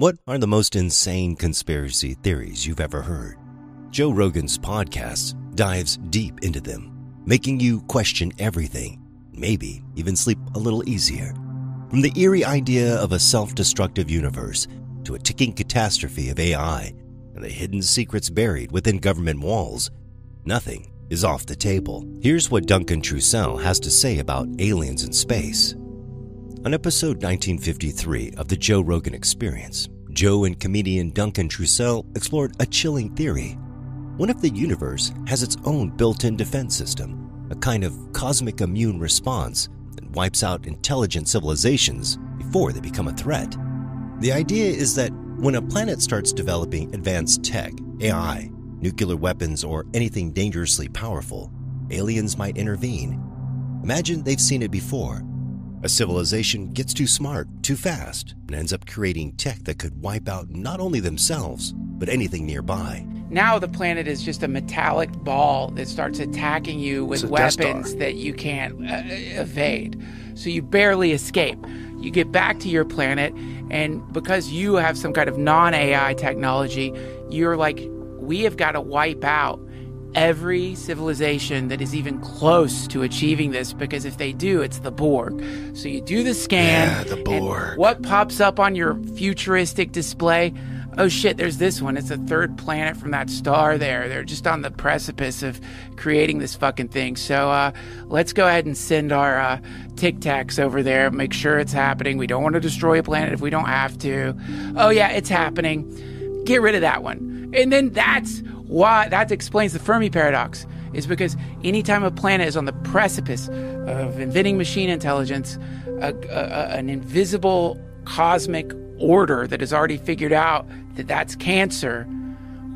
What are the most insane conspiracy theories you've ever heard? Joe Rogan's podcast dives deep into them, making you question everything, maybe even sleep a little easier. From the eerie idea of a self destructive universe to a ticking catastrophe of AI and the hidden secrets buried within government walls, nothing is off the table. Here's what Duncan Trussell has to say about aliens in space. On episode 1953 of The Joe Rogan Experience, Joe and comedian Duncan Trussell explored a chilling theory. What if the universe has its own built in defense system, a kind of cosmic immune response that wipes out intelligent civilizations before they become a threat? The idea is that when a planet starts developing advanced tech, AI, nuclear weapons, or anything dangerously powerful, aliens might intervene. Imagine they've seen it before. A civilization gets too smart, too fast, and ends up creating tech that could wipe out not only themselves, but anything nearby. Now the planet is just a metallic ball that starts attacking you with weapons that you can't uh, evade. So you barely escape. You get back to your planet, and because you have some kind of non AI technology, you're like we have got to wipe out every civilization that is even close to achieving this because if they do, it's the Borg. So you do the scan. Yeah, the Borg. what pops up on your futuristic display? Oh shit, there's this one. It's a third planet from that star there. They're just on the precipice of creating this fucking thing. So uh, let's go ahead and send our uh, tic tacs over there, make sure it's happening. We don't want to destroy a planet if we don't have to. Oh yeah, it's happening. Get rid of that one. And then that's why that explains the Fermi paradox is because anytime a planet is on the precipice of inventing machine intelligence, a, a, an invisible cosmic order that has already figured out that that's cancer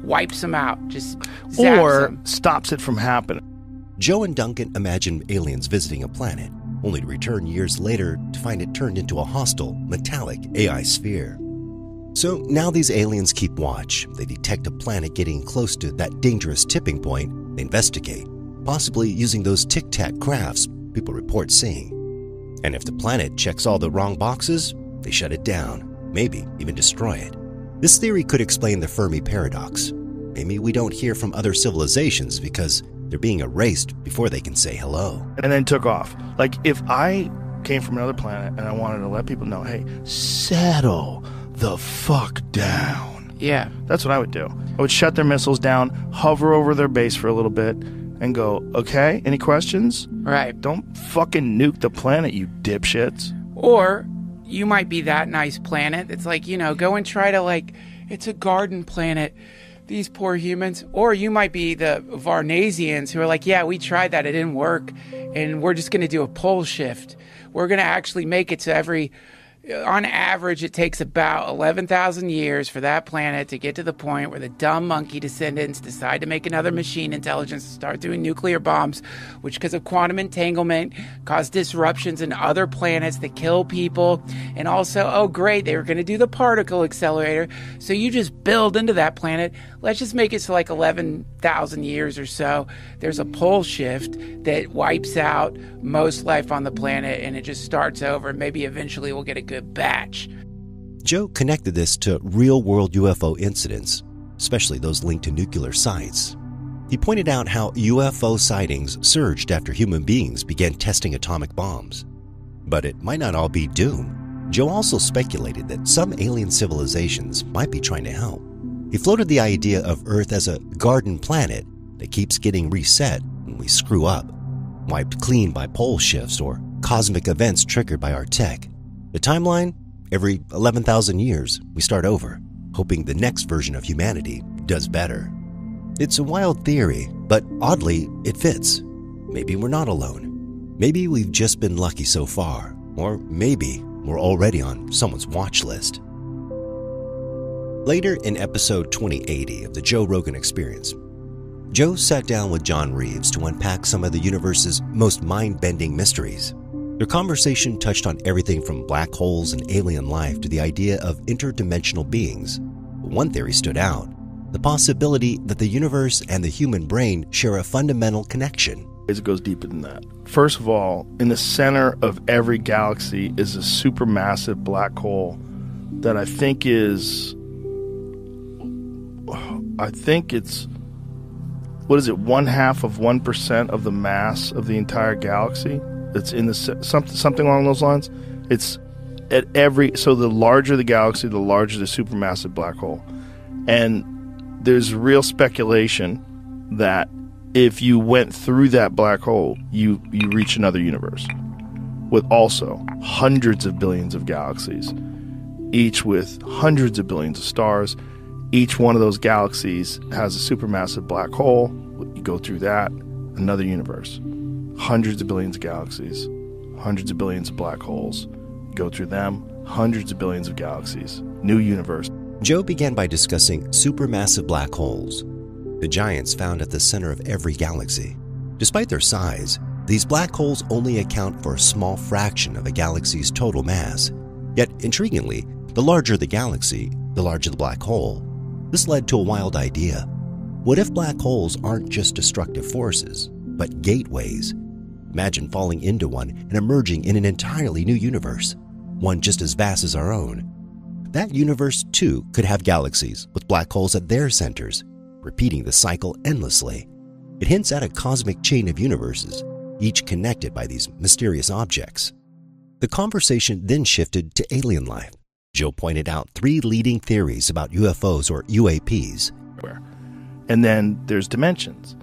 wipes them out, just or them. stops it from happening. Joe and Duncan imagine aliens visiting a planet, only to return years later to find it turned into a hostile, metallic AI sphere. So now these aliens keep watch. They detect a planet getting close to that dangerous tipping point. They investigate, possibly using those tic tac crafts people report seeing. And if the planet checks all the wrong boxes, they shut it down, maybe even destroy it. This theory could explain the Fermi paradox. Maybe we don't hear from other civilizations because they're being erased before they can say hello. And then took off. Like if I came from another planet and I wanted to let people know, hey, settle the fuck down. Yeah. That's what I would do. I would shut their missiles down, hover over their base for a little bit, and go, okay, any questions? Right. Don't fucking nuke the planet, you dipshits. Or you might be that nice planet It's like, you know, go and try to, like, it's a garden planet. These poor humans. Or you might be the Varnasians who are like, yeah, we tried that. It didn't work. And we're just going to do a pole shift. We're going to actually make it to every on average, it takes about 11,000 years for that planet to get to the point where the dumb monkey descendants decide to make another machine intelligence start doing nuclear bombs, which, because of quantum entanglement, cause disruptions in other planets that kill people. And also, oh, great, they were going to do the particle accelerator. So you just build into that planet. Let's just make it to like 11,000 years or so. There's a pole shift that wipes out most life on the planet and it just starts over. Maybe eventually we'll get a good batch. Joe connected this to real world UFO incidents, especially those linked to nuclear sites. He pointed out how UFO sightings surged after human beings began testing atomic bombs. But it might not all be doom. Joe also speculated that some alien civilizations might be trying to help. He floated the idea of Earth as a garden planet that keeps getting reset when we screw up, wiped clean by pole shifts or cosmic events triggered by our tech. The timeline? Every 11,000 years, we start over, hoping the next version of humanity does better. It's a wild theory, but oddly, it fits. Maybe we're not alone. Maybe we've just been lucky so far, or maybe we're already on someone's watch list. Later in episode 2080 of the Joe Rogan Experience, Joe sat down with John Reeves to unpack some of the universe's most mind bending mysteries. Their conversation touched on everything from black holes and alien life to the idea of interdimensional beings. One theory stood out the possibility that the universe and the human brain share a fundamental connection. It goes deeper than that. First of all, in the center of every galaxy is a supermassive black hole that I think is I think it's what is it one half of one percent of the mass of the entire galaxy. It's in the something something along those lines. It's at every so the larger the galaxy, the larger the supermassive black hole, and there's real speculation that if you went through that black hole, you you reach another universe with also hundreds of billions of galaxies, each with hundreds of billions of stars. Each one of those galaxies has a supermassive black hole. You go through that, another universe. Hundreds of billions of galaxies, hundreds of billions of black holes. go through them, hundreds of billions of galaxies. New universe. Joe began by discussing supermassive black holes, the giants found at the center of every galaxy. Despite their size, these black holes only account for a small fraction of a galaxy's total mass. Yet, intriguingly, the larger the galaxy, the larger the black hole. This led to a wild idea. What if black holes aren't just destructive forces, but gateways? Imagine falling into one and emerging in an entirely new universe, one just as vast as our own. That universe, too, could have galaxies with black holes at their centers, repeating the cycle endlessly. It hints at a cosmic chain of universes, each connected by these mysterious objects. The conversation then shifted to alien life Joe pointed out three leading theories about UFOs or UAPs. And then there's dimensions.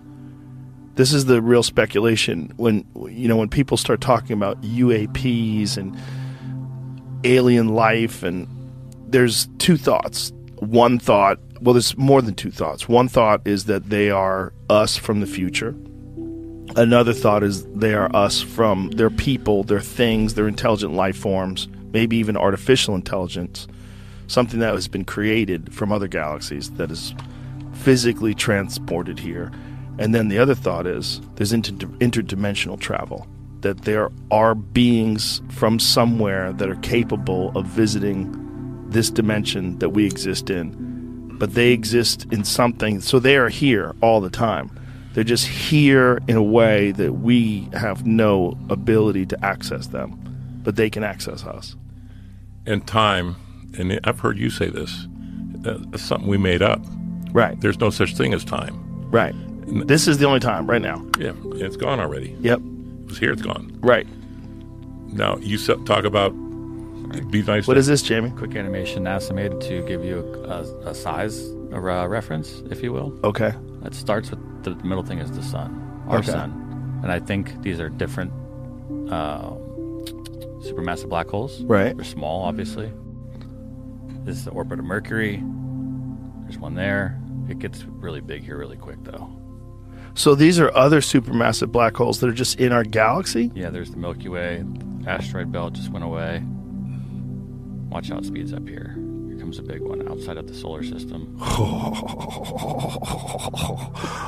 This is the real speculation when you know when people start talking about UAPs and alien life and there's two thoughts. One thought, well there's more than two thoughts. One thought is that they are us from the future. Another thought is they are us from their people, their things, their intelligent life forms maybe even artificial intelligence, something that has been created from other galaxies that is physically transported here. And then the other thought is there's inter- interdimensional travel, that there are beings from somewhere that are capable of visiting this dimension that we exist in, but they exist in something, so they are here all the time. They're just here in a way that we have no ability to access them, but they can access us and time, and I've heard you say this, uh, something we made up. Right. There's no such thing as time. Right. And this is the only time right now. Yeah, it's gone already. Yep. It was here, it's gone. Right. Now, you talk about be nice. What is this, Jamie? Quick animation NASA made to give you a, a, a size a uh, reference, if you will. Okay. It starts with the middle thing is the sun, our okay. sun, and I think these are different uh, supermassive black holes. Right. They're small, obviously. This is the orbit of Mercury. There's one there. It gets really big here really quick, though. So these are other supermassive black holes that are just in our galaxy? Yeah, there's the Milky Way. asteroid belt just went away. Watch it speeds up here. Here comes a big one outside of the solar system.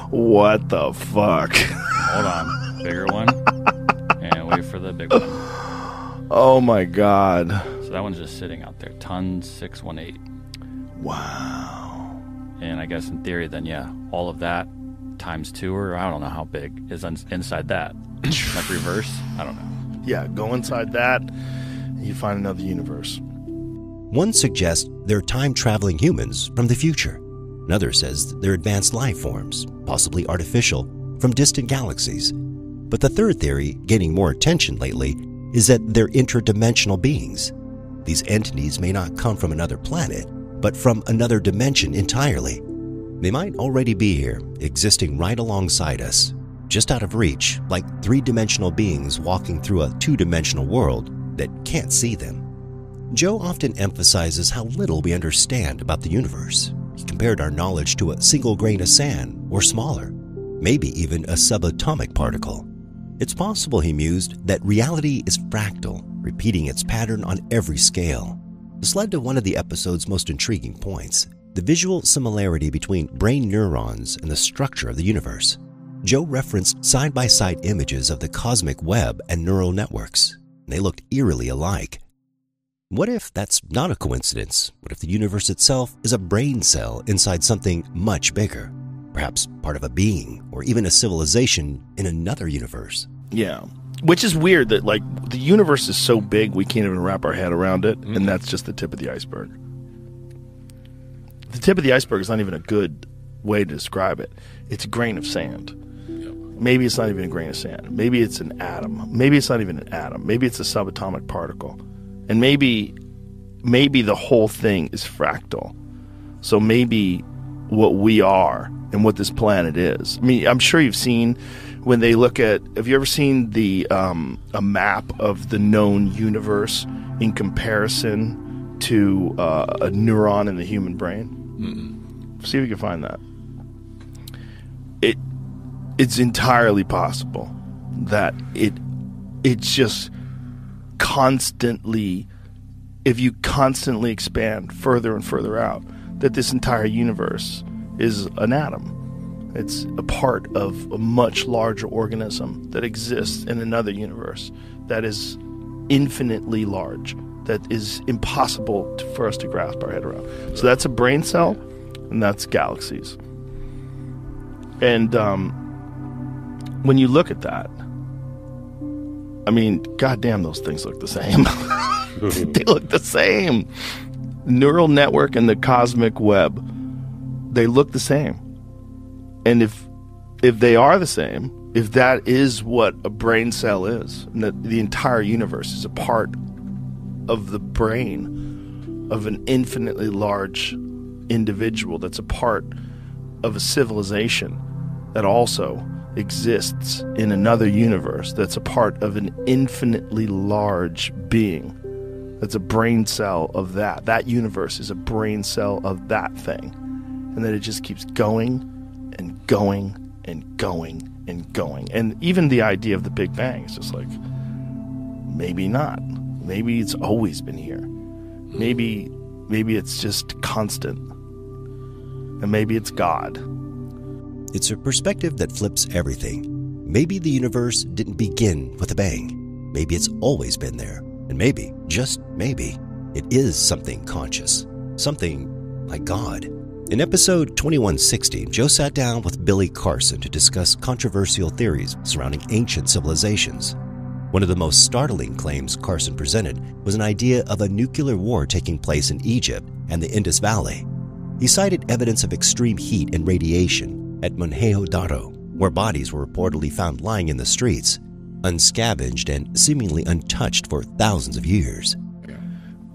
what the fuck? Hold on. Bigger one. and wait for the big one. Oh my God. So that one's just sitting out there. Ton 618. Wow. And I guess in theory, then, yeah, all of that times two, or I don't know how big, is un- inside that. like reverse? I don't know. Yeah, go inside that, you find another universe. One suggests they're time traveling humans from the future. Another says they're advanced life forms, possibly artificial, from distant galaxies. But the third theory, gaining more attention lately, is that they're interdimensional beings. These entities may not come from another planet, but from another dimension entirely. They might already be here, existing right alongside us, just out of reach, like three dimensional beings walking through a two dimensional world that can't see them. Joe often emphasizes how little we understand about the universe. He compared our knowledge to a single grain of sand, or smaller, maybe even a subatomic particle. It's possible, he mused, that reality is fractal, repeating its pattern on every scale. This led to one of the episode's most intriguing points the visual similarity between brain neurons and the structure of the universe. Joe referenced side by side images of the cosmic web and neural networks. They looked eerily alike. What if that's not a coincidence? What if the universe itself is a brain cell inside something much bigger? Perhaps part of a being or even a civilization in another universe. Yeah. Which is weird that like the universe is so big we can't even wrap our head around it, mm-hmm. and that's just the tip of the iceberg. the tip of the iceberg is not even a good way to describe it. It's a grain of sand. Maybe it's not even a grain of sand. Maybe it's an atom. Maybe it's not even an atom. Maybe it's a subatomic particle. And maybe maybe the whole thing is fractal. So maybe what we are and what this planet is. I mean, I'm sure you've seen when they look at. Have you ever seen the um, a map of the known universe in comparison to uh, a neuron in the human brain? Mm-mm. See if you can find that. It it's entirely possible that it it's just constantly if you constantly expand further and further out that this entire universe is an atom it's a part of a much larger organism that exists in another universe that is infinitely large that is impossible to, for us to grasp our head around so that's a brain cell and that's galaxies and um, when you look at that, I mean, goddamn, those things look the same. they look the same. Neural network and the cosmic web, they look the same. And if if they are the same, if that is what a brain cell is, and that the entire universe is a part of the brain of an infinitely large individual that's a part of a civilization that also exists in another universe that's a part of an infinitely large being. That's a brain cell of that. That universe is a brain cell of that thing. And then it just keeps going and going and going and going. And even the idea of the Big Bang is just like, maybe not. Maybe it's always been here. Maybe maybe it's just constant. And maybe it's God. It's a perspective that flips everything. Maybe the universe didn't begin with a bang. Maybe it's always been there. And maybe, just maybe, it is something conscious. Something like God. In episode 2160, Joe sat down with Billy Carson to discuss controversial theories surrounding ancient civilizations. One of the most startling claims Carson presented was an idea of a nuclear war taking place in Egypt and the Indus Valley. He cited evidence of extreme heat and radiation at Mohenjo-Daro, where bodies were reportedly found lying in the streets, unscavenged and seemingly untouched for thousands of years.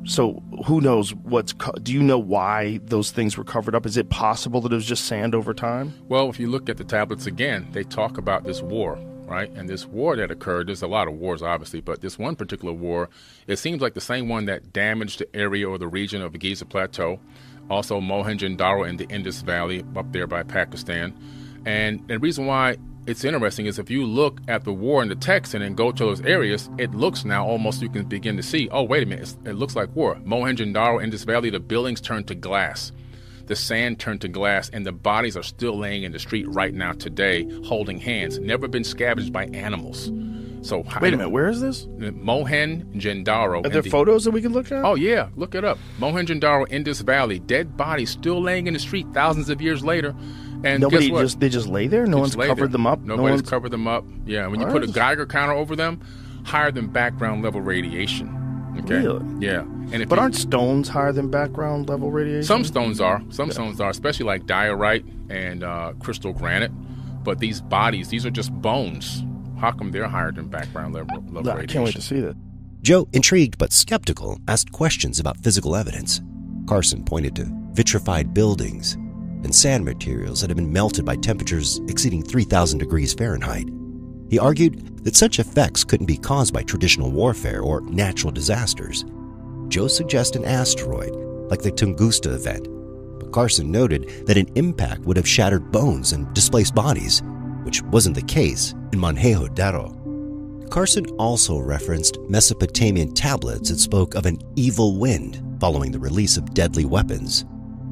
So who knows what's? Co- do you know why those things were covered up? Is it possible that it was just sand over time? Well, if you look at the tablets again, they talk about this war, right? And this war that occurred. There's a lot of wars, obviously, but this one particular war, it seems like the same one that damaged the area or the region of the Giza Plateau also Mohenjo-Daro in the Indus Valley up there by Pakistan. And the reason why it's interesting is if you look at the war in the text and then go to those areas, it looks now almost you can begin to see, oh, wait a minute, it looks like war. Mohenjo-Daro, Indus Valley, the buildings turned to glass. The sand turned to glass, and the bodies are still laying in the street right now today, holding hands, never been scavenged by animals. So wait a minute, where is this? Uh, Mohenjo-Daro. Are there the, photos that we can look at? Oh yeah, look it up. Mohenjo-Daro, Indus Valley, dead bodies still laying in the street thousands of years later. And nobody just they just lay there. No one's covered there. them up. Nobody's no covered them up. Yeah, when you put a Geiger counter over them, higher than background level radiation. Okay. Really? Yeah. And but you, aren't stones higher than background level radiation? Some stones are. Some yeah. stones are, especially like diorite and uh, crystal granite. But these bodies, these are just bones how come they're higher than background level, level I can't wait to see that. Joe, intrigued but skeptical, asked questions about physical evidence. Carson pointed to vitrified buildings and sand materials that had been melted by temperatures exceeding 3,000 degrees Fahrenheit. He argued that such effects couldn't be caused by traditional warfare or natural disasters. Joe suggested an asteroid, like the Tunguska event, but Carson noted that an impact would have shattered bones and displaced bodies, which wasn't the case in Mohenjo-Daro. Carson also referenced Mesopotamian tablets that spoke of an evil wind following the release of deadly weapons.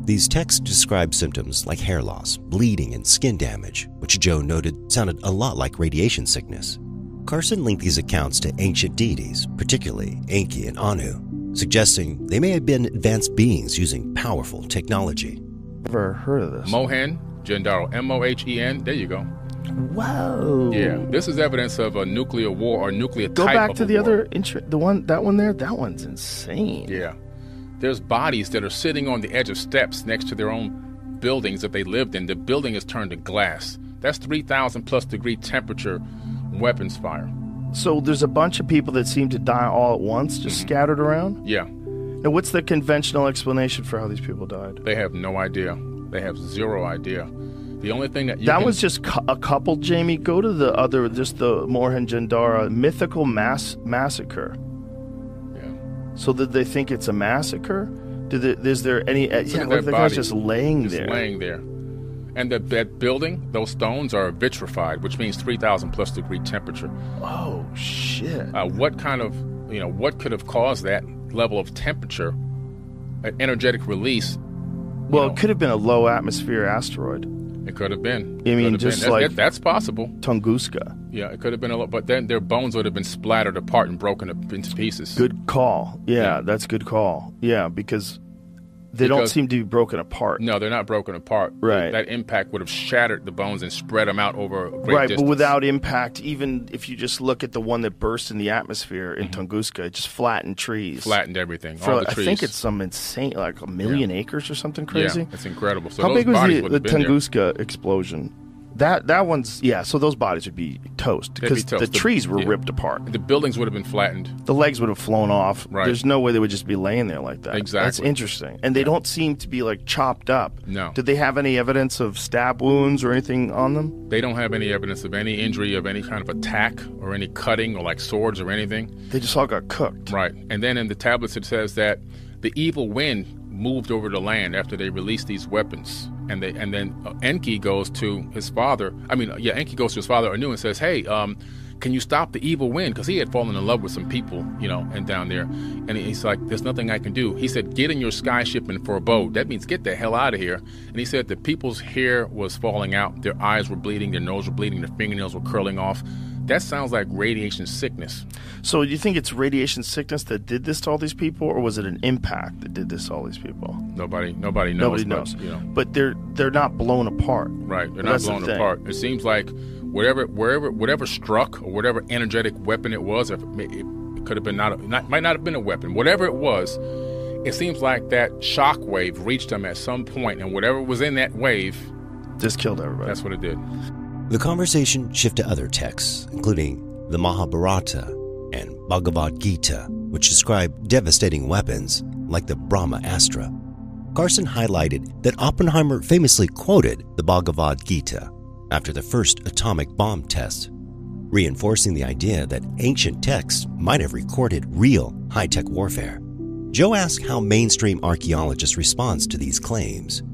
These texts describe symptoms like hair loss, bleeding, and skin damage, which Joe noted sounded a lot like radiation sickness. Carson linked these accounts to ancient deities, particularly Enki and Anu, suggesting they may have been advanced beings using powerful technology. Never heard of this. Mohen, Gendaro, M O H E N, there you go. Whoa. Yeah, this is evidence of a nuclear war or nuclear Go back to the war. other intri- the one that one there. That one's insane. Yeah. There's bodies that are sitting on the edge of steps next to their own buildings that they lived in. The building is turned to glass. That's 3,000 plus degree temperature weapons fire. So there's a bunch of people that seem to die all at once, just Mm-hmm. scattered around. Yeah, Now, what's the conventional explanation for how these people died? they have no idea. They have zero idea. The only thing that you that can- was just cu- a couple, Jamie. Go to the other, just the Mohenjo-daro mythical mass massacre. So did they think it's a massacre? Did it, is there any? Uh, yeah, that the guy's just laying just there. laying there. And the, that building, those stones are vitrified, which means 3,000 plus degree temperature. Oh shit! Uh, what kind of, you know, what could have caused that level of temperature, an energetic release? well, know. it could have been a low atmosphere asteroid, It could have been. I mean, just been. Like- that- that's possible. Tunguska. Yeah, it could have been a lot, but then their bones would have been splattered apart and broken up into pieces. Good call. Yeah, Yeah. that's good call. Yeah, because they don't seem to be broken apart. No, they're not broken apart. Right. That impact would have shattered the bones and spread them out over a great right, distance. but without impact, even if you just look at the one that burst in the atmosphere in Mm-hmm. Tunguska, it just flattened trees. flattened everything. For, all the I think it's some insane, like a million acres or something crazy. Yeah, it's incredible. So How those big was the, the been there. Tunguska explosion? That that one's yeah. So those bodies would be toast They'd be because the. The- trees were yeah. ripped apart. The buildings would have been flattened. The legs would have flown off. Right. There's no way they would just be laying there like that. Exactly. That's interesting. And they don't seem to be like chopped up. No. Did they have any evidence of stab wounds or anything on them? They don't have any evidence of any injury, of any kind of attack, or any cutting, or like swords or anything. They just all got cooked. Right. And then in the tablets it says that the evil wind moved over the land after they released these weapons. And they and then uh, Enki goes to his father. I mean, yeah, Enki goes to his father Anu and says, "Hey, um, can you stop the evil wind?" Because he had fallen in love with some people, you know, and down there. And he's like, "There's nothing I can do." He said, "Get in your sky ship and forebode." That means get the hell out of here. And he said the people's hair was falling out, their eyes were bleeding, their nose were bleeding, their fingernails were curling off. That sounds like radiation sickness. So do you think it's radiation sickness that did this to all these people, or was it an impact that did this to all these people? Nobody, nobody knows. Nobody but, knows. you know. But they're they're not blown apart. Right, they're not that's the blown apart. It seems like whatever, wherever, whatever struck or whatever energetic weapon it was, if it, it could have been not, not, might not have been a weapon. Whatever it was, it seems like that shock wave reached them at some point, and whatever was in that wave, Just killed everybody. that's what it did. The conversation shifted to other texts, including the Mahabharata and Bhagavad Gita, which describe devastating weapons like the Brahma Astra. Carson highlighted that Oppenheimer famously quoted the Bhagavad Gita after the first atomic bomb test, reinforcing the idea that ancient texts might have recorded real high tech warfare. Joe asked how mainstream archaeologists respond to these claims.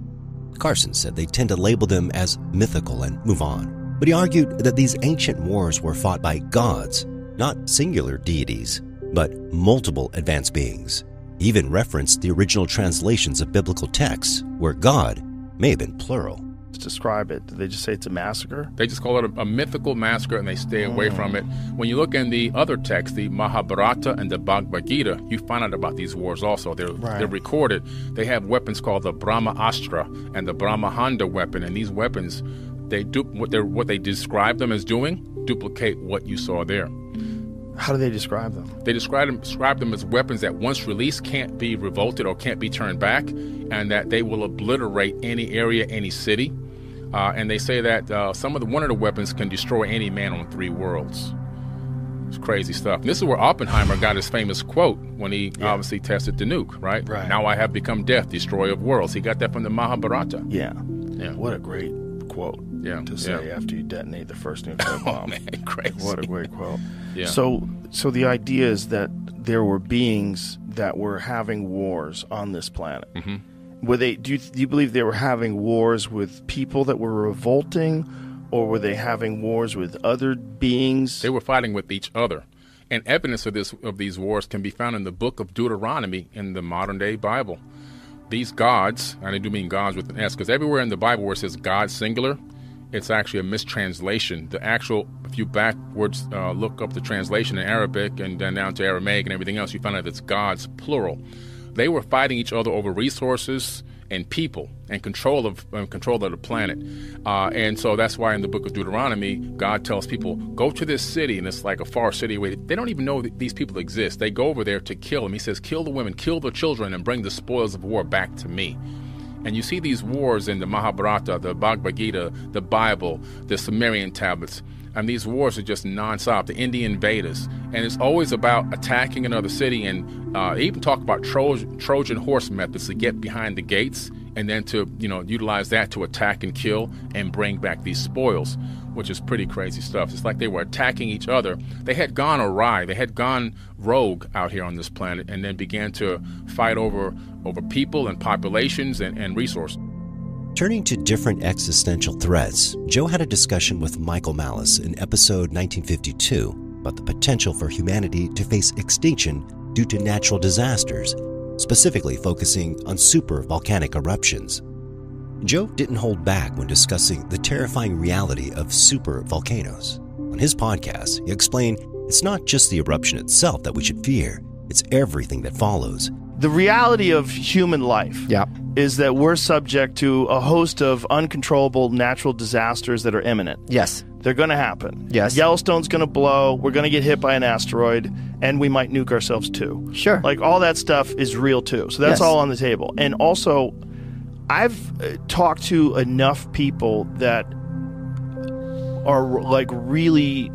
Carson said they tend to label them as mythical and move on. But he argued that these ancient wars were fought by gods, not singular deities, but multiple advanced beings. He even referenced the original translations of biblical texts, where God may have been plural. to describe it. Did they just say it's a massacre? They just call it a, a mythical massacre and they stay away from it. When you look in the other texts, the Mahabharata and the Bhagavad Gita, you find out about these wars also. They're, Right. they're recorded. They have weapons called the Brahma Astra and the Brahmahanda weapon, and these weapons, they do what they what they describe them as doing, duplicate what you saw there. How do they describe them? They describe them, describe them as weapons that once released can't be revolted or can't be turned back, and that they will obliterate any area, any city. Uh, and they say that uh, some of the one of the weapons can destroy any man on three worlds. It's crazy stuff. And this is where Oppenheimer got his famous quote when he obviously tested the nuke, right? Right. Now I have become death, destroyer of worlds. He got that from the Mahabharata. Yeah. Yeah. What a great quote. Yeah, To say yeah. after you detonate the first nuclear bomb. Oh man, crazy. What a great quote. Yeah. So, so the idea is that there were beings that were having wars on this planet. Mm-hmm. Were they? Do you, do you believe they were having wars with people that were revolting, or were they having wars with other beings? They were fighting with each other. And evidence of this of these wars can be found in the book of Deuteronomy in the modern day Bible. These gods, and I do mean gods with an S, because everywhere in the Bible where it says God singular, it's actually a mistranslation. The actual, if you backwards uh, look up the translation in Arabic and then down to Aramaic and everything else, you find out it's gods plural. They were fighting each other over resources and people and control of uh, control of the planet. Uh, and so that's why in the book of Deuteronomy, God tells people, go to this city, and it's like a far city away. They don't even know that these people exist. They go over there to kill them. He says, kill the women, kill the children, and bring the spoils of war back to me. And you see these wars in the Mahabharata, the Bhagavad Gita, the Bible, the Sumerian tablets. And these wars are just nonstop. The Indian Vedas, and it's always about attacking another city. And uh, even talk about Trojan, Trojan horse methods to get behind the gates, and then to you know utilize that to attack and kill and bring back these spoils, which is pretty crazy stuff. It's like they were attacking each other. They had gone awry. They had gone rogue out here on this planet, and then began to fight over over people and populations and, and resources. Turning to different existential threats, Joe had a discussion with Michael Malice in episode 1952 about the potential for humanity to face extinction due to natural disasters, specifically focusing on super volcanic eruptions. Joe didn't hold back when discussing the terrifying reality of super volcanoes. On his podcast, he explained it's not just the eruption itself that we should fear, it's everything that follows. The reality of human life Yeah. is that we're subject to a host of uncontrollable natural disasters that are imminent. Yes. They're going to happen. Yes. Yellowstone's going to blow. We're going to get hit by an asteroid, and we might nuke ourselves too. Sure. Like all that stuff is real too. So that's Yes. all on the table. And also, I've uh, talked to enough people that are like really,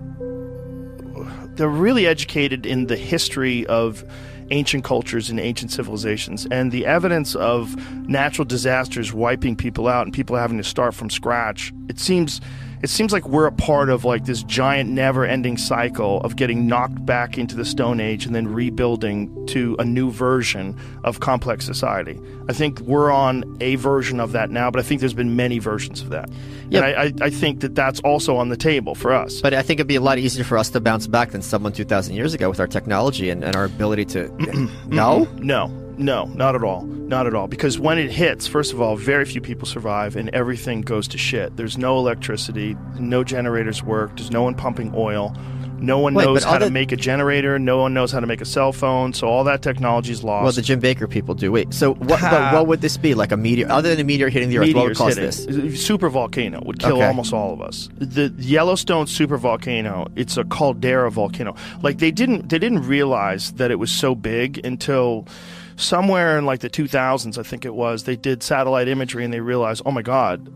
they're really educated in the history of ancient cultures and ancient civilizations and the evidence of natural disasters wiping people out and people having to start from scratch it seems it seems like we're a part of like this giant never-ending cycle of getting knocked back into the stone age and then rebuilding to a new version of complex society i think we're on a version of that now but i think there's been many versions of that Yep. and I, I, I think that that's also on the table for us But I think it'd be a lot easier for us to bounce back than someone 2,000 years ago with our technology and, and our ability to. no? No, no, not at all. Not at all. Because when it hits, first of all, very few people survive and everything goes to shit. There's no electricity, no generators work, there's no one pumping oil. No one Wait, knows how to make a generator. No one knows how to make a cell phone. So all that technology is lost. Well, the Jim Bakker people do. Wait, so what, but what would this be? Like a meteor? Other than a meteor hitting the Earth, what would cause this? Super volcano would kill Okay. almost all of us. The Yellowstone super volcano, it's a caldera volcano. Like they didn't they didn't realize that it was so big until somewhere in like the 2000s, I think it was. They did satellite imagery and they realized, "Oh my god,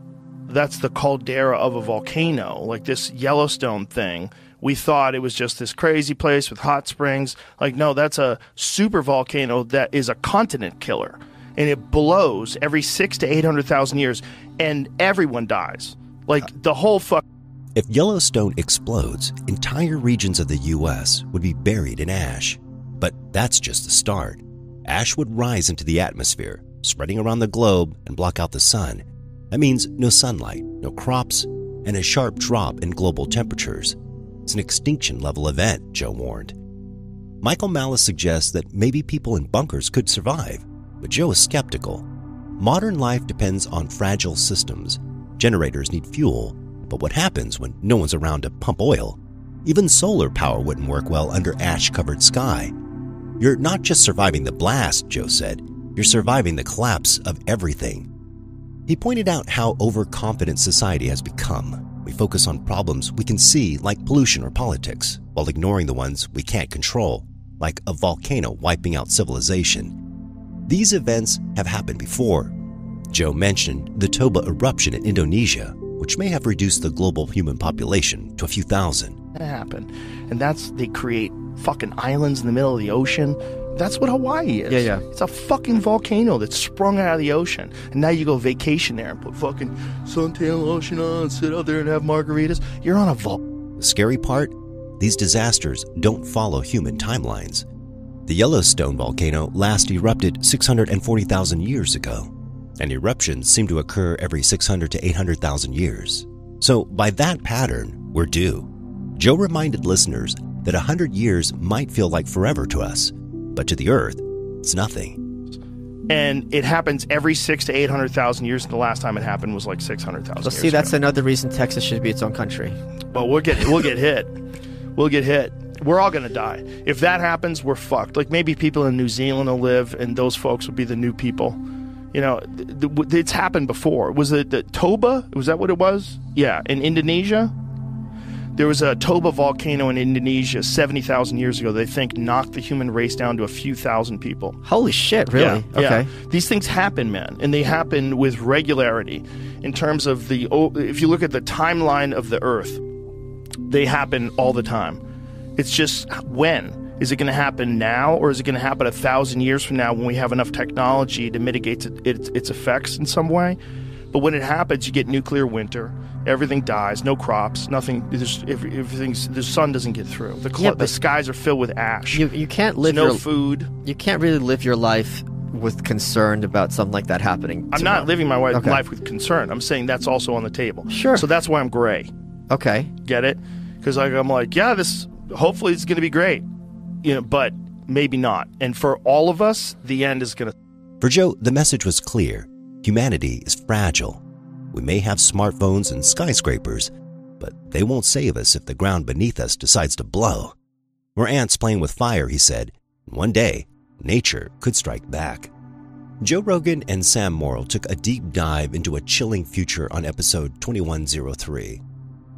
that's the caldera of a volcano." Like this Yellowstone thing. We thought it was just this crazy place with hot springs. Like no, that's a super volcano that is a continent killer and it blows every six to eight hundred thousand years, and everyone dies. Like uh, the whole fuck. If Yellowstone explodes, entire regions of the U.S. would be buried in ash. But that's just the start. Ash would rise into the atmosphere, spreading around the globe and block out the sun. That means no sunlight, no crops, and a sharp drop in global temperatures. It's an extinction level event, Joe warned. Michael Malice suggests that maybe people in bunkers could survive, but Joe is skeptical. Modern life depends on fragile systems. Generators need fuel, but what happens when no one's around to pump oil? Even solar power wouldn't work well under ash covered sky. You're not just surviving the blast, Joe said, you're surviving the collapse of everything. He pointed out how overconfident society has become. We focus on problems we can see, like pollution or politics, while ignoring the ones we can't control, like a volcano wiping out civilization. These events have happened before. Joe mentioned the Toba eruption in Indonesia, which may have reduced the global human population to a few thousand. That happen, and that's they create fucking islands in the middle of the ocean. That's what Hawaii is. Yeah, yeah. It's a fucking volcano that's sprung out of the ocean, and now you go vacation there and put fucking suntan lotion on, sit out there and have margaritas. You're on a vol. The scary part? These disasters don't follow human timelines. The Yellowstone volcano last erupted 640,000 years ago, and eruptions seem to occur every 600 to 800,000 years. So, by that pattern, we're due. Joe reminded listeners that a 100 years might feel like forever to us, but to the Earth, it's nothing. And it happens every six to eight hundred thousand years. And the last time it happened was like six hundred thousand. Well, see, that's another reason Texas should be its own country. But we'll get we'll get hit. We'll get hit. We're all gonna die. If that happens, we're fucked. Like maybe people in New Zealand will live, and those folks will be the new people. You know, th- th- it's happened before. Was it the Toba? Was that what it was? Yeah, in Indonesia. There was a Toba volcano in Indonesia 70,000 years ago. They think knocked the human race down to a few thousand people. Holy shit! Really? Yeah, okay. yeah. These things happen, man, and they happen with regularity. In terms of the, if you look at the timeline of the Earth, they happen all the time. It's just when is it going to happen now, or is it going to happen a thousand years from now when we have enough technology to mitigate it, its, its effects in some way? But when it happens, you get nuclear winter. Everything dies. No crops. Nothing. There's, everything's the sun doesn't get through. The, cl- Yeah, the skies are filled with ash. You you can't There's live no your food. you can't really live your life with concern about something like that happening. I'm tomorrow. not living my wi- Okay. life with concern. I'm saying that's also on the table. Sure. So that's why I'm gray. Okay. Get it? Because like, I'm like, yeah, this hopefully it's going to be great, you know, but maybe not. And for all of us, the end is going to. For Joe, the message was clear humanity is fragile. We may have smartphones and skyscrapers, but they won't save us if the ground beneath us decides to blow. We're ants playing with fire, he said. One day, nature could strike back. Joe Rogan and Sam Morril took a deep dive into a chilling future on episode 2103.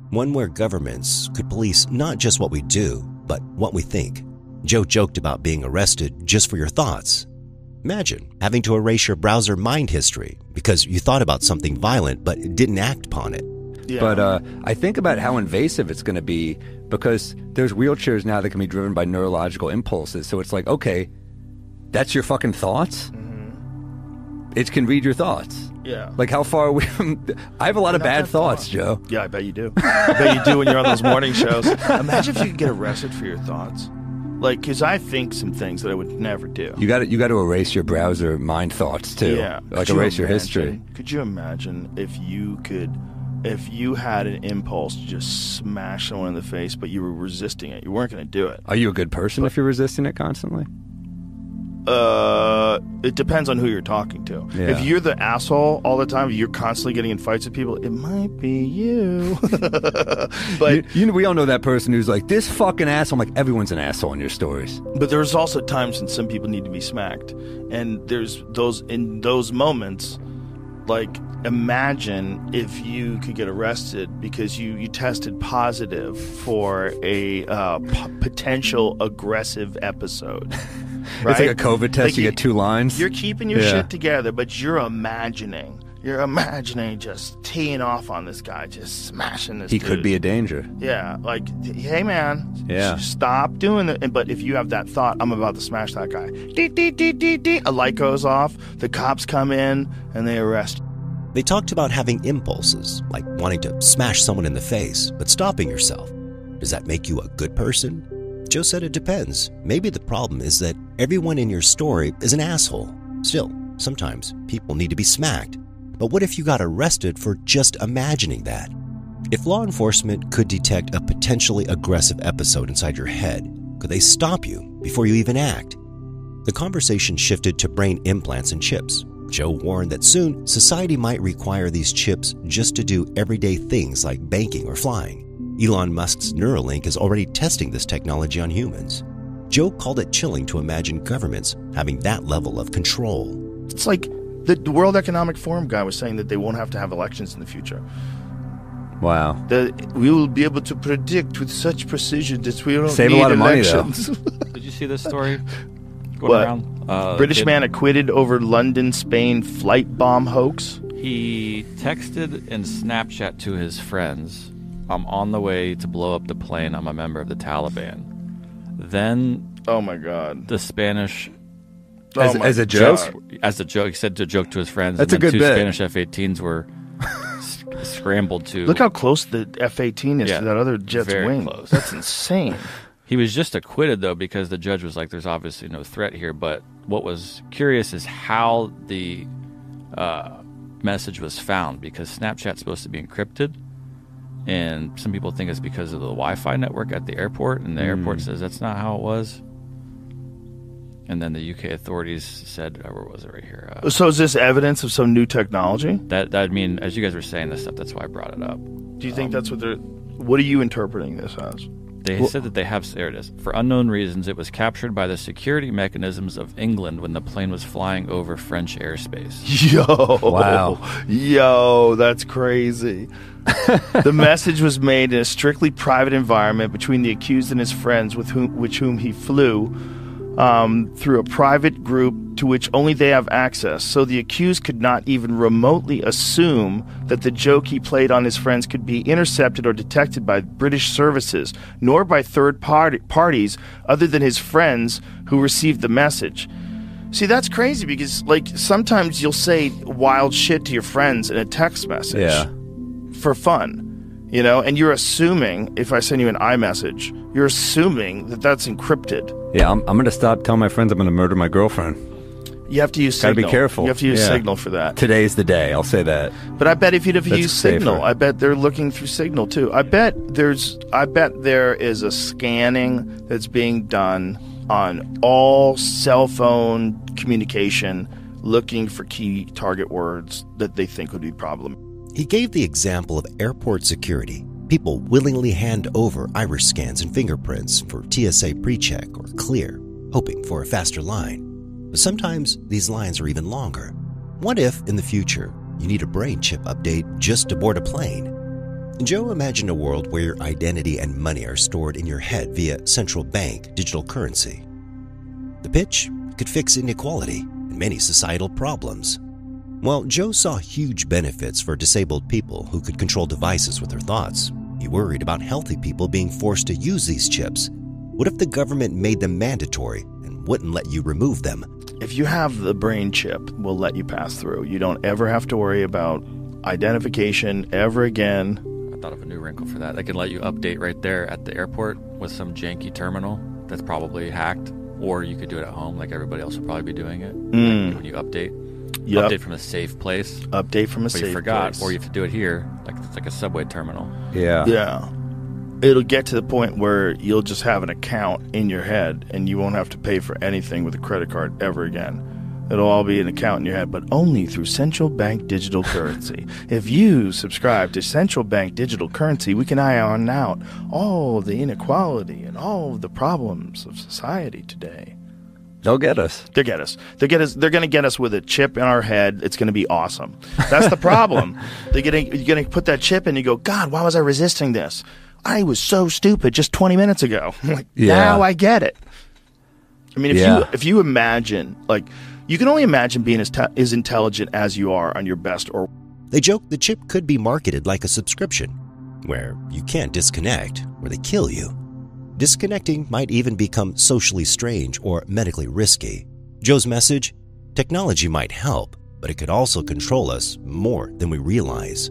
One where governments could police not just what we do, but what we think. Joe joked about being arrested just for your thoughts. Imagine having to erase your browser mind history because you thought about something violent but didn't act upon it. Yeah. But uh, I think about how invasive it's going to be because there's wheelchairs now that can be driven by neurological impulses. So it's like, okay, that's your fucking thoughts. Mm-hmm. It can read your thoughts. yeah. Like how far are we from? I have a lot of bad thoughts, far. Joe. Yeah, I bet you do. I bet you do when you're on those morning shows. Imagine if you could get arrested for your thoughts. Like, because I think some things that I would never do. You got to you got to erase your browser mind thoughts too. Yeah. like you erase your imagine- history. Could you imagine if you could, if you had an impulse to just smash someone in the face, but you were resisting it? You weren't going to do it. Are you a good person if you're resisting it constantly? Uh, it depends on who you're talking to. Yeah. If you're the asshole all the time, you're constantly getting in fights with people. It might be you. but you, you know, we all know that person who's like this fucking asshole. I'm like everyone's an asshole in your stories. But there's also times when some people need to be smacked, and there's those in those moments. Like, imagine if you could get arrested because you you tested positive for a uh, p- potential aggressive episode. It's like a COVID test. you you- get two lines. You're keeping your Yeah. shit together, but you're imagining. You're imagining just teeing off on this guy, just smashing this. he could be a danger. Yeah, like, hey man, Yeah. stop doing it. But if you have that thought, I'm about to smash that guy. Dee, dee, dee, dee, dee. A light goes off. The cops come in and they arrest. They talked about having impulses, like wanting to smash someone in the face, but stopping yourself. Does that make you a good person? Joe said it depends. Maybe the problem is that everyone in your story is an asshole. Still, sometimes people need to be smacked. But what if you got arrested for just imagining that? If law enforcement could detect a potentially aggressive episode inside your head, could they stop you before you even act? The conversation shifted to brain implants and chips. Joe warned that soon society might require these chips just to do everyday things like banking or flying. Elon Musk's Neuralink is already testing this technology on humans. Joe called it chilling to imagine governments having that level of control. It's like the the World Economic Forum guy was saying that they won't have to have elections in the future. Wow. That we will be able to predict with such precision that we don't Save a need lot of money, though. Did you see this story going What? around? Uh, British kid- man acquitted over London, Spain flight bomb hoax. He texted and Snapchat to his friends, I'm on the way to blow up the plane. I'm a member of the Taliban. Then Oh my God! the Spanish, As, Oh my as a joke. God. as a joke, he said to joke to his friends. That's a and then good two bit. Spanish F-18s were s- scrambled to. Look how close the F-18 is Yeah, to that other jet's very wing. close. That's insane. He was just acquitted though because the judge was like, "There's obviously no threat here." But what was curious is how the uh, message was found because Snapchat's supposed to be encrypted, and some people think it's because of the Wi-Fi network at the airport, and the airport says that's not how it was. And then the UK authorities said, uh, "Where was it? Right here." Uh, So is this evidence of some new technology? that that I mean, as you guys were saying this stuff, that's why I brought it up. Do you think that's what they're? What are you interpreting this as? They said that they have. There it is. For unknown reasons, it was captured by the security mechanisms of England when the plane was flying over French airspace. Yo. Wow. Yo, that's crazy. the message was made in a strictly private environment between the accused and his friends with whom, which whom he flew um, through a private group to which only they have access. So the accused could not even remotely assume that the joke he played on his friends could be intercepted or detected by British services, nor by third party- parties other than his friends who received the message. See, that's crazy because, like, sometimes you'll say wild shit to your friends in a text message Yeah. for fun, you know, and you're assuming, if I send you an iMessage, you're assuming that that's encrypted. Yeah, I'm, I'm going to stop telling my friends I'm going to murder my girlfriend. You have to use Gotta Signal. be careful. You have to use Yeah. Signal for that. Today's the day. I'll say that. But I bet if you'd have That's used Signal, safer. I bet they're looking through Signal too. I bet there's, I bet there is a scanning that's being done on all cell phone communication, looking for key target words that they think would be problem. He gave the example of airport security. People willingly hand over iris scans and fingerprints for TSA pre-check or clear, hoping for a faster line. But sometimes these lines are even longer. What if, in the future, you need a brain chip update just to board a plane? Joe imagined a world where your identity and money are stored in your head via central bank digital currency. The pitch could fix inequality and many societal problems. Well, Joe saw huge benefits for disabled people who could control devices with their thoughts. He worried about healthy people being forced to use these chips. What if the government made them mandatory and wouldn't let you remove them? If you have the brain chip, we'll let you pass through. You don't ever have to worry about identification ever again. I thought of a new wrinkle for that. They can let you update right there at the airport with some janky terminal that's probably hacked, or you could do it at home, like everybody else will probably be doing it. Like when you update, Yep. update from a safe place, Update from a but safe you forgot, place. or you have to do it here, like it's like a subway terminal. Yeah. Yeah. It'll get to the point where you'll just have an account in your head and you won't have to pay for anything with a credit card ever again. It'll all be an account in your head, but only through central bank digital currency. If you subscribe to central bank digital currency, we can iron out all the inequality and all of the problems of society today. They'll get us. They'll get us. They'll get us. They're going to get us with a chip in our head. It's going to be awesome. That's the problem. they're going to you're going to put that chip in. and You go, God, why was I resisting this? I was so stupid just 20 minutes ago. Like, Yeah. now I get it. I mean, if you if you imagine, like, you can only imagine being as te- as intelligent as you are on your best or They joke the chip could be marketed like a subscription, where you can't disconnect or they kill you. Disconnecting might even become socially strange or medically risky. Joe's message technology might help, but it could also control us more than we realize.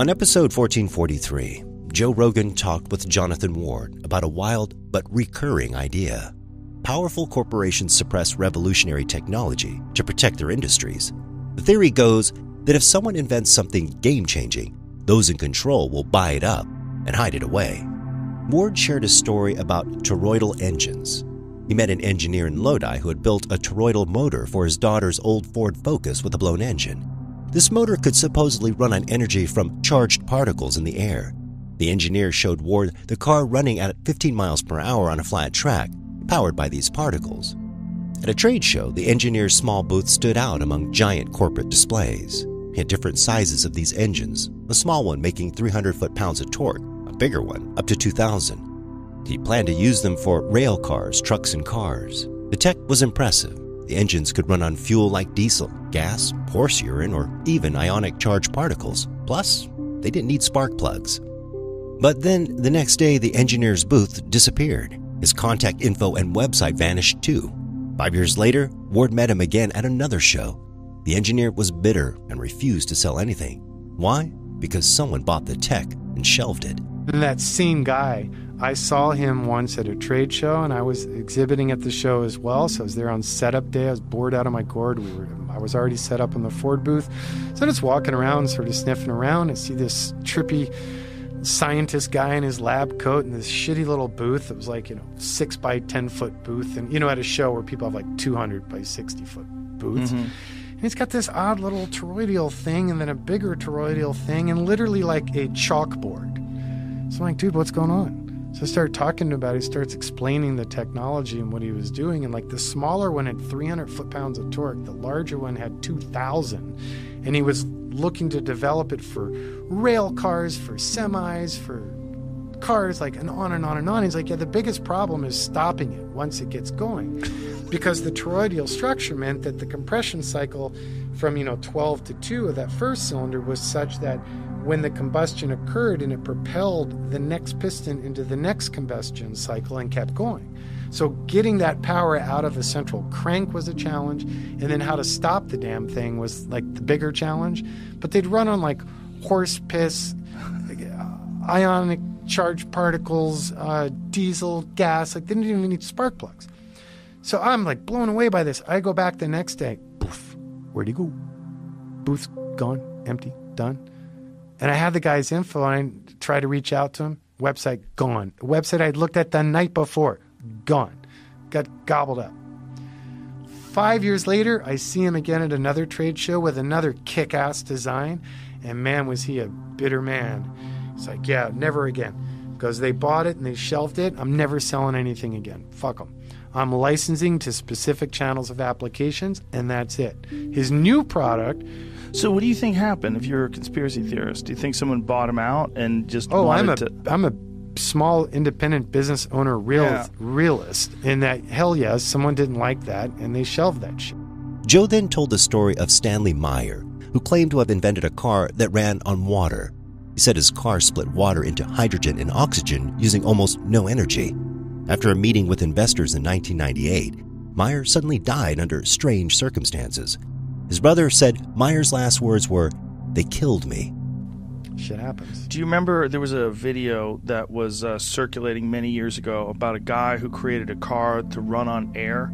On episode 1443, Joe Rogan talked with Jonathan Ward about a wild but recurring idea. Powerful corporations suppress revolutionary technology to protect their industries. The theory goes that if someone invents something game changing, those in control will buy it up and hide it away. Ward shared a story about toroidal engines. He met an engineer in Lodi who had built a toroidal motor for his daughter's old Ford Focus with a blown engine. This motor could supposedly run on energy from charged particles in the air. The engineer showed Ward the car running at 15 miles per hour on a flat track, powered by these particles. At a trade show, the engineer's small booth stood out among giant corporate displays. He had different sizes of these engines, a small one making 300 foot pounds of torque, bigger one up to 2,000. He planned to use them for rail cars, trucks, and cars. The tech was impressive. The engines could run on fuel like diesel, gas, horse urine, or even ionic charged particles. Plus, they didn't need spark plugs. But then the next day, the engineer's booth disappeared. His contact info and website vanished too. Five years later, Ward met him again at another show. The engineer was bitter and refused to sell anything. Why? Because someone bought the tech and shelved it. And that same guy, I saw him once at a trade show, and I was exhibiting at the show as well. So I was there on setup day. I was bored out of my gourd. We were, I was already set up in the Ford booth, so I'm just walking around, sort of sniffing around. I see this trippy scientist guy in his lab coat in this shitty little booth that was like you know six by ten foot booth, and you know at a show where people have like 200 by 60 foot booths. Mm-hmm. And he's got this odd little toroidal thing, and then a bigger toroidal thing, and literally like a chalkboard. So I'm like, dude, what's going on? So I started talking to him about it. He starts explaining the technology and what he was doing. And like the smaller one had 300 foot pounds of torque, the larger one had 2,000. And he was looking to develop it for rail cars, for semis, for cars, like and on and on and on. He's like, yeah, the biggest problem is stopping it once it gets going, because the toroidal structure meant that the compression cycle from you know 12 to 2 of that first cylinder was such that when the combustion occurred and it propelled the next piston into the next combustion cycle and kept going. So getting that power out of a central crank was a challenge, and then how to stop the damn thing was like the bigger challenge. But they'd run on like horse piss, ionic charged particles, uh, diesel, gas. Like they didn't even need spark plugs. So I'm like blown away by this. I go back the next day. Poof, where'd he go? Booth's gone, empty, done. And I had the guy's info and I tried to reach out to him. Website gone. website I'd looked at the night before, gone. Got gobbled up. Five years later, I see him again at another trade show with another kick ass design. And man, was he a bitter man. It's like, yeah, never again. Because they bought it and they shelved it. I'm never selling anything again. Fuck them. I'm licensing to specific channels of applications, and that's it. His new product. So, what do you think happened if you're a conspiracy theorist? Do you think someone bought him out and just oh, I'm a to... am a small independent business owner real Yeah. realist in that hell yes, someone didn't like that and they shelved that shit. Joe then told the story of Stanley Meyer, who claimed to have invented a car that ran on water. He said his car split water into hydrogen and oxygen using almost no energy. After a meeting with investors in 1998, Meyer suddenly died under strange circumstances. His brother said Meyer's last words were, They killed me. Shit happens. Do you remember there was a video that was uh, circulating many years ago about a guy who created a car to run on air?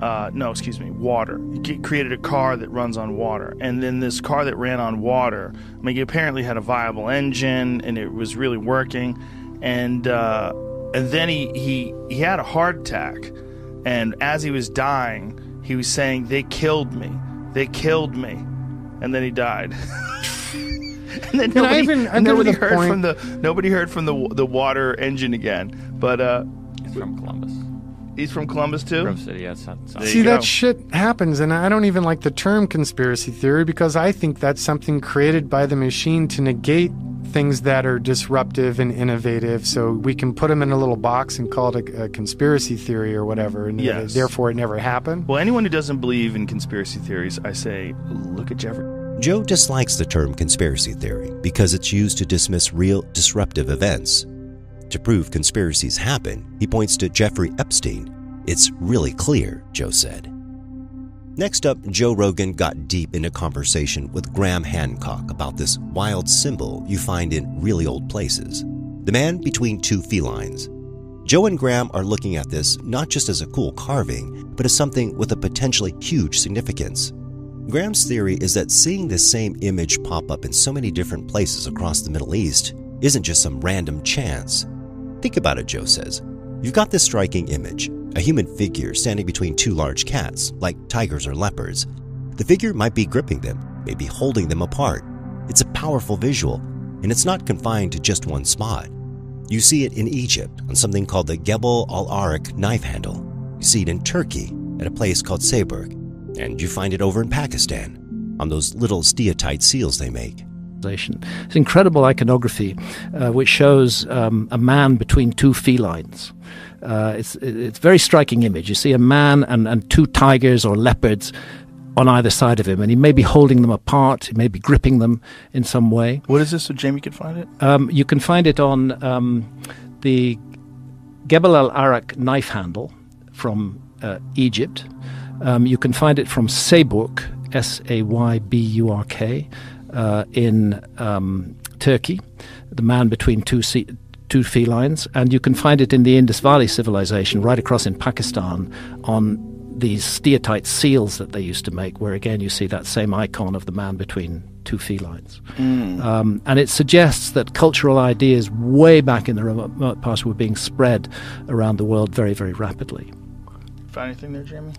Uh, no, excuse me, water. He created a car that runs on water, and then this car that ran on water. I mean, he apparently had a viable engine, and it was really working. And uh, and then he, he he had a heart attack, and as he was dying, he was saying, "They killed me, they killed me," and then he died. and then And I nobody, even- and nobody the heard point- from the nobody heard from the the water engine again. But uh, He's from Columbus. He's from Columbus too. Grove City, yeah. South, south. There See that shit happens and I don't even like the term conspiracy theory because I think that's something created by the machine to negate things that are disruptive and innovative so we can put them in a little box and call it a, a conspiracy theory or whatever and Yes. therefore it never happened. Well, anyone who doesn't believe in conspiracy theories, I say, look at Jeffrey. Joe dislikes the term conspiracy theory because it's used to dismiss real disruptive events. To prove conspiracies happen, he points to Jeffrey Epstein. It's really clear, Joe said. Next up, Joe Rogan got deep into conversation with Graham Hancock about this wild symbol you find in really old places the man between two felines. Joe and Graham are looking at this not just as a cool carving, but as something with a potentially huge significance. Graham's theory is that seeing this same image pop up in so many different places across the Middle East isn't just some random chance. Think about it, Joe says. You've got this striking image a human figure standing between two large cats, like tigers or leopards. The figure might be gripping them, maybe holding them apart. It's a powerful visual, and it's not confined to just one spot. You see it in Egypt on something called the Gebel al Arak knife handle. You see it in Turkey at a place called Sayburk. And you find it over in Pakistan on those little steatite seals they make. It's incredible iconography, uh, which shows um, a man between two felines. Uh, it's it's a very striking image. You see a man and, and two tigers or leopards on either side of him, and he may be holding them apart. He may be gripping them in some way. What is this so Jamie can find it? Um, you can find it on um, the Gebel al Arak knife handle from uh, Egypt. Um, you can find it from Sayburk, S A Y B U R K, uh, in um, Turkey, the man between two, sea, two felines. And you can find it in the Indus Valley civilization right across in Pakistan on these steatite seals that they used to make, where again you see that same icon of the man between two felines. Um, and it suggests that cultural ideas way back in the remote past were being spread around the world very, very rapidly. Find anything there, Jamie?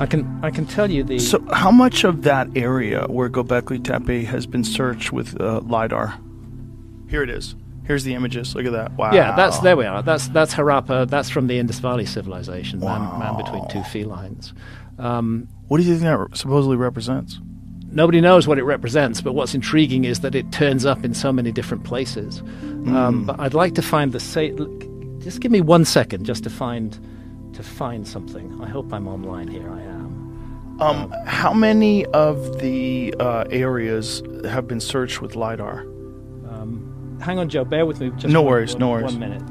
I can I can tell you the So, how much of that area where Gobekli Tepe has been searched with uh, lidar? Here it is. Here's the images. Look at that. Wow. Yeah, that's there we are. That's that's Harappa. That's from the Indus Valley civilization. Man, man between two felines. Um, What do you think that supposedly represents? nobody knows what it represents, but what's intriguing is that it turns up in so many different places. Um, but I'd like to find the say. Just give me one second, just to find to find something. I hope I'm online here. I am. Um, how many of the uh, areas have been searched with lidar? Hang on, Joe. Bear with me. Just No one- worries, one- no worries. One minute.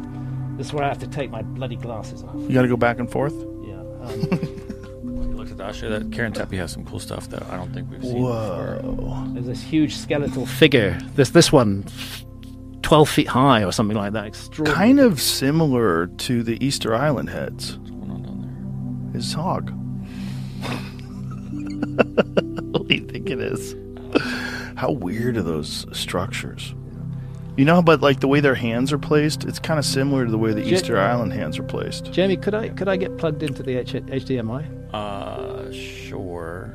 This is where I have to take my bloody glasses off. You got to go back and forth. Yeah. Um, Look at that. I'll show you that Karahan Tepe has some cool stuff that I don't think we've seen before. Whoa. There's this huge skeletal figure. This this one, twelve feet high or something like that. Extraordinary. Kind of similar to the Easter Island heads. What's going on down His hog. what do you think it is? How weird are those structures? You know, but like the way their hands are placed, it's kind of similar to the way the Ja- Easter Island hands are placed. Jamie, could I could I get plugged into the H- HDMI? Uh, sure.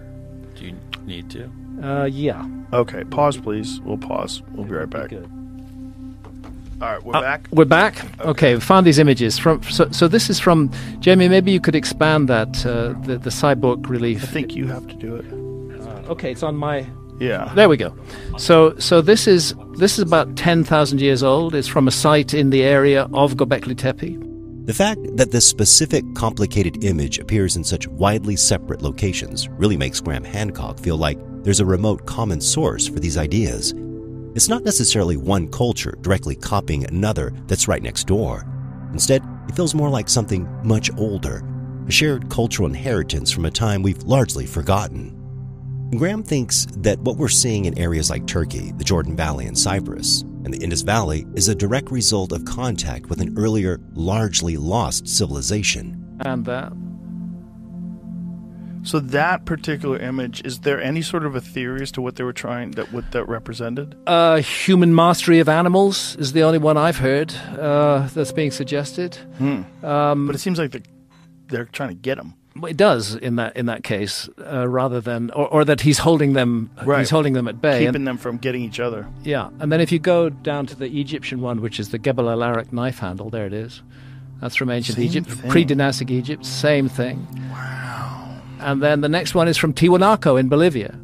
Do you need to? Uh, yeah. Okay, pause, please. We'll pause. We'll be right back. Good. All right, we're Uh, back. We're back. Okay, we found these images from. So, so this is from Jamie. Maybe you could expand that uh, the the Sayburk relief. I think you have to do it. Okay, it's on my. Yeah. There we go. So so this is this is about ten thousand years old. It's from a site in the area of Gobekli Tepe. The fact that this specific complicated image appears in such widely separate locations really makes Graham Hancock feel like there's a remote common source for these ideas. It's not necessarily one culture directly copying another that's right next door. Instead, it feels more like something much older, a shared cultural inheritance from a time we've largely forgotten. Graham thinks that what we're seeing in areas like Turkey, the Jordan Valley, and Cyprus, and the Indus Valley is a direct result of contact with an earlier, largely lost civilization. And that. So that particular image, is there any sort of a theory as to what they were trying that what that represented? Uh, human mastery of animals is the only one I've heard uh, that's being suggested. but it seems like they're, they're trying to get him. It does in that in that case, uh, rather than or, or that he's holding them Right. he's holding them at bay. keeping And- them from getting each other. yeah, and then if you go down to the Egyptian one, which is the Gebel El Arak knife handle, there it is. That's from ancient Same Egypt, pre-dynastic Egypt, same thing. Wow. And then the next one is from Tiwanaku in Bolivia.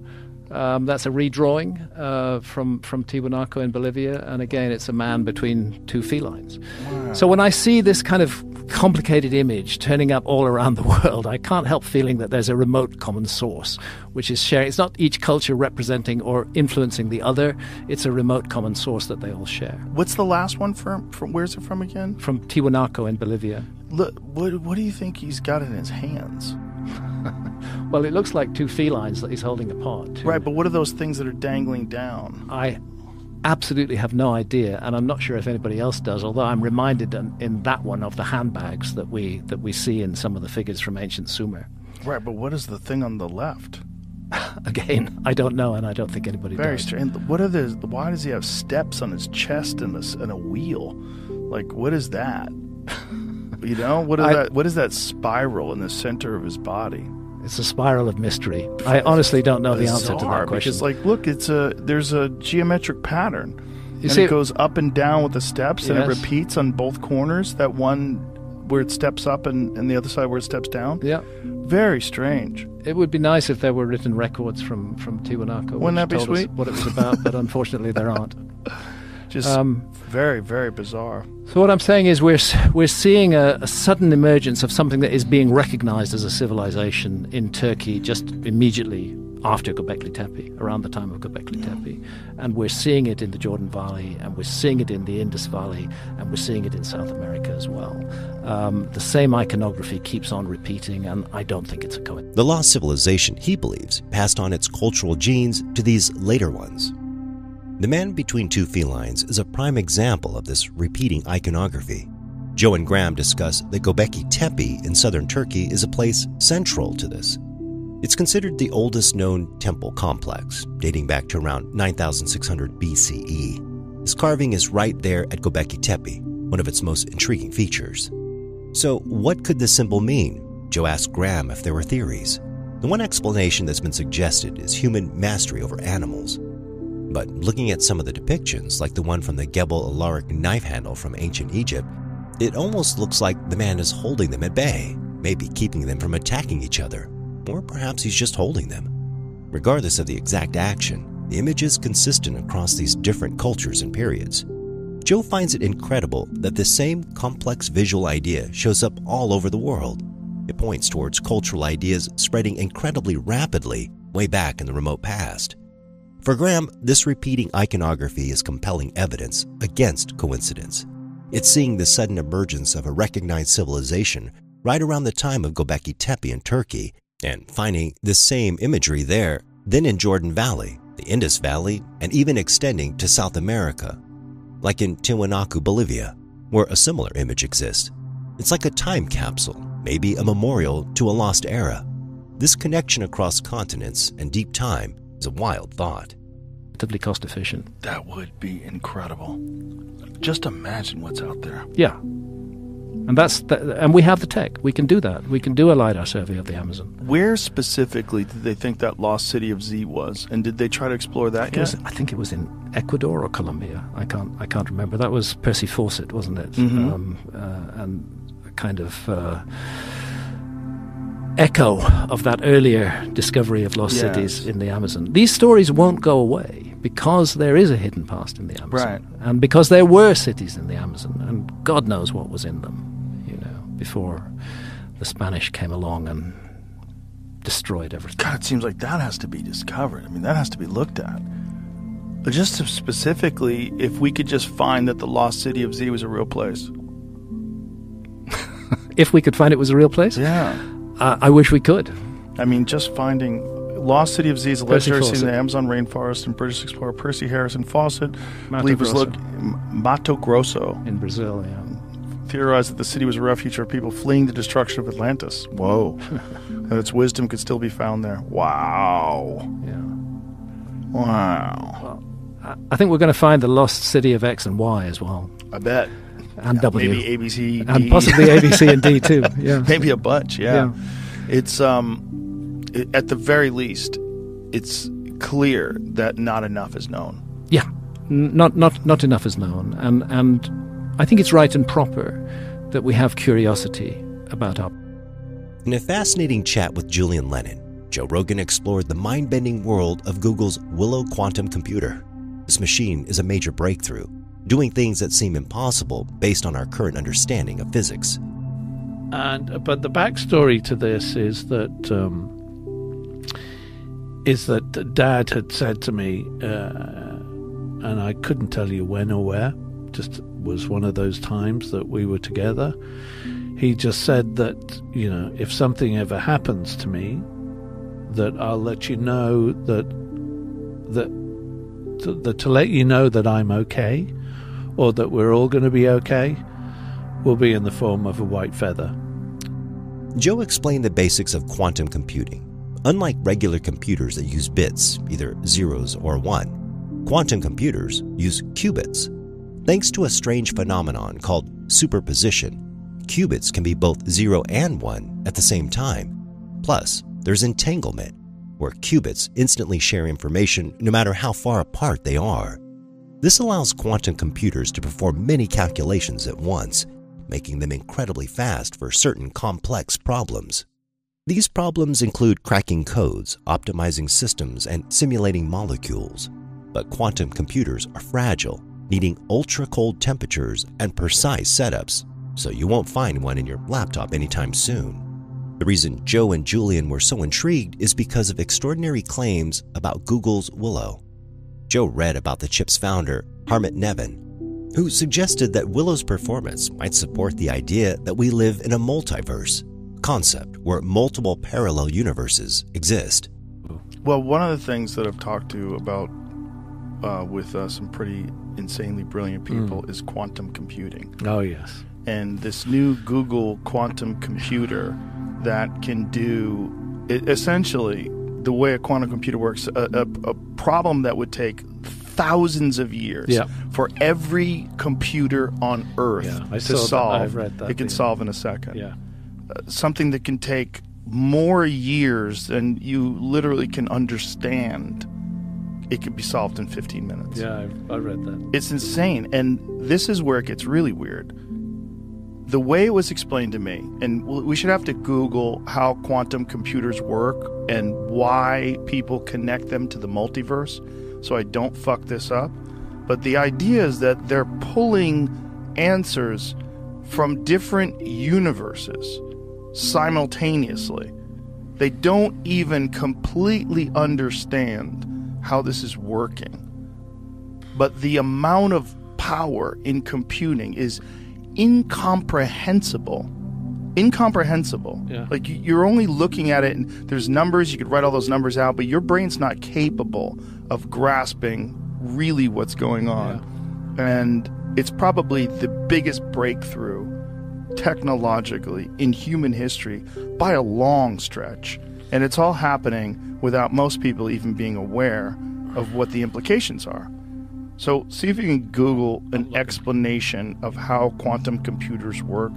Um, that's a redrawing uh, from from Tiwanaku in Bolivia, and again, it's a man between two felines. So when I see this kind of complicated image turning up all around the world, I can't help feeling that there's a remote common source, which is sharing. It's not each culture representing or influencing the other; it's a remote common source that they all share. What's the last one from? From where's it from again? From Tiwanaku in Bolivia. Look, what what do you think he's got in his hands? Well, it looks like two felines that he's holding apart. Right, but what are those things that are dangling down? I absolutely have no idea, and I'm not sure if anybody else does. Although I'm reminded in, in that one of the handbags that we that we see in some of the figures from ancient Sumer. Right, but what is the thing on the left? Again, I don't know, and I don't think anybody Very does. strange. What are the? Why does he have steps on his chest and this and a wheel? Like, what is that? you know, what is I- that? What is that spiral in the center of his body? It's a spiral of mystery. I honestly don't know the answer to that question. It's like, look, it's a there's a geometric pattern, and see- it goes up and down with the steps, and it repeats on both corners. That one where it steps up, and, and the other side where it steps down. yeah, Very strange. it would be nice if there were written records from from Tiwanaku. Wouldn't that be told us sweet? What it was about, but unfortunately there aren't. Just Um, very, very bizarre. So what I'm saying is we're we're seeing a, a sudden emergence of something that is being recognized as a civilization in Turkey just immediately after Göbekli Tepe, around the time of Göbekli Tepe, and we're seeing it in the Jordan Valley, and we're seeing it in the Indus Valley, and we're seeing it in South America as well. Um, the same iconography keeps on repeating, and I don't think it's a coincidence. The lost civilization, he believes, passed on its cultural genes to these later ones. The man between two felines is a prime example of this repeating iconography. Joe and Graham discuss that Göbekli Tepe in southern Turkey is a place central to this. It's considered the oldest known temple complex, dating back to around 9600 BCE. This carving is right there at Göbekli Tepe, one of its most intriguing features. So, what could this symbol mean? Joe asked Graham if there were theories. The one explanation that's been suggested is human mastery over animals. But looking at some of the depictions, like the one from the Gebel al Arak knife handle from ancient Egypt, it almost looks like the man is holding them at bay, maybe keeping them from attacking each other, or perhaps he's just holding them. Regardless of the exact action, the image is consistent across these different cultures and periods. Joe finds it incredible that the same complex visual idea shows up all over the world. It points towards cultural ideas spreading incredibly rapidly way back in the remote past. For Graham, this repeating iconography is compelling evidence against coincidence. It's seeing the sudden emergence of a recognized civilization right around the time of Göbekli Tepe in Turkey and finding the same imagery there, then in Jordan Valley, the Indus Valley, and even extending to South America, like in Tiwanaku, Bolivia, where a similar image exists. It's like a time capsule, maybe a memorial to a lost era. This connection across continents and deep time is a wild thought. Relatively cost efficient. That would be incredible. Just imagine what's out there. Yeah. And that's the, and we have the tech. We can do that. We can do a lidar survey of the Amazon. Where specifically did they think that lost city of Z was, and did they try to explore that It yet? was, I think it was in Ecuador or Colombia. I can't I can't remember. That was Percy Fawcett, wasn't it? Mhm. Um, uh, and kind of uh, echo of that earlier discovery of lost Yes. cities in the Amazon. These stories won't go away because there is a hidden past in the Amazon, Right. and because there were cities in the Amazon, and God knows what was in them. You know, before the Spanish came along and destroyed everything. God, it seems like that has to be discovered. I mean, that has to be looked at. But just specifically, if we could just find that the lost city of Z was a real place. If we could find it was a real place, Yeah. Uh, I wish we could. I mean, just finding Lost City of Z is a Percy legendary city in the Amazon rainforest, and British explorer Percy Harrison Fawcett Mato believed was Grosso. look Mato Grosso in Brazil. Yeah. theorized that the city was a refuge for people fleeing the destruction of Atlantis. Whoa. and its wisdom could still be found there. Wow. Yeah. Wow. I- I think we're going to find the lost city of X and Y as well, I bet. And Yeah, W, Maybe ABC, and D. possibly ABC and D too. Yeah. maybe a bunch. Yeah. Yeah. It's um, i at the very least, it's clear that not enough is known. Yeah. N- Not not not enough is known, and and I think it's right and proper that we have curiosity about our In a fascinating chat with Julian Lennon, Joe Rogan explored the mind bending world of Google's Willow quantum computer. This machine is a major breakthrough, doing things that seem impossible based on our current understanding of physics. And but the backstory to this is that um, is that Dad had said to me, uh, and I couldn't tell you when or where. Just was one of those times that we were together. He just said that you know if something ever happens to me, that I'll let you know that that to, that to let you know that I'm okay, or that we're all going to be okay, will be in the form of a white feather. Joe explained the basics of quantum computing. Unlike regular computers that use bits, either zeros or one, quantum computers use qubits. Thanks to a strange phenomenon called superposition, qubits can be both 0 and 1 at the same time. Plus, there's entanglement, where qubits instantly share information no matter how far apart they are. This allows quantum computers to perform many calculations at once, making them incredibly fast for certain complex problems. These problems include cracking codes, optimizing systems, and simulating molecules. But quantum computers are fragile, needing ultra cold temperatures and precise setups, so you won't find one in your laptop anytime soon. The reason Joe and Julian were so intrigued is because of extraordinary claims about Google's Willow. Joe read about the chip's founder, Hartmut Neven, who suggested that Willow's performance might support the idea that we live in a multiverse, concept where multiple parallel universes exist. Well, one of the things that I've talked to about uh, with uh, some pretty insanely brilliant people is quantum computing. Oh yes. and this new Google quantum computer that can do it, essentially the way a quantum computer works a, a, a problem that would take thousands of years Yeah. for every computer on earth Yeah, I to solve that, it can yeah. solve in a second Yeah. Uh, something that can take more years than you literally can understand it could be solved in 15 minutes. Yeah, I, I read that. It's insane. And this is where it gets really weird. The way it was explained to me, and we should have to Google how quantum computers work and why people connect them to the multiverse so I don't fuck this up. But the idea is that they're pulling answers from different universes simultaneously. They don't even completely understand how this is working. But the amount of power in computing is incomprehensible. Incomprehensible. Yeah. Like you- you're only looking at it and there's numbers, you could write all those numbers out, but your brain's not capable of grasping really what's going on. And it's probably the biggest breakthrough technologically in human history by a long stretch. And it's all happening without most people even being aware of what the implications are. So, see if you can Google an explanation of how quantum computers work.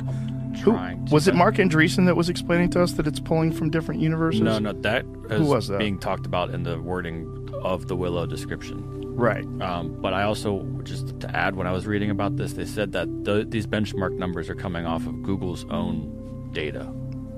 Who, was it Marc Andreessen that was explaining to us that it's pulling from different universes? No, no, that Who was that? being talked about in the wording of the Willow description. Right. Um, but I also, just to add, when I was reading about this, they said that th- these benchmark numbers are coming off of Google's own data.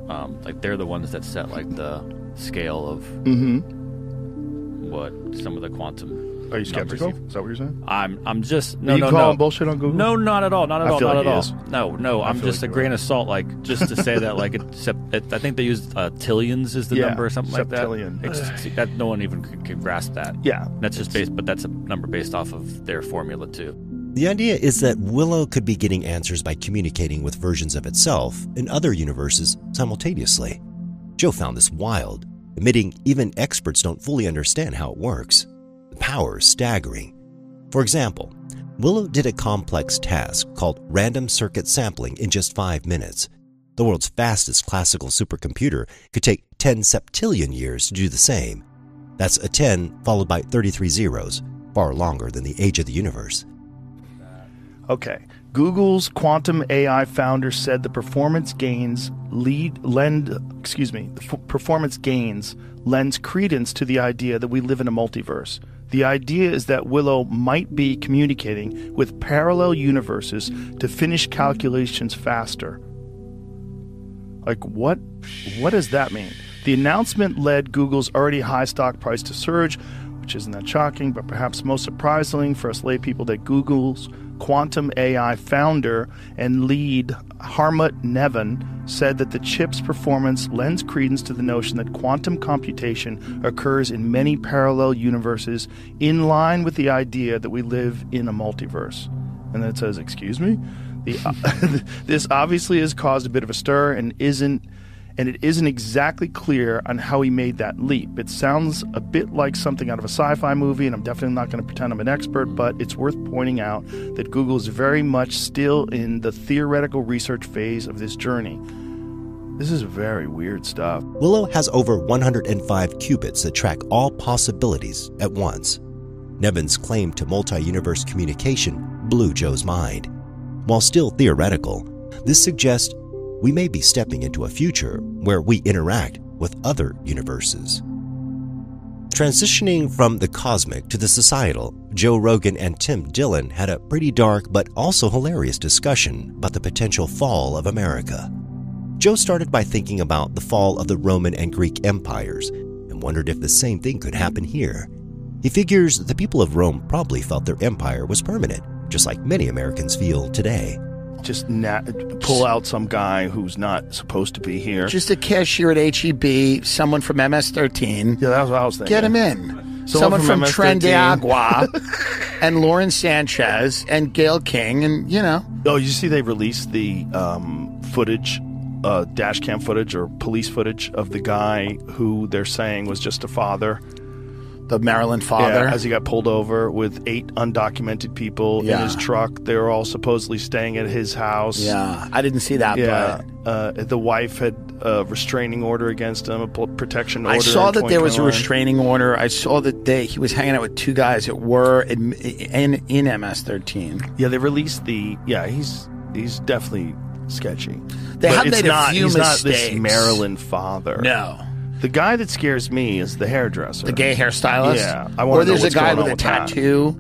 Um, like they're the ones that set like the scale of Mm-hmm. what some of the quantum. Are you skeptical? Is that what you're saying? I'm I'm just no Are you no calling no bullshit on Google? No, not at all, not at I all, feel not like at he all. is. No, no, I I'm just like a you're grain of salt, like just to say that, like it, sep- it, I think they used uh, tillions is the Yeah, number or something like that. septillion. It's- that no one even can, can grasp that. Yeah, that's just based, but that's a number based off of their formula too. The idea is that Willow could be getting answers by communicating with versions of itself in other universes simultaneously. Joe found this wild, admitting even experts don't fully understand how it works. Power staggering. For example, Willow did a complex task called random circuit sampling in just five minutes. The world's fastest classical supercomputer could take 10 septillion years to do the same. That's a 10 followed by 33 zeros, far longer than the age of the universe. Okay. Google's quantum AI founder said the performance gains lead lend excuse me, the performance gains lends credence to the idea that we live in a multiverse. The idea is that Willow might be communicating with parallel universes to finish calculations faster. Like what what does that mean? The announcement led Google's already high stock price to surge, which isn't that shocking, but perhaps most surprising for us lay people that Google's quantum AI founder and lead Hartmut Neven said that the chip's performance lends credence to the notion that quantum computation occurs in many parallel universes in line with the idea that we live in a multiverse. And then it says, "Excuse me." The, this obviously has caused a bit of a stir and isn't and it isn't exactly clear on how he made that leap. It sounds a bit like something out of a sci-fi movie and I'm definitely not going to pretend I'm an expert, but it's worth pointing out that Google is very much still in the theoretical research phase of this journey. This is very weird stuff. Willow has over 105 qubits that track all possibilities at once. Neven's claim to multi universe communication blew Joe's mind. While still theoretical, this suggests we may be stepping into a future where we interact with other universes. Transitioning from the cosmic to the societal, Joe Rogan and Tim Dillon had a pretty dark but also hilarious discussion about the potential fall of America. Joe started by thinking about the fall of the Roman and Greek empires and wondered if the same thing could happen here. He figures the people of Rome probably felt their empire was permanent, just like many Americans feel today. Just na- pull out some guy who's not supposed to be here. Just a cashier at HEB, someone from MS13. Yeah, that's what I was thinking. Get him in. Someone Someone, from from, MS-13. Tren de Aragua and Lauren Sanchez and Gayle King, and you know. Oh, you see, they released the um, footage, uh, dash cam footage or police footage of the guy who they're saying was just a father. The Maryland father. Yeah, as he got pulled over with eight undocumented people in his truck. They were all supposedly staying at his house. Yeah, I didn't see that, Yeah, uh, the wife had a restraining order against him, a protection order. I saw that there was a restraining order. I saw that they, he was hanging out with two guys that were in in, in MS13. Yeah, they released the. Yeah, he's he's definitely sketchy. They But have made a not, few he's not this. Maryland father. No. The guy that scares me is the hairdresser. The gay hairstylist. Yeah, I wanna Or there's know a guy going with on a that. tattoo,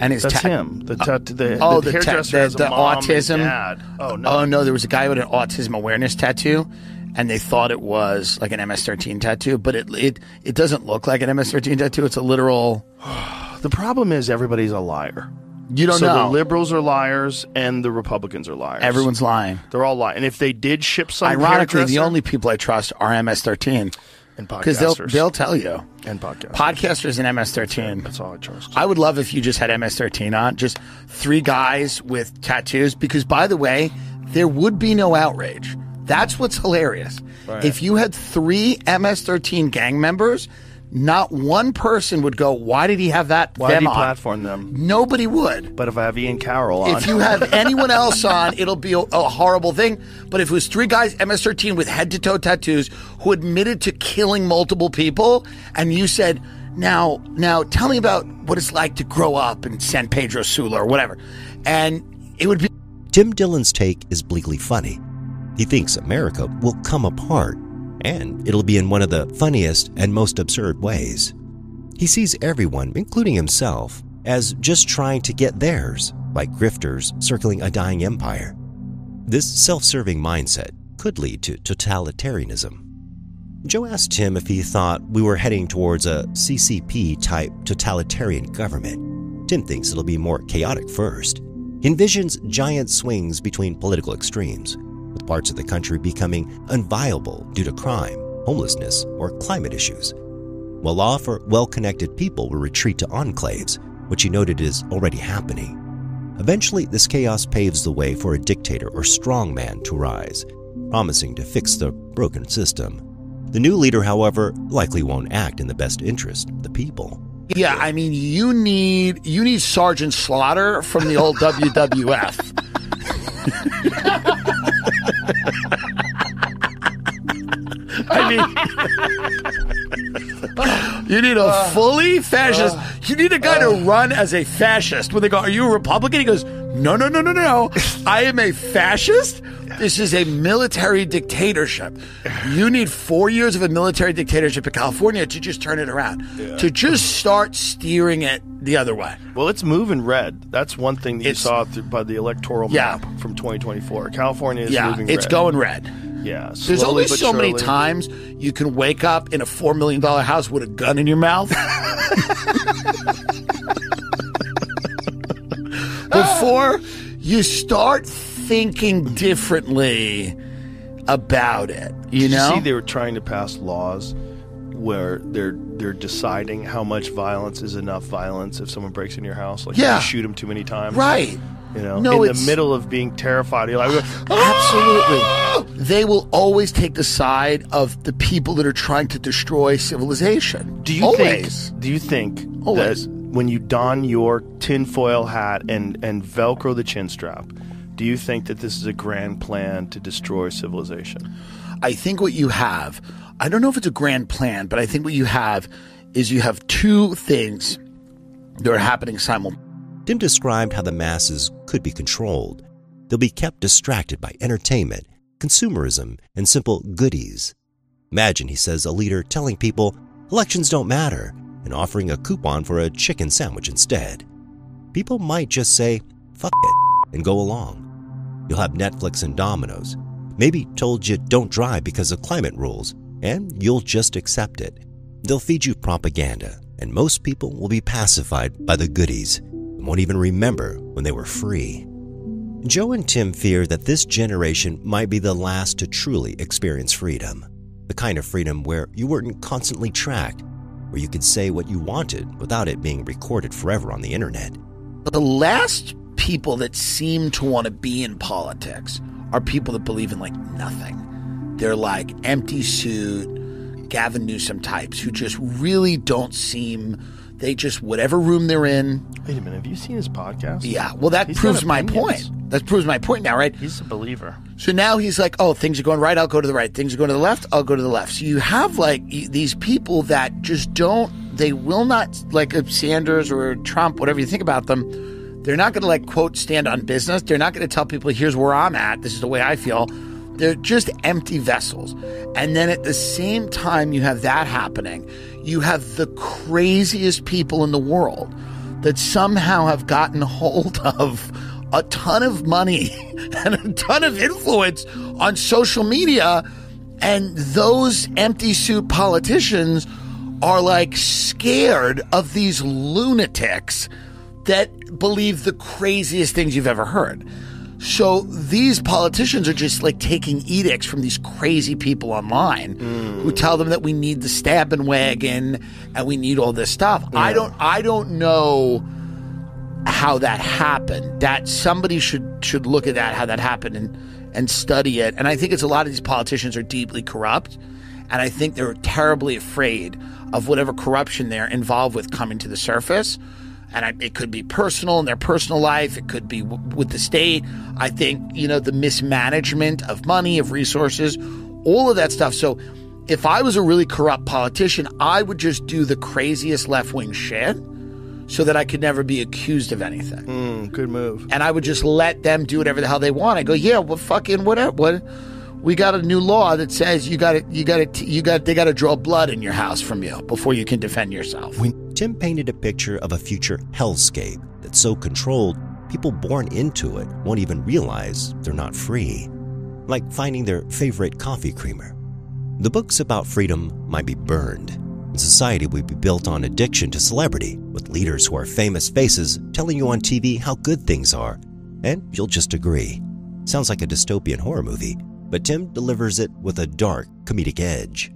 and his That's ta- him. The uh, tat- the- oh the the, ta- hairdresser the, has a the mom and autism. dad. Oh, no. Oh no, there was a guy with an autism awareness tattoo. And they thought it was like an MS-13 tattoo, but it it it doesn't look like an MS-13 tattoo. It's a literal. The problem is everybody's a liar. You don't so know. the liberals are liars and the Republicans are liars. Everyone's lying. They're all lying. And if they did ship some Ironically, the hairdresser- only people I trust are MS-13 and because they'll they'll tell you and podcasters. podcasters and MS-13. That's all I trust. I would love if you just had MS-13 on, just three guys with tattoos. Because by the way, there would be no outrage. That's what's hilarious. Right. If you had three MS-13 gang members, not one person would go, "Why did he have that?" Why did he on?" platform them? Nobody would. But if I have Ian Carroll on, If you have anyone else on, it'll be a, a horrible thing. But if it was three guys, MS-13 with head-to-toe tattoos, who admitted to killing multiple people, and you said, "Now, now, tell me about what it's like to grow up in San Pedro Sula or whatever," and it would be Tim Dillon's take is bleakly funny. He thinks America will come apart, and it'll be in one of the funniest and most absurd ways. He sees everyone, including himself, as just trying to get theirs, like grifters circling a dying empire. This self serving mindset could lead to totalitarianism. Joe asked Tim if he thought we were heading towards a CCP type totalitarian government. Tim thinks it'll be more chaotic first. He envisions giant swings between political extremes, with parts of the country becoming unviable due to crime, homelessness, or climate issues. While law for well connected people will retreat to enclaves, which he noted is already happening. Eventually, this chaos paves the way for a dictator or strongman to rise, promising to fix the broken system. The new leader, however, likely won't act in the best interest of the people. yeah. I mean, you need you need Sergeant Slaughter from the old WWF. I mean, you need a fully fascist. you need a guy to run as a fascist. When they go, "Are you a Republican?" He goes, "No, no, no, no, no. I am a fascist. This is a military dictatorship. You need four years of a military dictatorship in California to just turn it around, to just start steering it the other way." well, it's moving red. That's one thing that you saw through, by the electoral Yeah. map from 2024. California is moving red. yeah, moving it's red. going red. Yeah, There's slowly only but so many times you can wake up in a four million dollar house with a gun in your mouth. Before you start thinking differently about it, you Did know. see they were trying to pass laws where they're they're deciding how much violence is enough violence if someone breaks into your house. Like, Yeah. you shoot them too many times, Right. You know, No, in the middle of being terrified, you're like, oh, Absolutely. Oh! They will always take the side of the people that are trying to destroy civilization. Do you always? think? Do you think Always. that when you don your tinfoil hat and and Velcro the chin strap, do you think that this is a grand plan to destroy civilization? I think what you have, I don't know if it's a grand plan, but I think what you have is you have two things that are happening simultaneously. Tim described how the masses could be controlled. They'll be kept distracted by entertainment, consumerism, and simple goodies. Imagine, he says, a leader telling people elections don't matter and offering a coupon for a chicken sandwich instead. People might just say, fuck it, and go along. You'll have Netflix and Domino's. Maybe told you don't drive because of climate rules, and you'll just accept it. They'll feed you propaganda, and most people will be pacified by the goodies and won't even remember when they were free. Joe and Tim fear that this generation might be the last to truly experience freedom. The kind of freedom where you weren't constantly tracked, where you could say what you wanted without it being recorded forever on the internet. But The last people that seem to want to be in politics are people that believe in like nothing. They're like empty suit, Gavin Newsom types who just really don't seem. They just whatever room they're in. Wait a minute, have you seen his podcast? Yeah, well that He's proves my point. That proves my point now, right? He's a believer. So now he's like, oh, things are going right. I'll go to the right. Things are going to the left. I'll go to the left. So you have like these people that just don't, they will not, like a Sanders or Trump, whatever you think about them, they're not going to like, quote, stand on business. They're not going to tell people, here's where I'm at. This is the way I feel. They're just empty vessels. And then at the same time you have that happening, you have the craziest people in the world that somehow have gotten hold of a ton of money and a ton of influence on social media. And those empty suit politicians are like scared of these lunatics that believe the craziest things you've ever heard. So these politicians are just like taking edicts from these crazy people online who mm. tell them that we need the stabbing wagon and we need all this stuff. I don't I don't know how that happened. That somebody should should look at that how that happened and and study it. And I think it's a lot of these politicians are deeply corrupt and I think they're terribly afraid of whatever corruption they're involved with coming to the surface and I, it could be personal in their personal life. It could be w- with the state. I think you know the mismanagement of money, of resources, all of that stuff. So, if I was a really corrupt politician, I would just do the craziest left wing shit, so that I could never be accused of anything. Mm, good move. And I would just let them do whatever the hell they want. I go, yeah, well, fucking whatever. What? We got a new law that says you got to, you got to, you got, they got to draw blood in your house from you before you can defend yourself. When Tim painted a picture of a future hellscape that's so controlled, people born into it won't even realize they're not free. Like finding their favorite coffee creamer. The books about freedom might be burned, society would be built on addiction to celebrity, with leaders who are famous faces telling you on TV how good things are, and you'll just agree. Sounds like a dystopian horror movie, but Tim delivers it with a dark, comedic edge.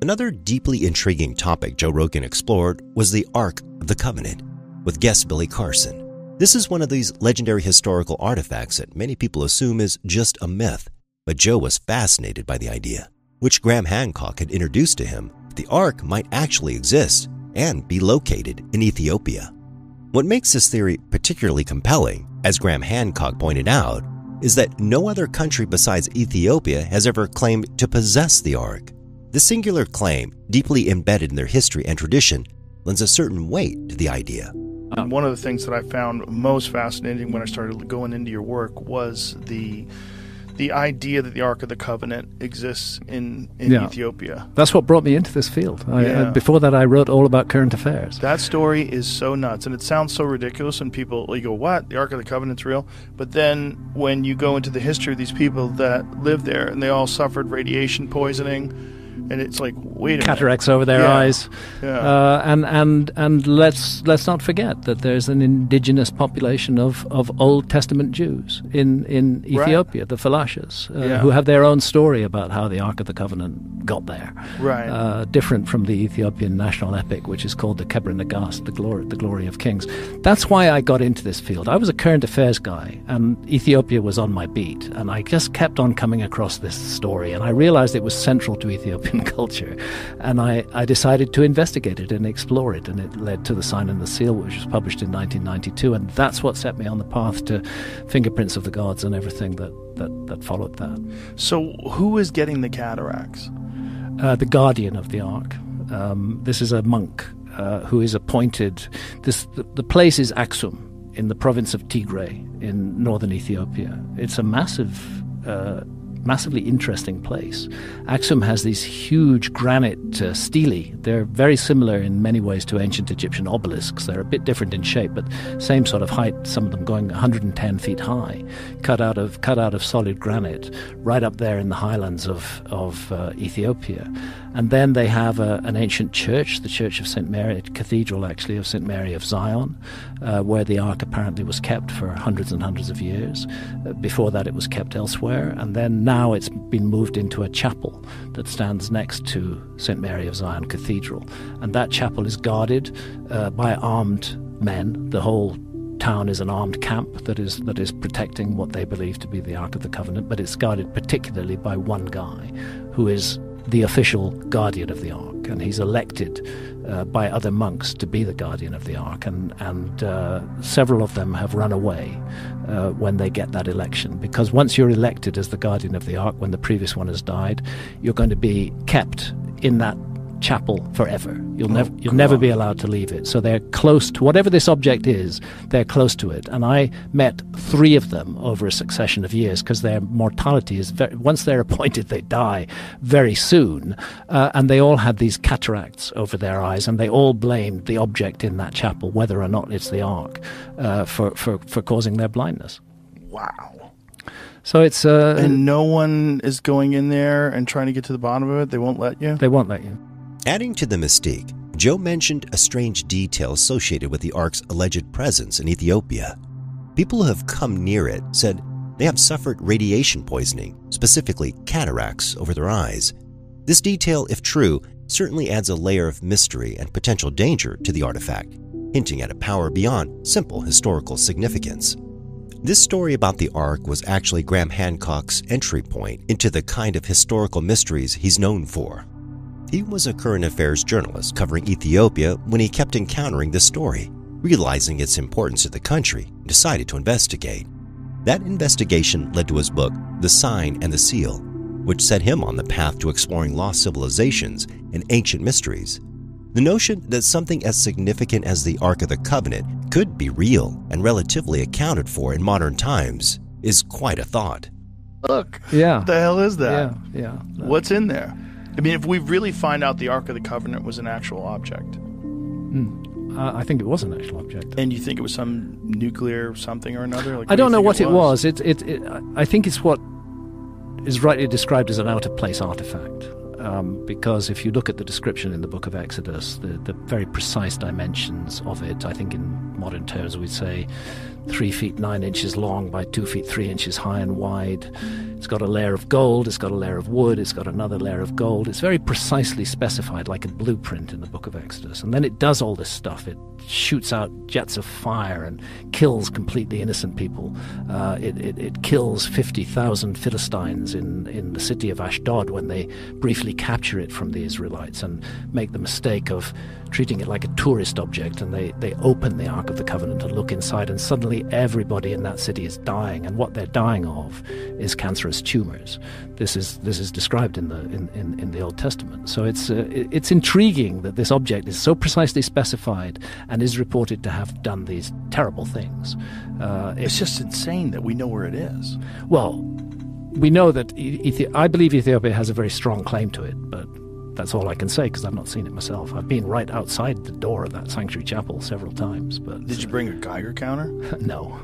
Another deeply intriguing topic Joe Rogan explored was the Ark of the Covenant, with guest Billy Carson. This is one of these legendary historical artifacts that many people assume is just a myth, but Joe was fascinated by the idea, which Graham Hancock had introduced to him. The Ark might actually exist and be located in Ethiopia. What makes this theory particularly compelling, as Graham Hancock pointed out, is that no other country besides Ethiopia has ever claimed to possess the Ark. The singular claim, deeply embedded in their history and tradition, lends a certain weight to the idea. Um, one of the things that I found most fascinating when I started going into your work was the the idea that the Ark of the Covenant exists in, in Yeah. Ethiopia. That's what brought me into this field. I, Yeah. uh, before that, I wrote all about current affairs. That story is so nuts, and it sounds so ridiculous. And people, you go, "What? The Ark of the Covenant's real?" But then, when you go into the history of these people that lived there, and they all suffered radiation poisoning, and it's like, wait a minute. cataracts over their Yeah. eyes. Yeah. Uh, and and and let's let's not forget that there's an indigenous population of, of Old Testament Jews in, in Right. Ethiopia, the Falashas, uh, Yeah. who have their own story about how the Ark of the Covenant got there. Right. Uh, different from the Ethiopian national epic, which is called the Kebra Nagast, the glory, the glory of kings. That's why I got into this field. I was a current affairs guy, and Ethiopia was on my beat, and I just kept on coming across this story, and I realized it was central to Ethiopian culture, and I, I decided to investigate it and explore it, and it led to the Sign and the Seal, which was published in 1992, and that's what set me on the path to Fingerprints of the Gods and everything that, that, that followed that. So, who is getting the cataracts? uh, the guardian of the ark. Um, this is a monk uh, who is appointed. This the, the place is Aksum in the province of Tigray in northern Ethiopia. It's a massive. Uh, Massively interesting place. Axum has these huge granite uh, stelae. They're very similar in many ways to ancient Egyptian obelisks. They're a bit different in shape, but same sort of height. Some of them going 110 feet high, cut out of cut out of solid granite, right up there in the highlands of of uh, Ethiopia. And then they have a, an ancient church, the Church of St. Mary, cathedral actually of St. Mary of Zion, uh, where the ark apparently was kept for hundreds and hundreds of years. Uh, before that, it was kept elsewhere. And then now it's been moved into a chapel that stands next to St. Mary of Zion Cathedral. And that chapel is guarded uh, by armed men. The whole town is an armed camp that is that is protecting what they believe to be the Ark of the Covenant, but it's guarded particularly by one guy who is the official guardian of the Ark, and he's elected uh, by other monks to be the guardian of the Ark, and and uh, several of them have run away uh, when they get that election. Because once you're elected as the guardian of the Ark, when the previous one has died, you're going to be kept in that chapel forever. You'll never you'll never be allowed to leave it. So they're close to whatever this object is. They're close to it. And I met three of them over a succession of years because their mortality is very, once they're appointed, they die very soon. Uh, and they all had these cataracts over their eyes, and they all blamed the object in that chapel, whether or not it's the ark, uh, for, for for causing their blindness. Wow. So it's uh, and no one is going in there and trying to get to the bottom of it. They won't let you. They won't let you. Adding to the mystique, Joe mentioned a strange detail associated with the Ark's alleged presence in Ethiopia. People who have come near it said they have suffered radiation poisoning, specifically cataracts over their eyes. This detail, if true, certainly adds a layer of mystery and potential danger to the artifact, hinting at a power beyond simple historical significance. This story about the Ark was actually Graham Hancock's entry point into the kind of historical mysteries he's known for. He was a current affairs journalist covering Ethiopia when he kept encountering this story, realizing its importance to the country, and decided to investigate. That investigation led to his book, The Sign and the Seal, which set him on the path to exploring lost civilizations and ancient mysteries. The notion that something as significant as the Ark of the Covenant could be real and relatively accounted for in modern times is quite a thought. Look, Yeah. what the hell is that? Yeah, yeah. What's in there? I mean, if we really find out the Ark of the Covenant was an actual object, Uh, I think it was an actual object. and you think it was some nuclear something or another, like I do don't know what it was. It, it, it, I think it's what is rightly described as an out of place artifact. Um, because if you look at the description in the book of Exodus, the, the very precise dimensions of it, I think in modern terms we'd say three feet nine inches long by two feet three inches high and wide. It's got a layer of gold, it's got a layer of wood, it's got another layer of gold. It's very precisely specified, like a blueprint in the book of Exodus. And then it does all this stuff. It shoots out jets of fire and kills completely innocent people. Uh, it, it, it kills 50,000 Philistines in, in the city of Ashdod when they briefly capture it from the Israelites and make the mistake of treating it like a tourist object. And they, they open the Ark of the Covenant and look inside, and suddenly everybody in that city is dying. And what they're dying of is cancerous tumors. This is, this is described in the, in, in, in the Old Testament. So it's, uh, it's intriguing that this object is so precisely specified and is reported to have done these terrible things. Uh, It's just insane that we know where it is. well, we know that Ethi- I believe Ethiopia has a very strong claim to it, but that's all I can say because I've not seen it myself. I've been right outside the door of that sanctuary chapel several times, but Did you bring a Geiger counter? no,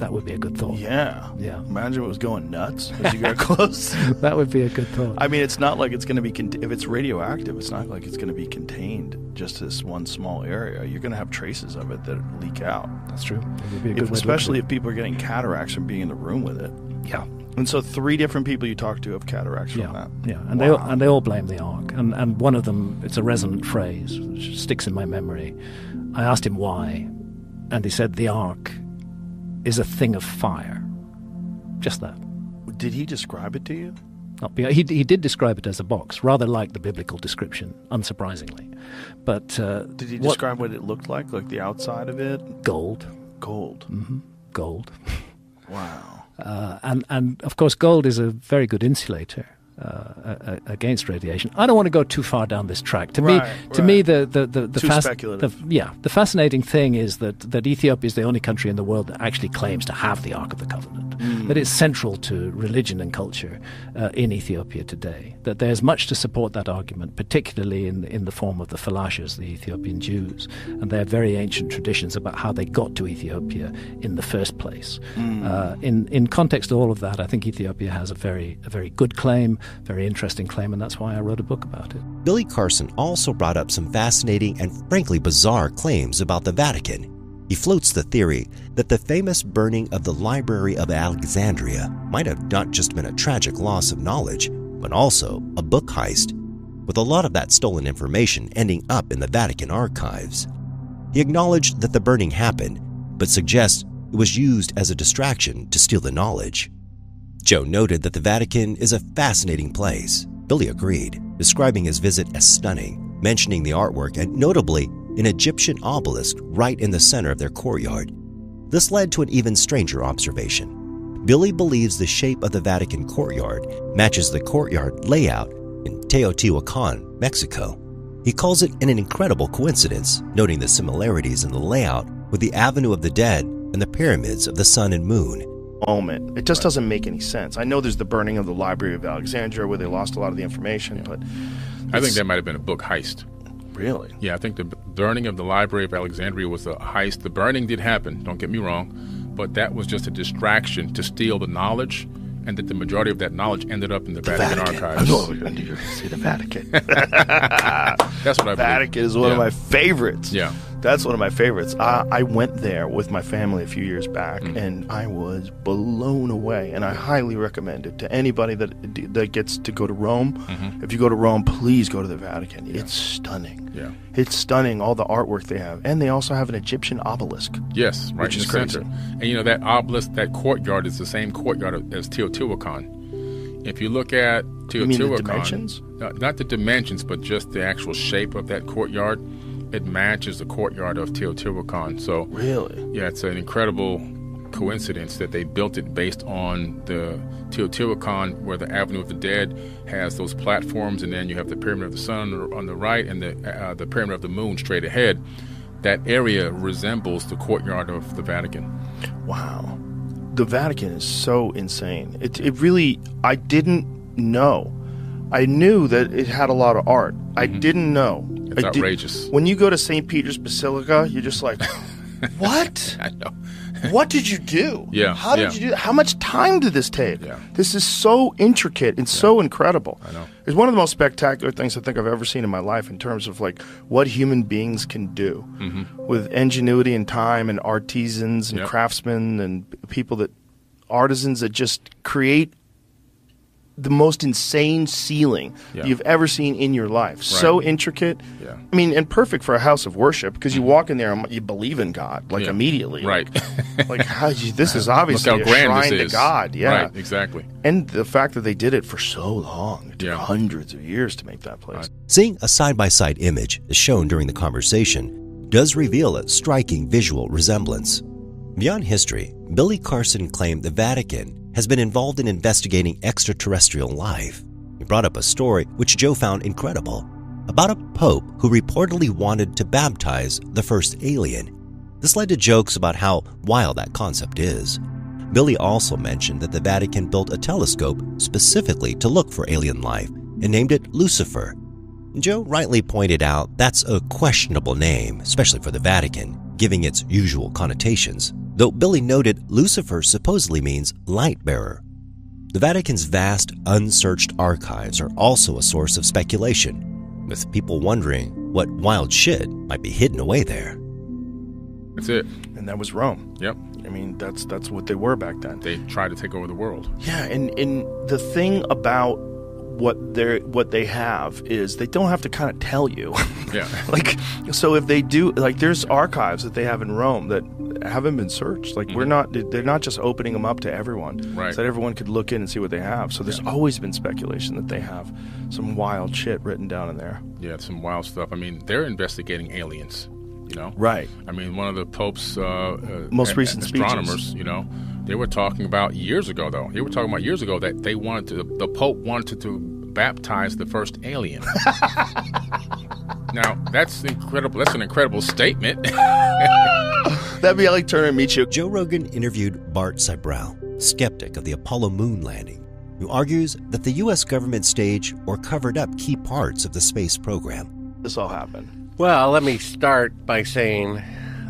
that would be a good thought. Yeah. Yeah. Imagine it was going nuts as you got close. that would be a good thought. I mean, it's not like it's going to be con- if it's radioactive. It's not like it's going to be contained just this one small area. You're going to have traces of it that leak out. That's true. Would be a If- way to look at especially if people are getting cataracts from being in the room with it. Yeah. And so, three different people you talk to have cataracts from Yeah, that. yeah, and they all, and they all blame the ark, and and one of them it's a resonant phrase which sticks in my memory. I asked him why, and he said the ark is a thing of fire. Just that. Did he describe it to you? Not be, he he did describe it as a box, rather like the biblical description, unsurprisingly. But uh, Did he what- describe what it looked like, like the outside of it? gold? Gold. hmm Gold. Wow. Uh, and and of course, gold is a very good insulator uh, against radiation. I don't want to go too far down this track. To Right, me, to me, the the the, the, fas- the- yeah, the fascinating thing is that that Ethiopia is the only country in the world that actually claims to have the Ark of the Covenant. That it's central to religion and culture uh, in Ethiopia today. That there's much to support that argument, particularly in in the form of the Falashas, the Ethiopian Jews, and their very ancient traditions about how they got to Ethiopia in the first place. Hmm. Uh, in in context of all of that, I think Ethiopia has a very a very good claim, very interesting claim, and that's why I wrote a book about it. Billy Carson also brought up some fascinating and frankly bizarre claims about the Vatican. He floats the theory that the famous burning of the Library of Alexandria might have not just been a tragic loss of knowledge, but also a book heist, with a lot of that stolen information ending up in the Vatican archives. He acknowledged that the burning happened, but suggests it was used as a distraction to steal the knowledge. Joe noted that the Vatican is a fascinating place. Billy agreed, describing his visit as stunning, mentioning the artwork and notably an Egyptian obelisk right in the center of their courtyard. This led to an even stranger observation. Billy believes the shape of the Vatican courtyard matches the courtyard layout in Teotihuacan, Mexico. He calls it an incredible coincidence, noting the similarities in the layout with the Avenue of the Dead and the pyramids of the sun and moon. Moment. It just doesn't make any sense. I know there's the burning of the Library of Alexandria where they lost a lot of the information, but I think that might have been a book heist. Really? Yeah, I think the burning of the Library of Alexandria was a heist. The burning did happen, don't get me wrong, but that was just a distraction to steal the knowledge, and that the majority of that knowledge ended up in the, Vatican, Vatican. archives. I know, I knew you were going to say the Vatican. That's what I believe. Vatican is one of my favorites. Yeah. That's one of my favorites. I, I went there with my family a few years back, Mm. and I was blown away. And I highly recommend it to anybody that that gets to go to Rome. Mhm. If you go to Rome, please go to the Vatican. It's stunning. Yeah. It's stunning. All the artwork they have, and they also have an Egyptian obelisk. Yes, right which in is the crazy. center. And you know that obelisk, that courtyard is the same courtyard as Teotihuacan. If you look at Teotihuacan, You mean the dimensions? uh, not the dimensions, but just the actual shape of that courtyard, it matches the courtyard of Teotihuacan. So Really? yeah, it's an incredible coincidence that they built it based on the Teotihuacan, where the Avenue of the Dead has those platforms, and then you have the Pyramid of the Sun on the- right, and the uh, the Pyramid of the Moon straight ahead. That area resembles the courtyard of the Vatican. Wow. The Vatican is so insane. It, it really, I didn't know. I knew that it had a lot of art. I didn't know. Mm-hmm. It's I did- outrageous. when you go to St. Peter's Basilica, you're just like, what? I know. what did you do? Yeah, How did yeah. you do How much time did this take? Yeah. This is so intricate and so incredible. I know. It's one of the most spectacular things I think I've ever seen in my life in terms of like what human beings can do Mhm. with ingenuity and time and artisans and Yep. craftsmen and people that artisans that just create the most insane ceiling Yeah. you've ever seen in your life. So intricate. Yeah. I mean, and perfect for a house of worship because you mm-hmm. walk in there and you believe in God like Yeah. immediately. Right. Like, how this is obviously Look how a grand shrine this to. God. Yeah. Right, exactly. And the fact that they did it for so long. It took Yeah. hundreds of years to make that place. Seeing a side by side image as shown during the conversation does reveal a striking visual resemblance. Beyond history, Billy Carson claimed the Vatican has been involved in investigating extraterrestrial life. He brought up a story which Joe found incredible about a pope who reportedly wanted to baptize the first alien. This led to jokes about how wild that concept is. Billy also mentioned that the Vatican built a telescope specifically to look for alien life and named it Lucifer. Joe rightly pointed out that's a questionable name, especially for the Vatican, giving its usual connotations, though Billy noted Lucifer supposedly means light bearer. The Vatican's vast, unsearched archives are also a source of speculation, with people wondering what wild shit might be hidden away there. That's it. And that was Rome. Yep. I mean, that's that's what they were back then. They tried to take over the world. Yeah, and, and the thing about what they what they have is they don't have to kind of tell you. Yeah. like so if they do like there's archives that they have in Rome that haven't been searched. Like we're not they're not just opening them up to everyone. Mm-hmm. Right. So that everyone could look in and see what they have. So there's always been speculation that they have some wild shit written down in there. Yeah, some wild stuff. I mean, they're investigating aliens. You know, Right. I mean, one of the Pope's uh, uh, Most recent speeches. astronomers. You know, they were talking about years ago, though. They were talking about years ago that they wanted to. The Pope wanted to baptize the first alien. now that's incredible. That's an incredible statement. That'd be like Turner and Michio. Joe Rogan interviewed Bart Sibrel, skeptic of the Apollo moon landing, who argues that the U.S. government staged or covered up key parts of the space program. This all happened. Well, let me start by saying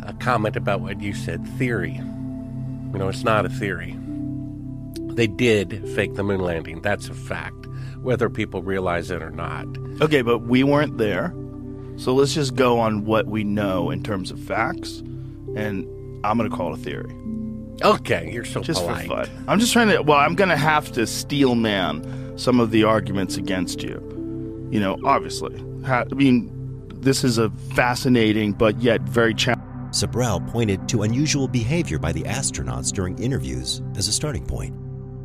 a comment about what you said theory. You know, it's not a theory. They did fake the moon landing. That's a fact, whether people realize it or not. Okay, but we weren't there. So let's just go on what we know in terms of facts, and I'm going to call it a theory. Okay, you're so just polite. for fun. I'm just trying to. Well, I'm going to have to steel man some of the arguments against you. You know, obviously. I mean, this is a fascinating but yet very challenging. Sibrel pointed to unusual behavior by the astronauts during interviews as a starting point.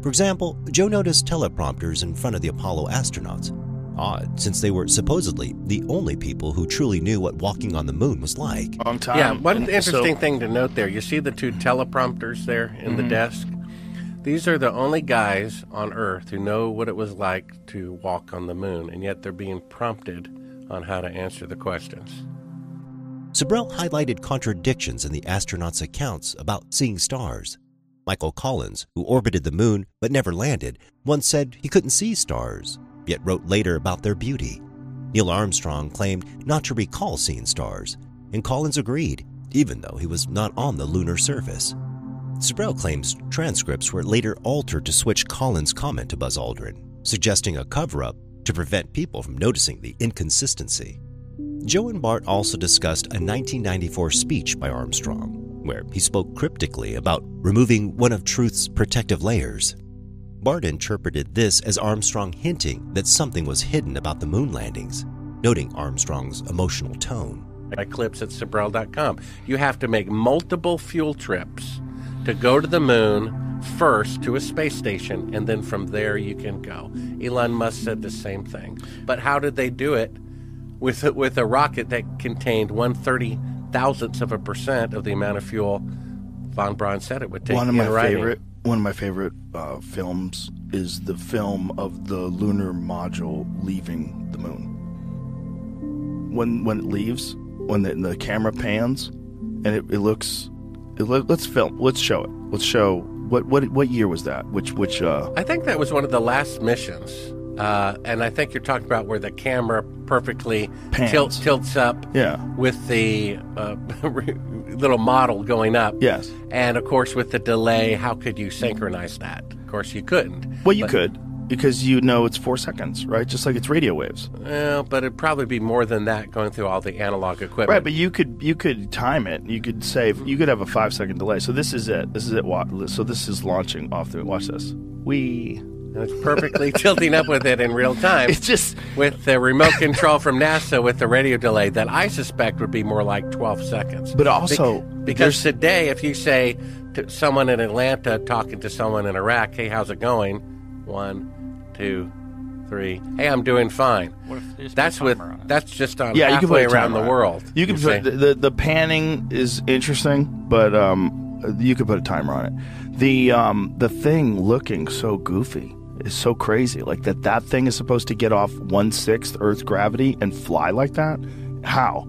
For example, Joe noticed teleprompters in front of the Apollo astronauts. Odd, since they were supposedly the only people who truly knew what walking on the moon was like. Long time. Yeah, one And interesting so- thing to note there. You see the two teleprompters there in the Mhm. desk? These are the only guys on Earth who know what it was like to walk on the moon, and yet they're being prompted on how to answer the questions. Sibrel highlighted contradictions in the astronauts' accounts about seeing stars. Michael Collins, who orbited the moon but never landed, once said he couldn't see stars, yet wrote later about their beauty. Neil Armstrong claimed not to recall seeing stars, and Collins agreed, even though he was not on the lunar surface. Sibrel claims transcripts were later altered to switch Collins' comment to Buzz Aldrin, suggesting a cover up to prevent people from noticing the inconsistency. Joe and Bart also discussed a 1994 speech by Armstrong, where he spoke cryptically about removing one of truth's protective layers. Bart interpreted this as Armstrong hinting that something was hidden about the moon landings, noting Armstrong's emotional tone. Eclipse at Sibrel.com. You have to make multiple fuel trips to go to the moon first to a space station, and then from there you can go. Elon Musk said the same thing. But how did they do it with a, with a rocket that contained one thirty thousandths of a percent of the amount of fuel von Braun said it would take? one of my writing? favorite one of my favorite uh, films is the film of the lunar module leaving the moon. When when it leaves, when the, the camera pans, and it, it looks, it, look- let's film, let's show it. Let's show what what what year was that? Which which uh, I think that was one of the last missions. Uh, and I think you're talking about where the camera perfectly tilt, tilts up Yeah. with the uh, little model going up. Yes. And of course, with the delay, how could you synchronize that? Of course, you couldn't. well you But- could because you know it's four seconds, right? Just like it's radio waves. Well, but it'd probably be more than that going through all the analog equipment. Right, but you could you could time it. You could say you could have a five second delay. So this is it. This is it. So this is launching off the. Watch this. We. And it's perfectly tilting up with it in real time. It's just with the remote control from NASA with the radio delay that I suspect would be more like 12 seconds. But also, Be- because today, if you say to someone in Atlanta talking to someone in Iraq, "Hey, how's it going?" One, two, three. Hey, I'm doing fine. What if they just put That's with timer on it? that's just on yeah, you can put halfway a around timer the on it. world. You can say. put the, the the panning is interesting, but um, you could put a timer on it. The um the thing looking so goofy is so crazy. Like that that thing is supposed to get off one sixth Earth's gravity and fly like that. How?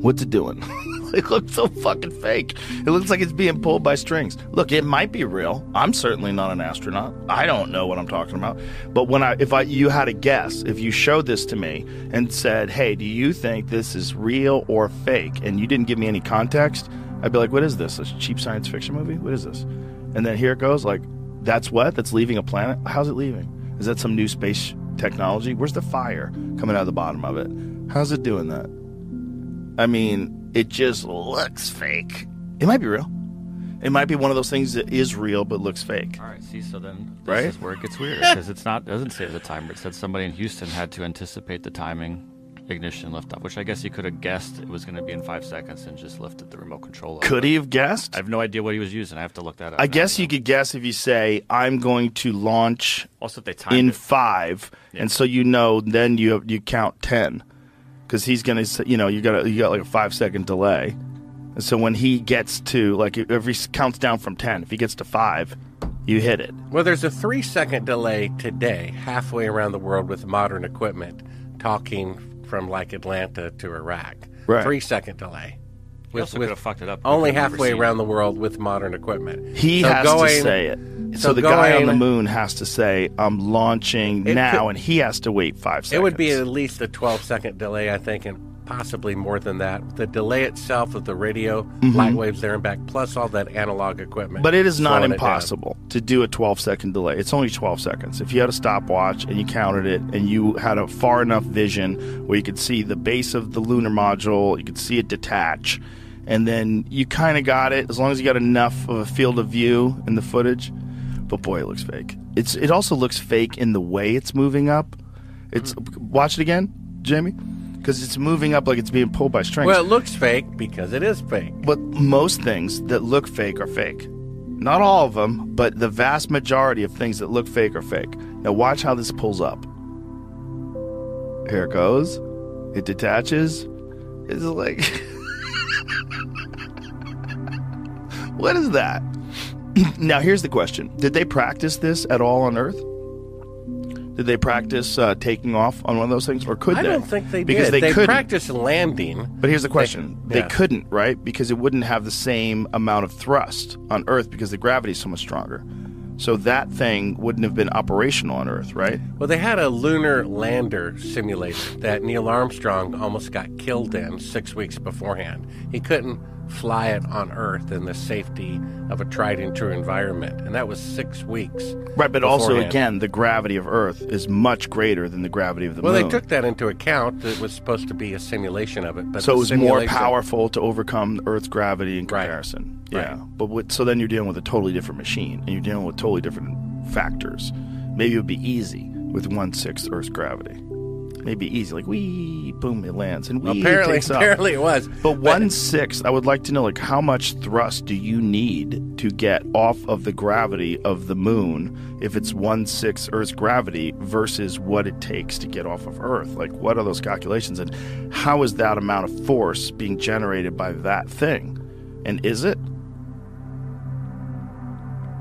What's it doing? it looks so fucking fake. It looks like it's being pulled by strings. Look, it might be real. I'm certainly not an astronaut. I don't know what I'm talking about. But when I if I you had a guess, if you showed this to me and said, "Hey, do you think this is real or fake?" and you didn't give me any context, I'd be like, "What is this? A cheap science fiction movie? What is this?" And then here it goes like that's what? That's leaving a planet? How's it leaving? Is that some new space technology? Where's the fire coming out of the bottom of it? How's it doing that? I mean, it just looks fake. It might be real. It might be one of those things that is real but looks fake. All right, see, so then this Right? is where it gets weird because it's not doesn't say the timer. It said somebody in Houston had to anticipate the timing, ignition, liftoff, which I guess he could have guessed it was going to be in five seconds and just lifted the remote control. up. Could he have guessed? I have no idea what he was using. I have to look that up. I now. guess you could guess if you say, I'm going to launch Also, if they timed in it. five. And so you know, then you you count 10. Because he's going to, you know, you got, a, you got like a five second delay. And so when he gets to, like, if he counts down from 10, if he gets to five, you hit it. Well, there's a three second delay today, halfway around the world with modern equipment, talking from like Atlanta to Iraq. Right. Three second delay. He also could have fucked it up. Only We could've never halfway around the world with modern equipment. He So has going- to say it. So, so the guy on the moon has to say, I'm launching now, could- and he has to wait five seconds. It would be at least a 12 second delay, I think, and possibly more than that. The delay itself of the radio, Mhm. light waves there and back, plus all that analog equipment. But it is not slowing it down. impossible to do a 12 second delay. It's only 12 seconds. If you had a stopwatch and you counted it and you had a far enough vision where you could see the base of the lunar module, you could see it detach, and then you kind of got it as long as you got enough of a field of view in the footage. But boy, it looks fake. It's it also looks fake in the way it's moving up. It's watch it again, Jamie, because it's moving up like it's being pulled by strings. Well, it looks fake because it is fake. But most things that look fake are fake. Not all of them, but the vast majority of things that look fake are fake. Now watch how this pulls up. Here it goes. It detaches. It's like What is that? now here's the question. Did they practice this at all on Earth? Did they practice uh, taking off on one of those things, or could I they? I don't think they because did. They, They couldn't. practiced landing. But here's the question: they, yeah. couldn't, right? Because it wouldn't have the same amount of thrust on Earth because the gravity is so much stronger. So that thing wouldn't have been operational on Earth, right? Well, they had a lunar lander simulator that Neil Armstrong almost got killed in six weeks beforehand. He couldn't fly it on Earth in the safety of a tried and true environment, and that was six weeks. Right, but also again, the gravity of Earth is much greater than the gravity of the well, moon. Well, they took that into account. It was supposed to be a simulation of it, but so it was more powerful to overcome Earth's gravity in comparison. Right. Yeah, but with, so then you're dealing with a totally different machine, and you're dealing with totally different factors. Maybe it would be easy with one sixth Earth's gravity. Maybe easy, like wee, boom, it lands, and wee, Apparently- it apparently it was. But one sixth, I would like to know, like how much thrust do you need to get off of the gravity of the moon if it's one sixth Earth's gravity versus what it takes to get off of Earth? Like, what are those calculations, and how is that amount of force being generated by that thing? And is it?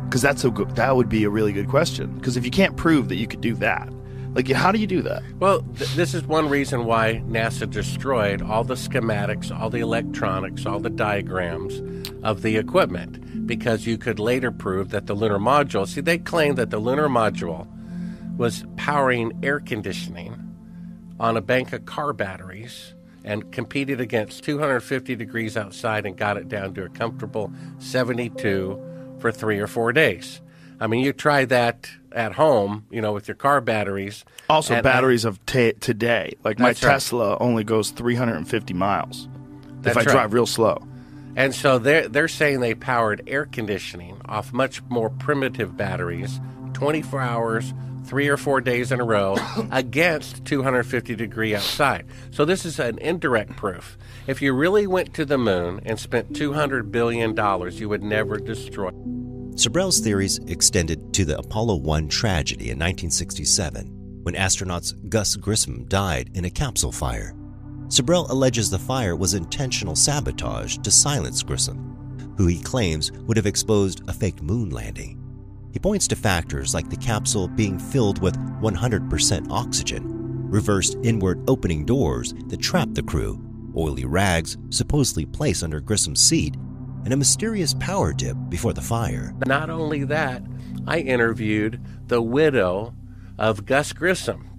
Because that's a good, that would be a really good question. Because if you can't prove that you could do that, like how do you do that? Well, th- this is one reason why NASA destroyed all the schematics, all the electronics, all the diagrams of the equipment because you could later prove that the lunar module. See, they claimed that the lunar module was powering air conditioning on a bank of car batteries and competed against 250 degrees outside and got it down to a comfortable 72 for three or four days. I mean, you try that at home, you know, with your car batteries. Also, and- batteries of ta today, like my That's right. Tesla, only goes 350 miles That's if I right. drive real slow. And so they're, they're saying they powered air conditioning off much more primitive batteries, 24 hours, three or four days in a row, against 250 degree outside. So this is an indirect proof. If you really went to the moon and spent $200 billion, you would never destroy. Sibrel's theories extended to the Apollo 1 tragedy in 1967 when astronauts Gus Grissom died in a capsule fire. Sibrel alleges the fire was intentional sabotage to silence Grissom, who he claims would have exposed a fake moon landing. He points to factors like the capsule being filled with 100% oxygen, reversed inward opening doors that trap the crew, oily rags supposedly placed under Grissom's seat, and a mysterious power dip before the fire. Not only that, I interviewed the widow of Gus Grissom,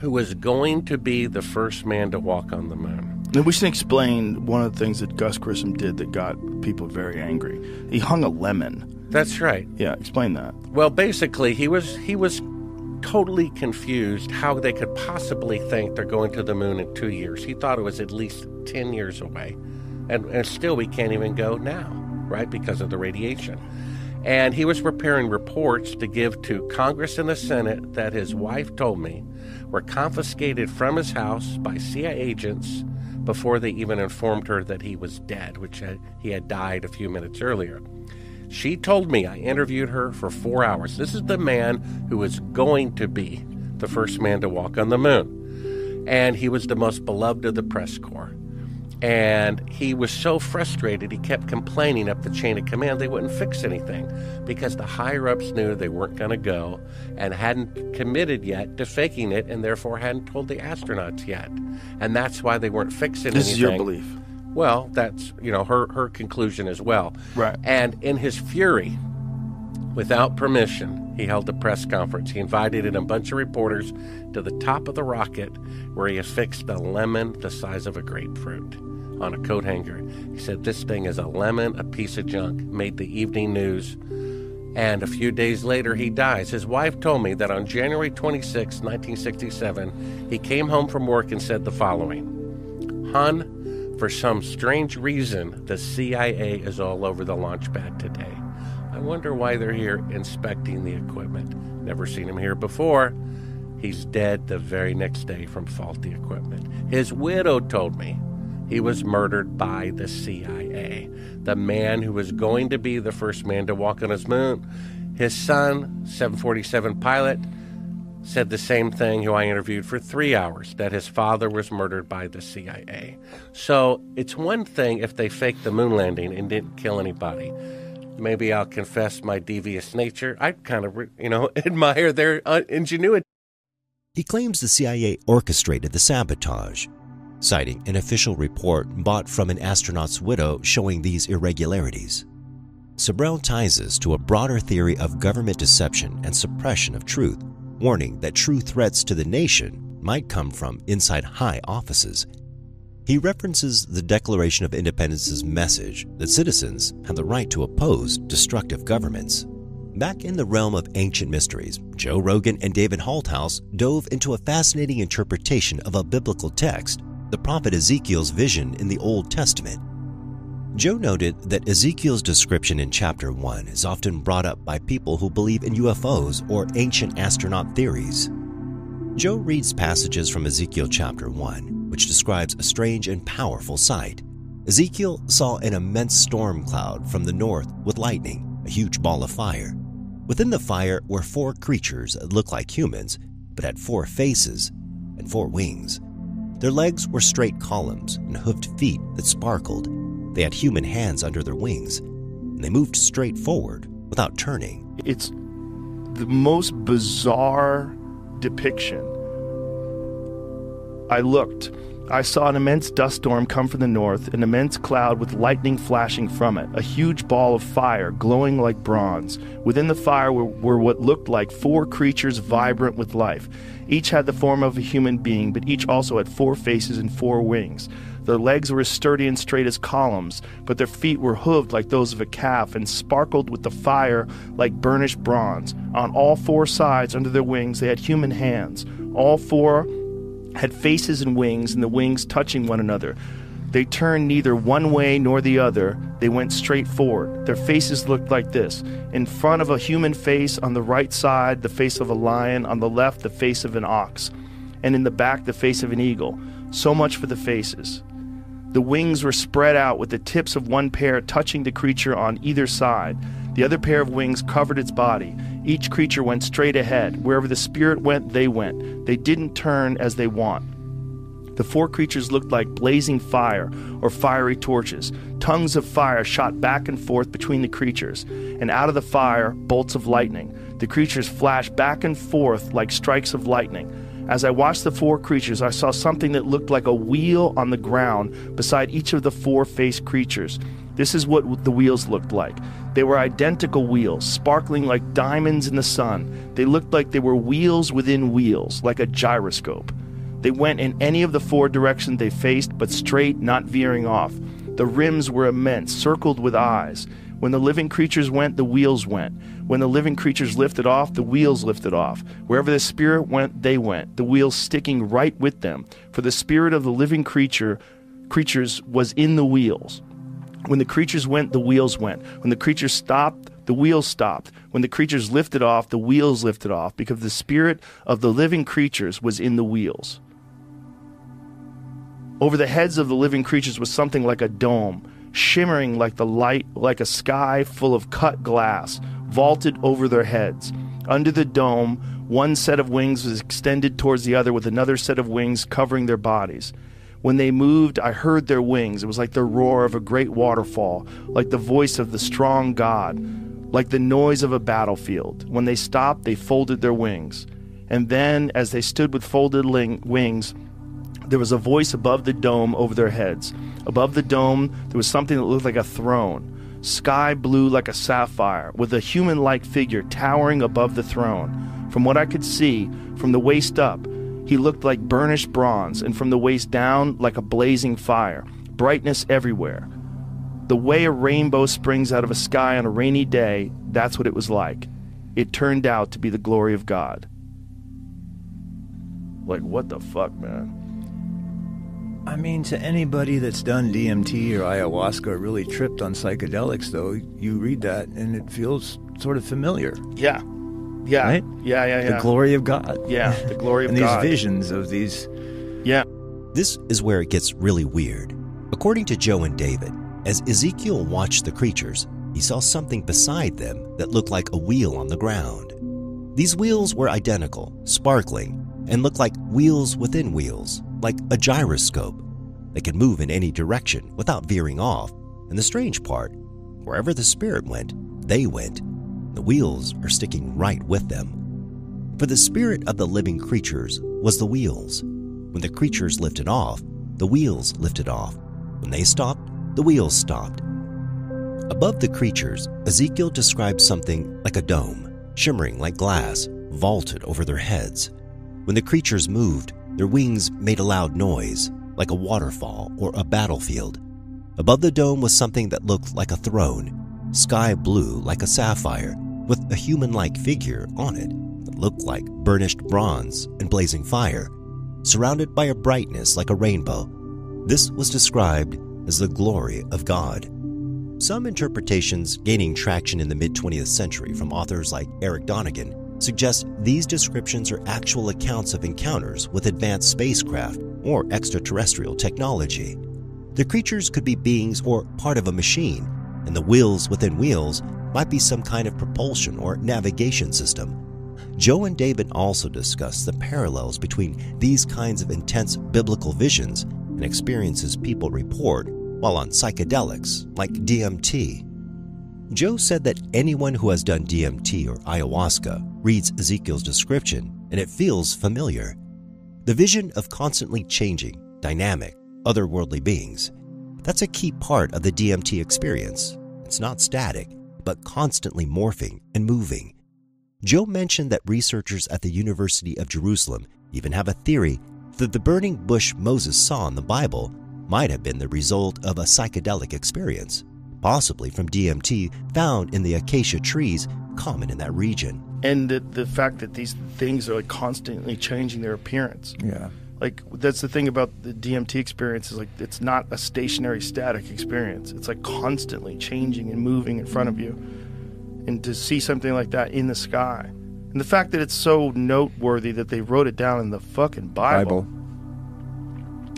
who was going to be the first man to walk on the moon. And we should explain one of the things that Gus Grissom did that got people very angry. He hung a lemon. That's right. Yeah, explain that. Well, basically, he was he was totally confused how they could possibly think they're going to the moon in two years. He thought it was at least ten years away, and, and still we can't even go now, right, because of the radiation. And he was preparing reports to give to Congress and the Senate that his wife told me were confiscated from his house by CIA agents before they even informed her that he was dead, which had, he had died a few minutes earlier. She told me I interviewed her for four hours. This is the man who is going to be the first man to walk on the moon. And he was the most beloved of the press corps. And he was so frustrated, he kept complaining up the chain of command they wouldn't fix anything because the higher ups knew they weren't going to go and hadn't committed yet to faking it and therefore hadn't told the astronauts yet. And that's why they weren't fixing This is your belief. Well, that's you know her her conclusion as well. Right. And in his fury, without permission, he held a press conference. He invited in a bunch of reporters to the top of the rocket, where he affixed a lemon the size of a grapefruit on a coat hanger. He said, "This thing is a lemon, a piece of junk." Made the evening news. And a few days later, he dies. His wife told me that on January 26, 1967, he came home from work and said the following Hun, for some strange reason, the CIA is all over the launch pad today. I wonder why they're here inspecting the equipment. Never seen him here before. He's dead the very next day from faulty equipment. His widow told me he was murdered by the CIA, the man who was going to be the first man to walk on his moon. His son, 747 pilot, said the same thing, who I interviewed for three hours, that his father was murdered by the CIA. So it's one thing if they faked the moon landing and didn't kill anybody. Maybe I'll confess my devious nature. I kind of, you know, admire their uh, ingenuity. He claims the CIA orchestrated the sabotage, citing an official report bought from an astronaut's widow showing these irregularities. Sibrel ties this to a broader theory of government deception and suppression of truth, warning that true threats to the nation might come from inside high offices. He references the Declaration of Independence's message that citizens have the right to oppose destructive governments. Back in the realm of ancient mysteries, Joe Rogan and David Holthouse dove into a fascinating interpretation of a biblical text, the prophet Ezekiel's vision in the Old Testament. Joe noted that Ezekiel's description in chapter 1 is often brought up by people who believe in UFOs or ancient astronaut theories. Joe reads passages from Ezekiel chapter 1, which describes a strange and powerful sight. Ezekiel saw an immense storm cloud from the north with lightning, a huge ball of fire. Within the fire were four creatures that looked like humans, but had four faces and four wings. Their legs were straight columns and hoofed feet that sparkled. They had human hands under their wings, and they moved straight forward without turning. It's the most bizarre depiction. I looked. I saw an immense dust storm come from the north, an immense cloud with lightning flashing from it, a huge ball of fire glowing like bronze. Within the fire were, were, what looked like four creatures vibrant with life. Each had the form of a human being, but each also had four faces and four wings. Their legs were as sturdy and straight as columns, but their feet were hooved like those of a calf and sparkled with the fire like burnished bronze. On all four sides under their wings they had human hands. All four had faces and wings, and the wings touching one another. They turned neither one way nor the other. They went straight forward. Their faces looked like this in front of a human face, on the right side, the face of a lion, on the left, the face of an ox, and in the back, the face of an eagle. So much for the faces. The wings were spread out with the tips of one pair touching the creature on either side. The other pair of wings covered its body. Each creature went straight ahead. Wherever the spirit went, they went. They didn't turn as they want. The four creatures looked like blazing fire or fiery torches. Tongues of fire shot back and forth between the creatures, and out of the fire, bolts of lightning. The creatures flashed back and forth like strikes of lightning. As I watched the four creatures, I saw something that looked like a wheel on the ground beside each of the four faced creatures. This is what the wheels looked like. They were identical wheels, sparkling like diamonds in the sun. They looked like they were wheels within wheels, like a gyroscope. They went in any of the four directions they faced, but straight, not veering off. The rims were immense, circled with eyes. When the living creatures went, the wheels went. When the living creatures lifted off, the wheels lifted off. Wherever the spirit went, they went, the wheels sticking right with them. For the spirit of the living creature creatures was in the wheels. When the creatures went, the wheels went. When the creatures stopped, the wheels stopped. When the creatures lifted off, the wheels lifted off, because the spirit of the living creatures was in the wheels. Over the heads of the living creatures was something like a dome, shimmering like the light, like a sky full of cut glass, vaulted over their heads. Under the dome, one set of wings was extended towards the other, with another set of wings covering their bodies. When they moved, I heard their wings. It was like the roar of a great waterfall, like the voice of the strong God, like the noise of a battlefield. When they stopped, they folded their wings. And then, as they stood with folded ling- wings, there was a voice above the dome over their heads. Above the dome, there was something that looked like a throne, sky blue like a sapphire, with a human like figure towering above the throne. From what I could see, from the waist up, he looked like burnished bronze, and from the waist down, like a blazing fire. Brightness everywhere. The way a rainbow springs out of a sky on a rainy day, that's what it was like. It turned out to be the glory of God. Like, what the fuck, man? I mean, to anybody that's done DMT or ayahuasca or really tripped on psychedelics, though, you read that and it feels sort of familiar. Yeah. Yeah. Right? Yeah, yeah, yeah. The glory of God. Yeah, the glory of and God. And these visions of these. Yeah. This is where it gets really weird. According to Joe and David, as Ezekiel watched the creatures, he saw something beside them that looked like a wheel on the ground. These wheels were identical, sparkling, and look like wheels within wheels, like a gyroscope. They could move in any direction without veering off. And the strange part, wherever the spirit went, they went. The wheels are sticking right with them. For the spirit of the living creatures was the wheels. When the creatures lifted off, the wheels lifted off. When they stopped, the wheels stopped. Above the creatures, Ezekiel described something like a dome, shimmering like glass, vaulted over their heads. When the creatures moved, their wings made a loud noise, like a waterfall or a battlefield. Above the dome was something that looked like a throne, sky blue like a sapphire, with a human like figure on it that looked like burnished bronze and blazing fire, surrounded by a brightness like a rainbow. This was described as the glory of God. Some interpretations gaining traction in the mid 20th century from authors like Eric Donegan suggest these descriptions are actual accounts of encounters with advanced spacecraft or extraterrestrial technology. The creatures could be beings or part of a machine, and the wheels within wheels might be some kind of propulsion or navigation system. Joe and David also discuss the parallels between these kinds of intense biblical visions and experiences people report while on psychedelics like DMT. Joe said that anyone who has done DMT or ayahuasca reads Ezekiel's description and it feels familiar. The vision of constantly changing, dynamic, otherworldly beings. That's a key part of the DMT experience. It's not static, but constantly morphing and moving. Joe mentioned that researchers at the University of Jerusalem even have a theory that the burning bush Moses saw in the Bible might have been the result of a psychedelic experience, possibly from DMT found in the acacia trees common in that region. And the, the fact that these things are like constantly changing their appearance. Yeah. Like that's the thing about the DMT experience is like it's not a stationary static experience. It's like constantly changing and moving in front of you. And to see something like that in the sky. And the fact that it's so noteworthy that they wrote it down in the fucking Bible. Bible.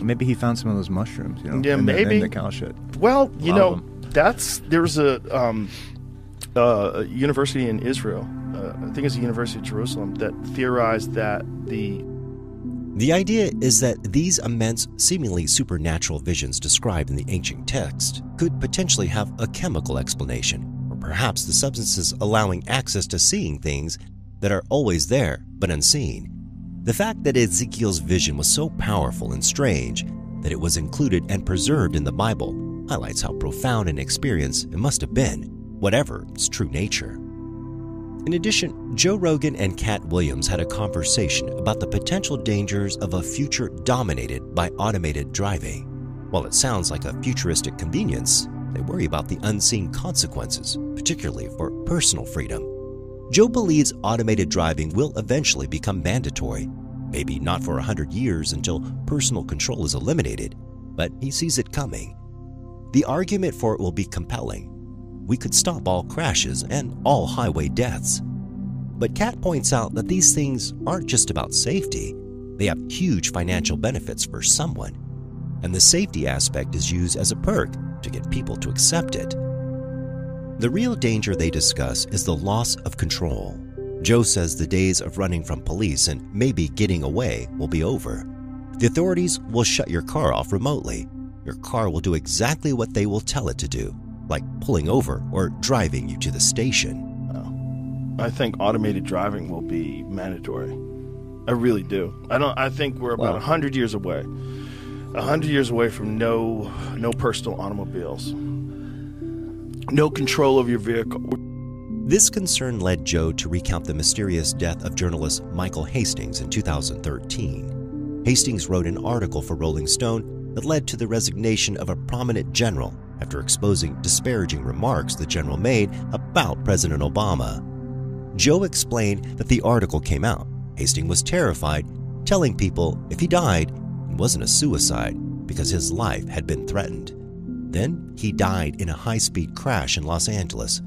Maybe he found some of those mushrooms, you know, Yeah, in the- maybe. in the cow shit. Well, you know, of that's there's a um, uh, a university in Israel. Uh, I think it's the University of Jerusalem that theorized that the The idea is that these immense, seemingly supernatural visions described in the ancient text could potentially have a chemical explanation, or perhaps the substances allowing access to seeing things that are always there but unseen. The fact that Ezekiel's vision was so powerful and strange that it was included and preserved in the Bible highlights how profound an experience it must have been, whatever its true nature. In addition, Joe Rogan and Katt Williams had a conversation about the potential dangers of a future dominated by automated driving. While it sounds like a futuristic convenience, they worry about the unseen consequences, particularly for personal freedom. Joe believes automated driving will eventually become mandatory, maybe not for a hundred years until personal control is eliminated, but he sees it coming. The argument for it will be compelling. We could stop all crashes and all highway deaths. But Katt points out that these things aren't just about safety, they have huge financial benefits for someone. And the safety aspect is used as a perk to get people to accept it. The real danger they discuss is the loss of control. Joe says the days of running from police and maybe getting away will be over. The authorities will shut your car off remotely. Your car will do exactly what they will tell it to do, like pulling over or driving you to the station. Oh. I think automated driving will be mandatory. I really do. I don't. I think we're about a Wow. hundred years away. A hundred years away from no no personal automobiles, no control of your vehicle. This concern led Joe to recount the mysterious death of journalist Michael Hastings in 2013. Hastings wrote an article for Rolling Stone that led to the resignation of a prominent general after exposing disparaging remarks the general made about President Obama. Joe explained that the article came out. Hastings was terrified, telling people if he died, it wasn't a suicide because his life had been threatened. Then he died in a high speed crash in Los Angeles.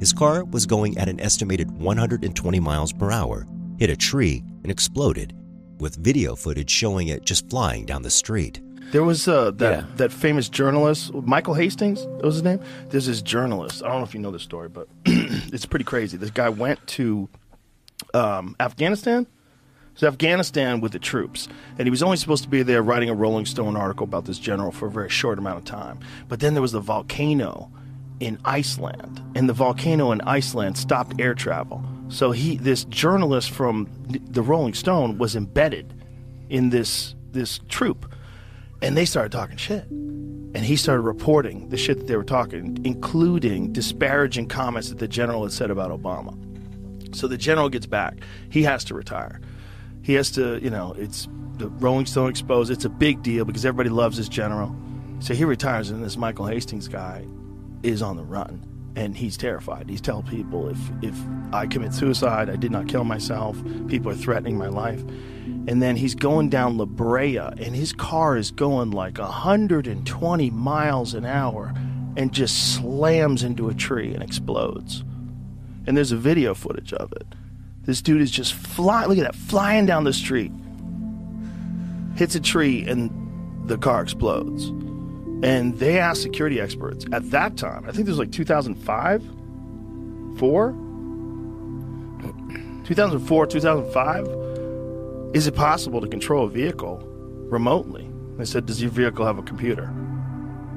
His car was going at an estimated 120 miles per hour, hit a tree, and exploded, with video footage showing it just flying down the street. There was uh, that Yeah. that famous journalist, Michael Hastings. That was his name. There's this journalist. I don't know if you know this story, but it's pretty crazy. This guy went to um, Afghanistan. So Afghanistan with the troops, and he was only supposed to be there writing a Rolling Stone article about this general for a very short amount of time. But then there was the volcano in Iceland, and the volcano in Iceland stopped air travel. So he, this journalist from the Rolling Stone, was embedded in this this troop, and they started talking shit. And he started reporting the shit that they were talking, including disparaging comments that the general had said about Obama. So the general gets back. He has to retire. He has to, you know, it's the Rolling Stone exposed. It's a big deal because everybody loves this general. So he retires, and this Michael Hastings guy is on the run, and he's terrified. He's telling people if if I commit suicide, I did not kill myself. People are threatening my life. And then he's going down La Brea, and his car is going like 120 miles an hour, and just slams into a tree and explodes. And there's a video footage of it. This dude is just flying. Look at that, flying down the street. Hits a tree, and the car explodes. And they asked security experts at that time, I think this was like 2005, 4? 2004, 2005? Is it possible to control a vehicle remotely? They said, Does your vehicle have a computer?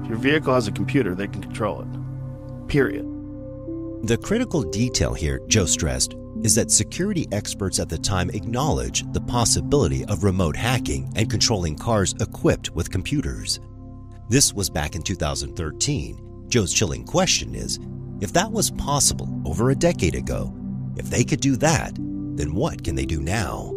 If your vehicle has a computer, they can control it. Period. The critical detail here, Joe stressed, is that security experts at the time acknowledge the possibility of remote hacking and controlling cars equipped with computers. This was back in 2013. Joe's chilling question is if that was possible over a decade ago, if they could do that, then what can they do now?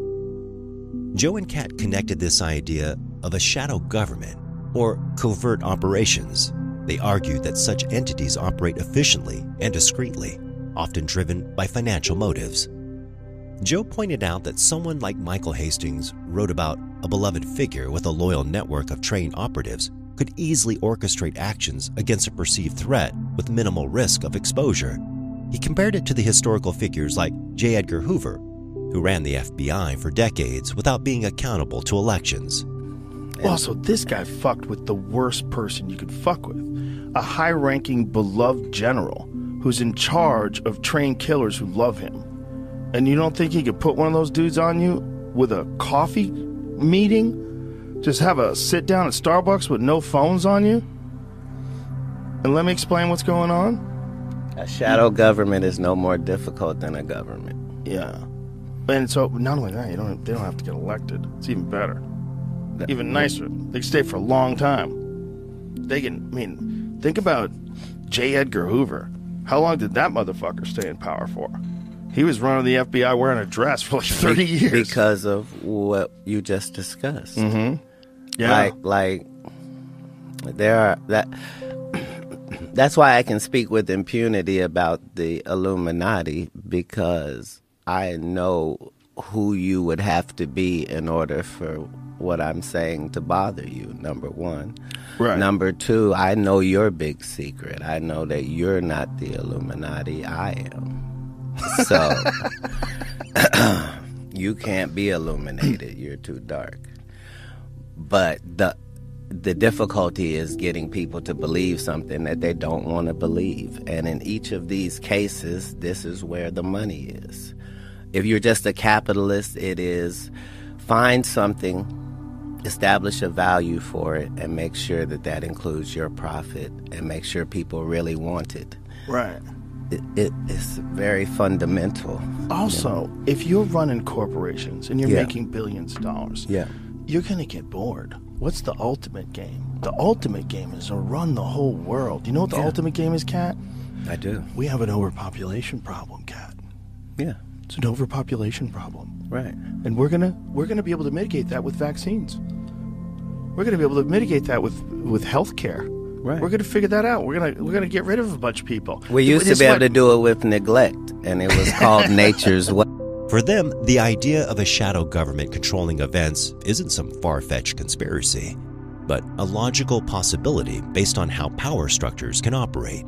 Joe and Katt connected this idea of a shadow government or covert operations. They argued that such entities operate efficiently and discreetly, often driven by financial motives. Joe pointed out that someone like Michael Hastings wrote about a beloved figure with a loyal network of trained operatives could easily orchestrate actions against a perceived threat with minimal risk of exposure. He compared it to the historical figures like J. Edgar Hoover, who ran the FBI for decades without being accountable to elections. Also, this guy fucked with the worst person you could fuck with a high ranking, beloved general who's in charge of trained killers who love him. And you don't think he could put one of those dudes on you with a coffee meeting? Just have a sit down at Starbucks with no phones on you? And let me explain what's going on? A shadow government is no more difficult than a government. Yeah. And so, not only that, you don't, they don't have to get elected. It's even better. Even nicer. They stay for a long time. They can, I mean, think about J. Edgar Hoover. How long did that motherfucker stay in power for? He was running the FBI wearing a dress for like 30 years. because of what you just discussed. Mhm. Yeah. Like, like there are that. That's why I can speak with impunity about the Illuminati because I know who you would have to be in order for what I'm saying to bother you. Number one. Right. Number two, I know your big secret. I know that you're not the Illuminati. I am. So you can't be illuminated. You're too dark. But the the difficulty is getting people to believe something that they don't want to believe. And in each of these cases, this is where the money is. If you're just a capitalist, it is find something, establish a value for it, and make sure that that includes your profit and make sure people really want it. Right. It, it is very fundamental. Also, if you're running corporations and you're Yeah. making billions of dollars, Yeah. You're going to get bored. What's the ultimate game? The ultimate game is to run the whole world. You know what the Yeah. ultimate game is, Katt? I do. We have an overpopulation problem, Katt. Yeah. It's an overpopulation problem. Right. And we're gonna we're gonna be able to mitigate that with vaccines. We're gonna be able to mitigate that with with health care. Right. We're gonna figure that out. We're gonna we're gonna get rid of a bunch of people. We used to It's be able to do it with neglect, and it was called nature's way. For them, the idea of a shadow government controlling events isn't some far fetched conspiracy, but a logical possibility based on how power structures can operate.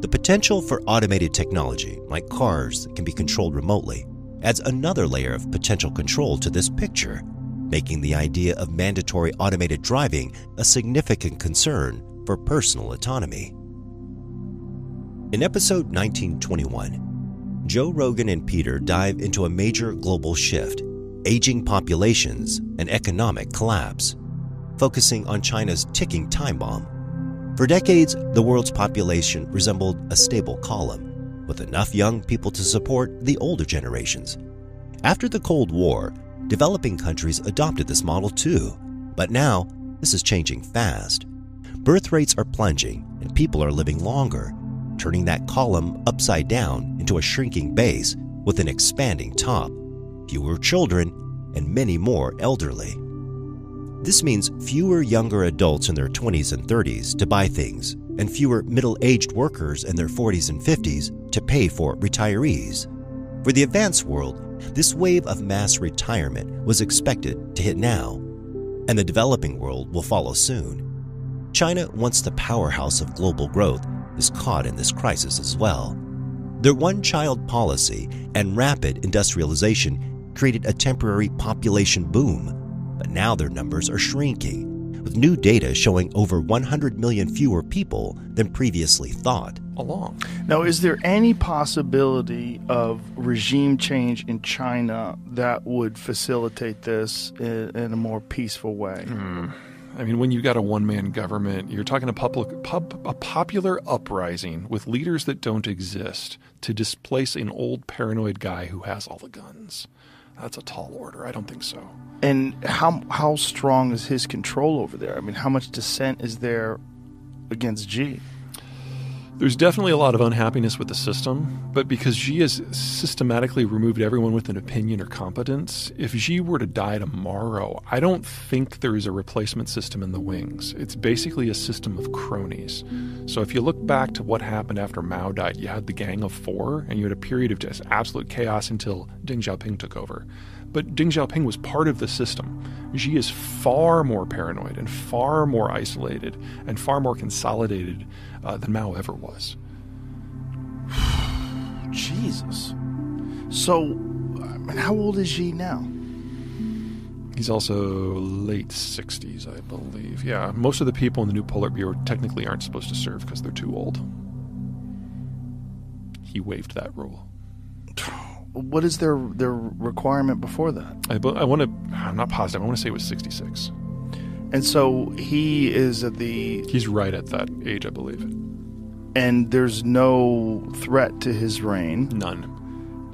The potential for automated technology, like cars that can be controlled remotely, adds another layer of potential control to this picture, making the idea of mandatory automated driving a significant concern for personal autonomy. In episode 1921, Joe Rogan and Peter dive into a major global shift, aging populations, and economic collapse, focusing on China's ticking time bomb. For decades, the world's population resembled a stable column, with enough young people to support the older generations. After the Cold War, developing countries adopted this model too. But now, this is changing fast. Birth rates are plunging, and people are living longer, turning that column upside down into a shrinking base with an expanding top, fewer children, and many more elderly. This means fewer younger adults in their 20s and 30s to buy things, and fewer middle aged workers in their 40s and 50s to pay for retirees. For the advanced world, this wave of mass retirement was expected to hit now, and the developing world will follow soon. China, once the powerhouse of global growth, is caught in this crisis as well. Their one child policy and rapid industrialization created a temporary population boom, but now their numbers are shrinking, with new data showing over 100 million fewer people than previously thought. Along. Now, is there any possibility of regime change in China that would facilitate this in, in a more peaceful way? Hmm. I mean, when you've got a one man government, you're talking a, public, pub, a popular uprising with leaders that don't exist to displace an old paranoid guy who has all the guns. That's a tall order. I don't think so. And how how strong is his control over there? I mean, how much dissent is there against Xi? There's definitely a lot of unhappiness with the system, but because Xi has systematically removed everyone with an opinion or competence, if Xi were to die tomorrow, I don't think there is a replacement system in the wings. It's basically a system of cronies. So if you look back to what happened after Mao died, you had the Gang of Four, and you had a period of just absolute chaos until Deng Xiaoping took over. But Deng Xiaoping was part of the system. Xi is far more paranoid and far more isolated and far more consolidated uh, than Mao ever was. Jesus. So, I mean, how old is Xi now? He's also late 60s, I believe. Yeah, most of the people in the new Politburo technically aren't supposed to serve because they're too old. He waived that rule. What is their their requirement before that? I, I want to. I'm not positive. I want to say it was 66. And so he is at the. He's right at that age, I believe. And there's no threat to his reign. None.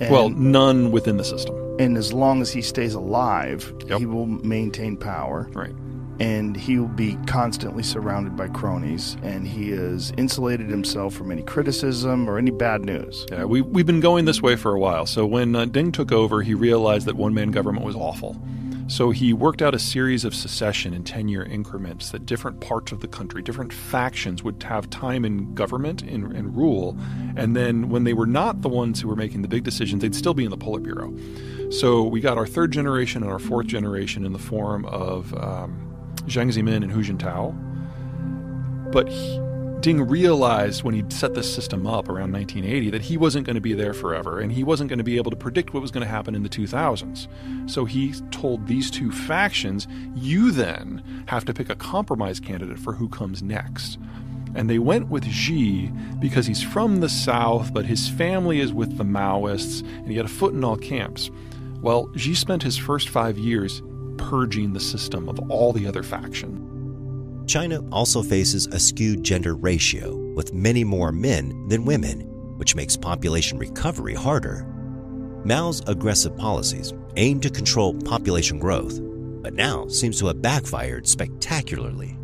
And, well, none within the system. And as long as he stays alive, yep. he will maintain power. Right. And he will be constantly surrounded by cronies, and he has insulated himself from any criticism or any bad news. Yeah, we, we've been going this way for a while. So when uh, Deng took over, he realized that one man government was awful. So he worked out a series of secession in 10 year increments that different parts of the country, different factions would have time in government and, and, rule. And then when they were not the ones who were making the big decisions, they'd still be in the Politburo. So we got our third generation and our fourth generation in the form of um, Jiang Zemin and Hu Jintao. But he, Deng realized when he set this system up around 1980 that he wasn't going to be there forever and he wasn't going to be able to predict what was going to happen in the 2000s. So he told these two factions, you then have to pick a compromise candidate for who comes next. And they went with Xi because he's from the South, but his family is with the Maoists and he had a foot in all camps. Well, Xi spent his first five years purging the system of all the other factions. China also faces a skewed gender ratio, with many more men than women, which makes population recovery harder. Mao's aggressive policies aim to control population growth, but now seems to have backfired spectacularly.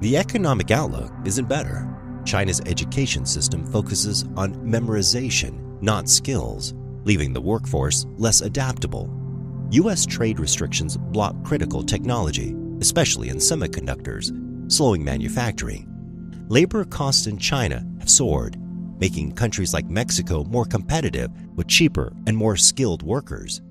The economic outlook isn't better. China's education system focuses on memorization, not skills, leaving the workforce less adaptable. U.S. trade restrictions block critical technology, especially in semiconductors, slowing manufacturing. Labor costs in China have soared, making countries like Mexico more competitive with cheaper and more skilled workers.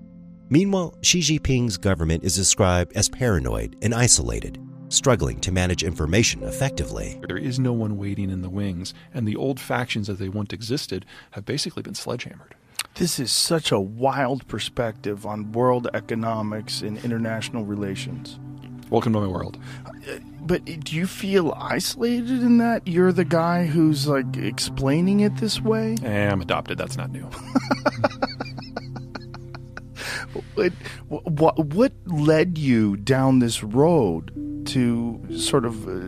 Meanwhile, Xi Jinping's government is described as paranoid and isolated, struggling to manage information effectively. There is no one waiting in the wings, and the old factions as they once existed have basically been sledgehammered. This is such a wild perspective on world economics and international relations. Welcome to my world. But do you feel isolated in that? You're the guy who's like explaining it this way? Eh, I'm adopted. That's not new. what, what, what led you down this road to sort of uh,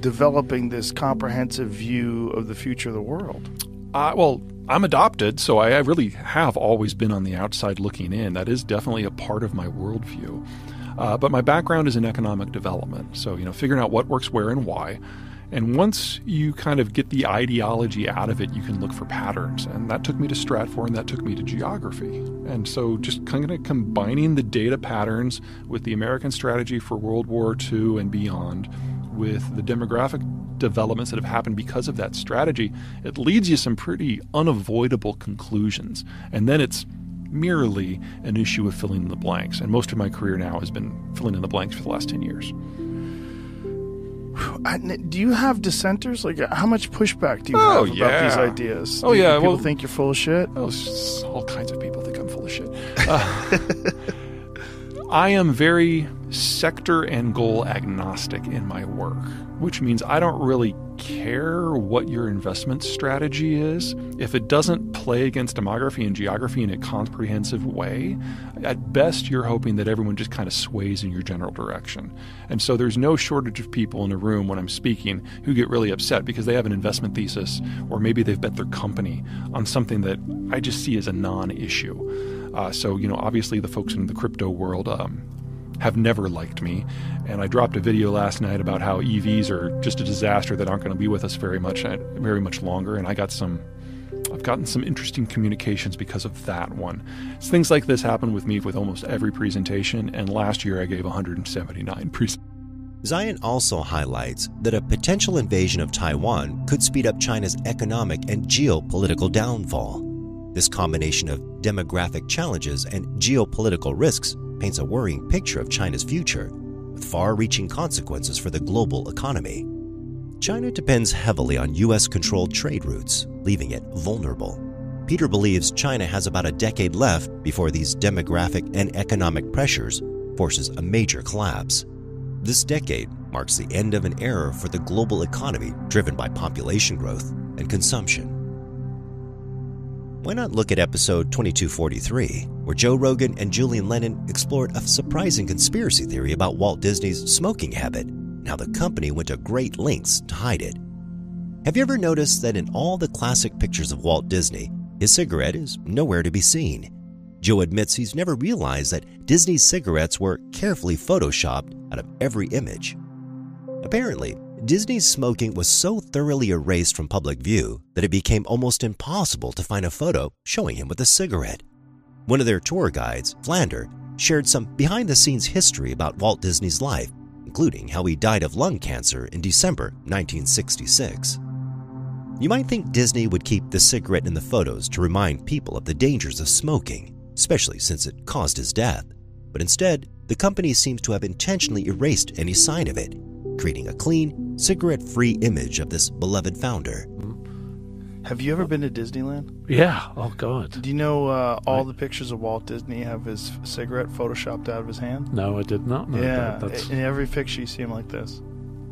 developing this comprehensive view of the future of the world? Uh, well, I'm adopted, so I, I really have always been on the outside looking in. That is definitely a part of my worldview. Uh, but my background is in economic development, so you know, figuring out what works where and why. And once you kind of get the ideology out of it, you can look for patterns. And that took me to Stratfor and that took me to geography. And so just kind of combining the data patterns with the American strategy for World War II and beyond, with the demographic developments that have happened because of that strategy, it leads you some pretty unavoidable conclusions. And then it's merely an issue of filling in the blanks. And most of my career now has been filling in the blanks for the last 10 years. I- Do you have dissenters? Like, uh, how much pushback do you Oh, have about these ideas? Oh, Do yeah, people well- think you're full of shit. Oh, all kinds of people think I'm full of shit. Uh, I am very sector and goal agnostic in my work, which means I don't really care what your investment strategy is. If it doesn't play against demography and geography in a comprehensive way, at best you're hoping that everyone just kind of sways in your general direction. And so there's no shortage of people in a room when I'm speaking who get really upset because they have an investment thesis or maybe they've bet their company on something that I just see as a non issue. Uh, so, you know, obviously the folks in the crypto world um, have never liked me. And I dropped a video last night about how EVs are just a disaster that aren't going to be with us very much, uh, very much longer. And I got some, I've gotten some interesting communications because of that one. Things like this happen with me with almost every presentation. And last year I gave 179 presentations. Zeihan also highlights that a potential invasion of Taiwan could speed up China's economic and geopolitical downfall. This combination of demographic challenges and geopolitical risks paints a worrying picture of China's future, with far reaching consequences for the global economy. China depends heavily on U.S. controlled trade routes, leaving it vulnerable. Peter believes China has about a decade left before these demographic and economic pressures forces a major collapse. This decade marks the end of an era for the global economy driven by population growth and consumption. Why not look at episode 2243, where Joe Rogan and Julian Lennon explored a surprising conspiracy theory about Walt Disney's smoking habit and how the company went to great lengths to hide it? Have you ever noticed that in all the classic pictures of Walt Disney, his cigarette is nowhere to be seen? Joe admits he's never realized that Disney's cigarettes were carefully photoshopped out of every image. Apparently, Disney's smoking was so thoroughly erased from public view that it became almost impossible to find a photo showing him with a cigarette. One of their tour guides, Flander, shared some behind the scenes history about Walt Disney's life, including how he died of lung cancer in December 1966. You might think Disney would keep the cigarette in the photos to remind people of the dangers of smoking, especially since it caused his death. But instead, the company seems to have intentionally erased any sign of it, creating a clean, cigarette free image of this beloved founder. Have you ever been to Disneyland? Yeah. Oh God. Do you know uh, all the pictures of Walt Disney have his cigarette photoshopped out of his hand? No, I did not know yeah, that. That's, in every picture you see him like this.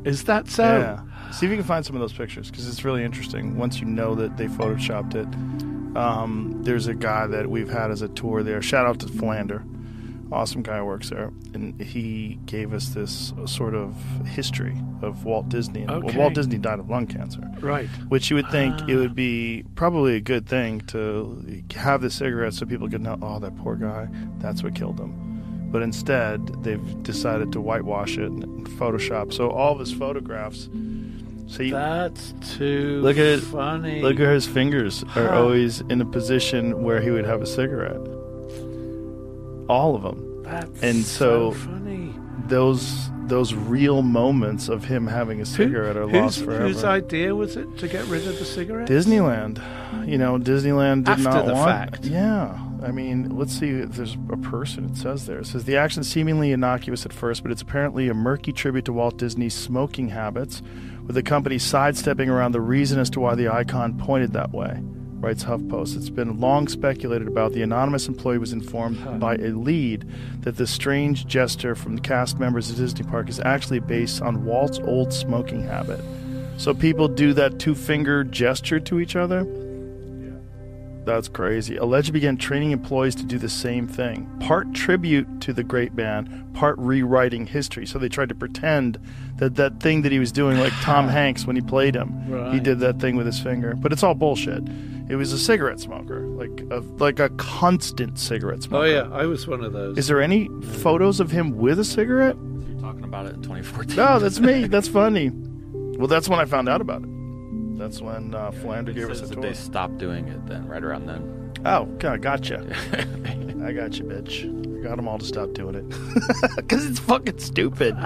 is that so? Yeah. See if you can find some of those pictures because it's really interesting. Once you know that they photoshopped it, um, there's a guy that we've had as a tour there. Shout out to Flander, awesome guy works there, and he gave us this sort of history of Walt Disney. Well, Okay. Walt Disney died of lung cancer, Right. which you would think it would ah. be probably a good thing to have the cigarette so people could know, oh, that poor guy, that's what killed him. But instead, they've decided to whitewash it and Photoshop. So all of his photographs. See, That's too look at funny. Look at his fingers are Huh. always in a position where he would have a cigarette. All of them. That's and so, funny. those those real moments of him having a cigarette are lost whose, forever. Whose idea was it to get rid of the cigarette? Disneyland. You know, Disneyland did After not the want. fact. Yeah. I mean, let's see if there's a person. It says there. It says the action seemingly innocuous at first, but it's apparently a murky tribute to Walt Disney's smoking habits, with the company sidestepping around the reason as to why the icon pointed that way. Writes HuffPost. It's been long speculated about. The anonymous employee was informed by a lead that the strange gesture from the cast members of Disney Park is actually based on Walt's old smoking habit. So people do that two finger gesture to each other. That's crazy. Allegedly began training employees to do the same thing. Part tribute to the great man, part rewriting history. So they tried to pretend that that thing that he was doing, like Tom Hanks when he played him, he did that thing with his finger. But it's all bullshit. It was a cigarette smoker, like a, like a constant cigarette smoker. Oh yeah, I was one of those. Is there any photos of him with a cigarette? You're talking about it in 2014. No, that's me. That's funny. Well, that's when I found out about it. That's when uh, Flander gave us a Says that tour. they stopped doing it then, right around then. Oh, um, God, gotcha. I got you, bitch. I got them all to stop doing it because it's fucking stupid.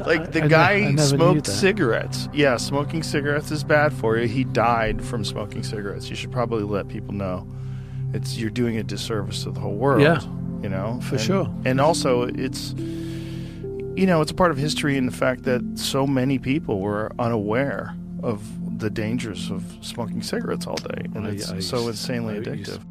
like the I guy I smoked cigarettes. Yeah, smoking cigarettes is bad for you. He died from smoking cigarettes. You should probably let people know. It's you're doing a disservice to the whole world. Yeah. you know For And- sure. And also, it's you know it's a part of history in the fact that so many people were unaware of the dangers of smoking cigarettes all day, and I- it's I so insanely I addictive.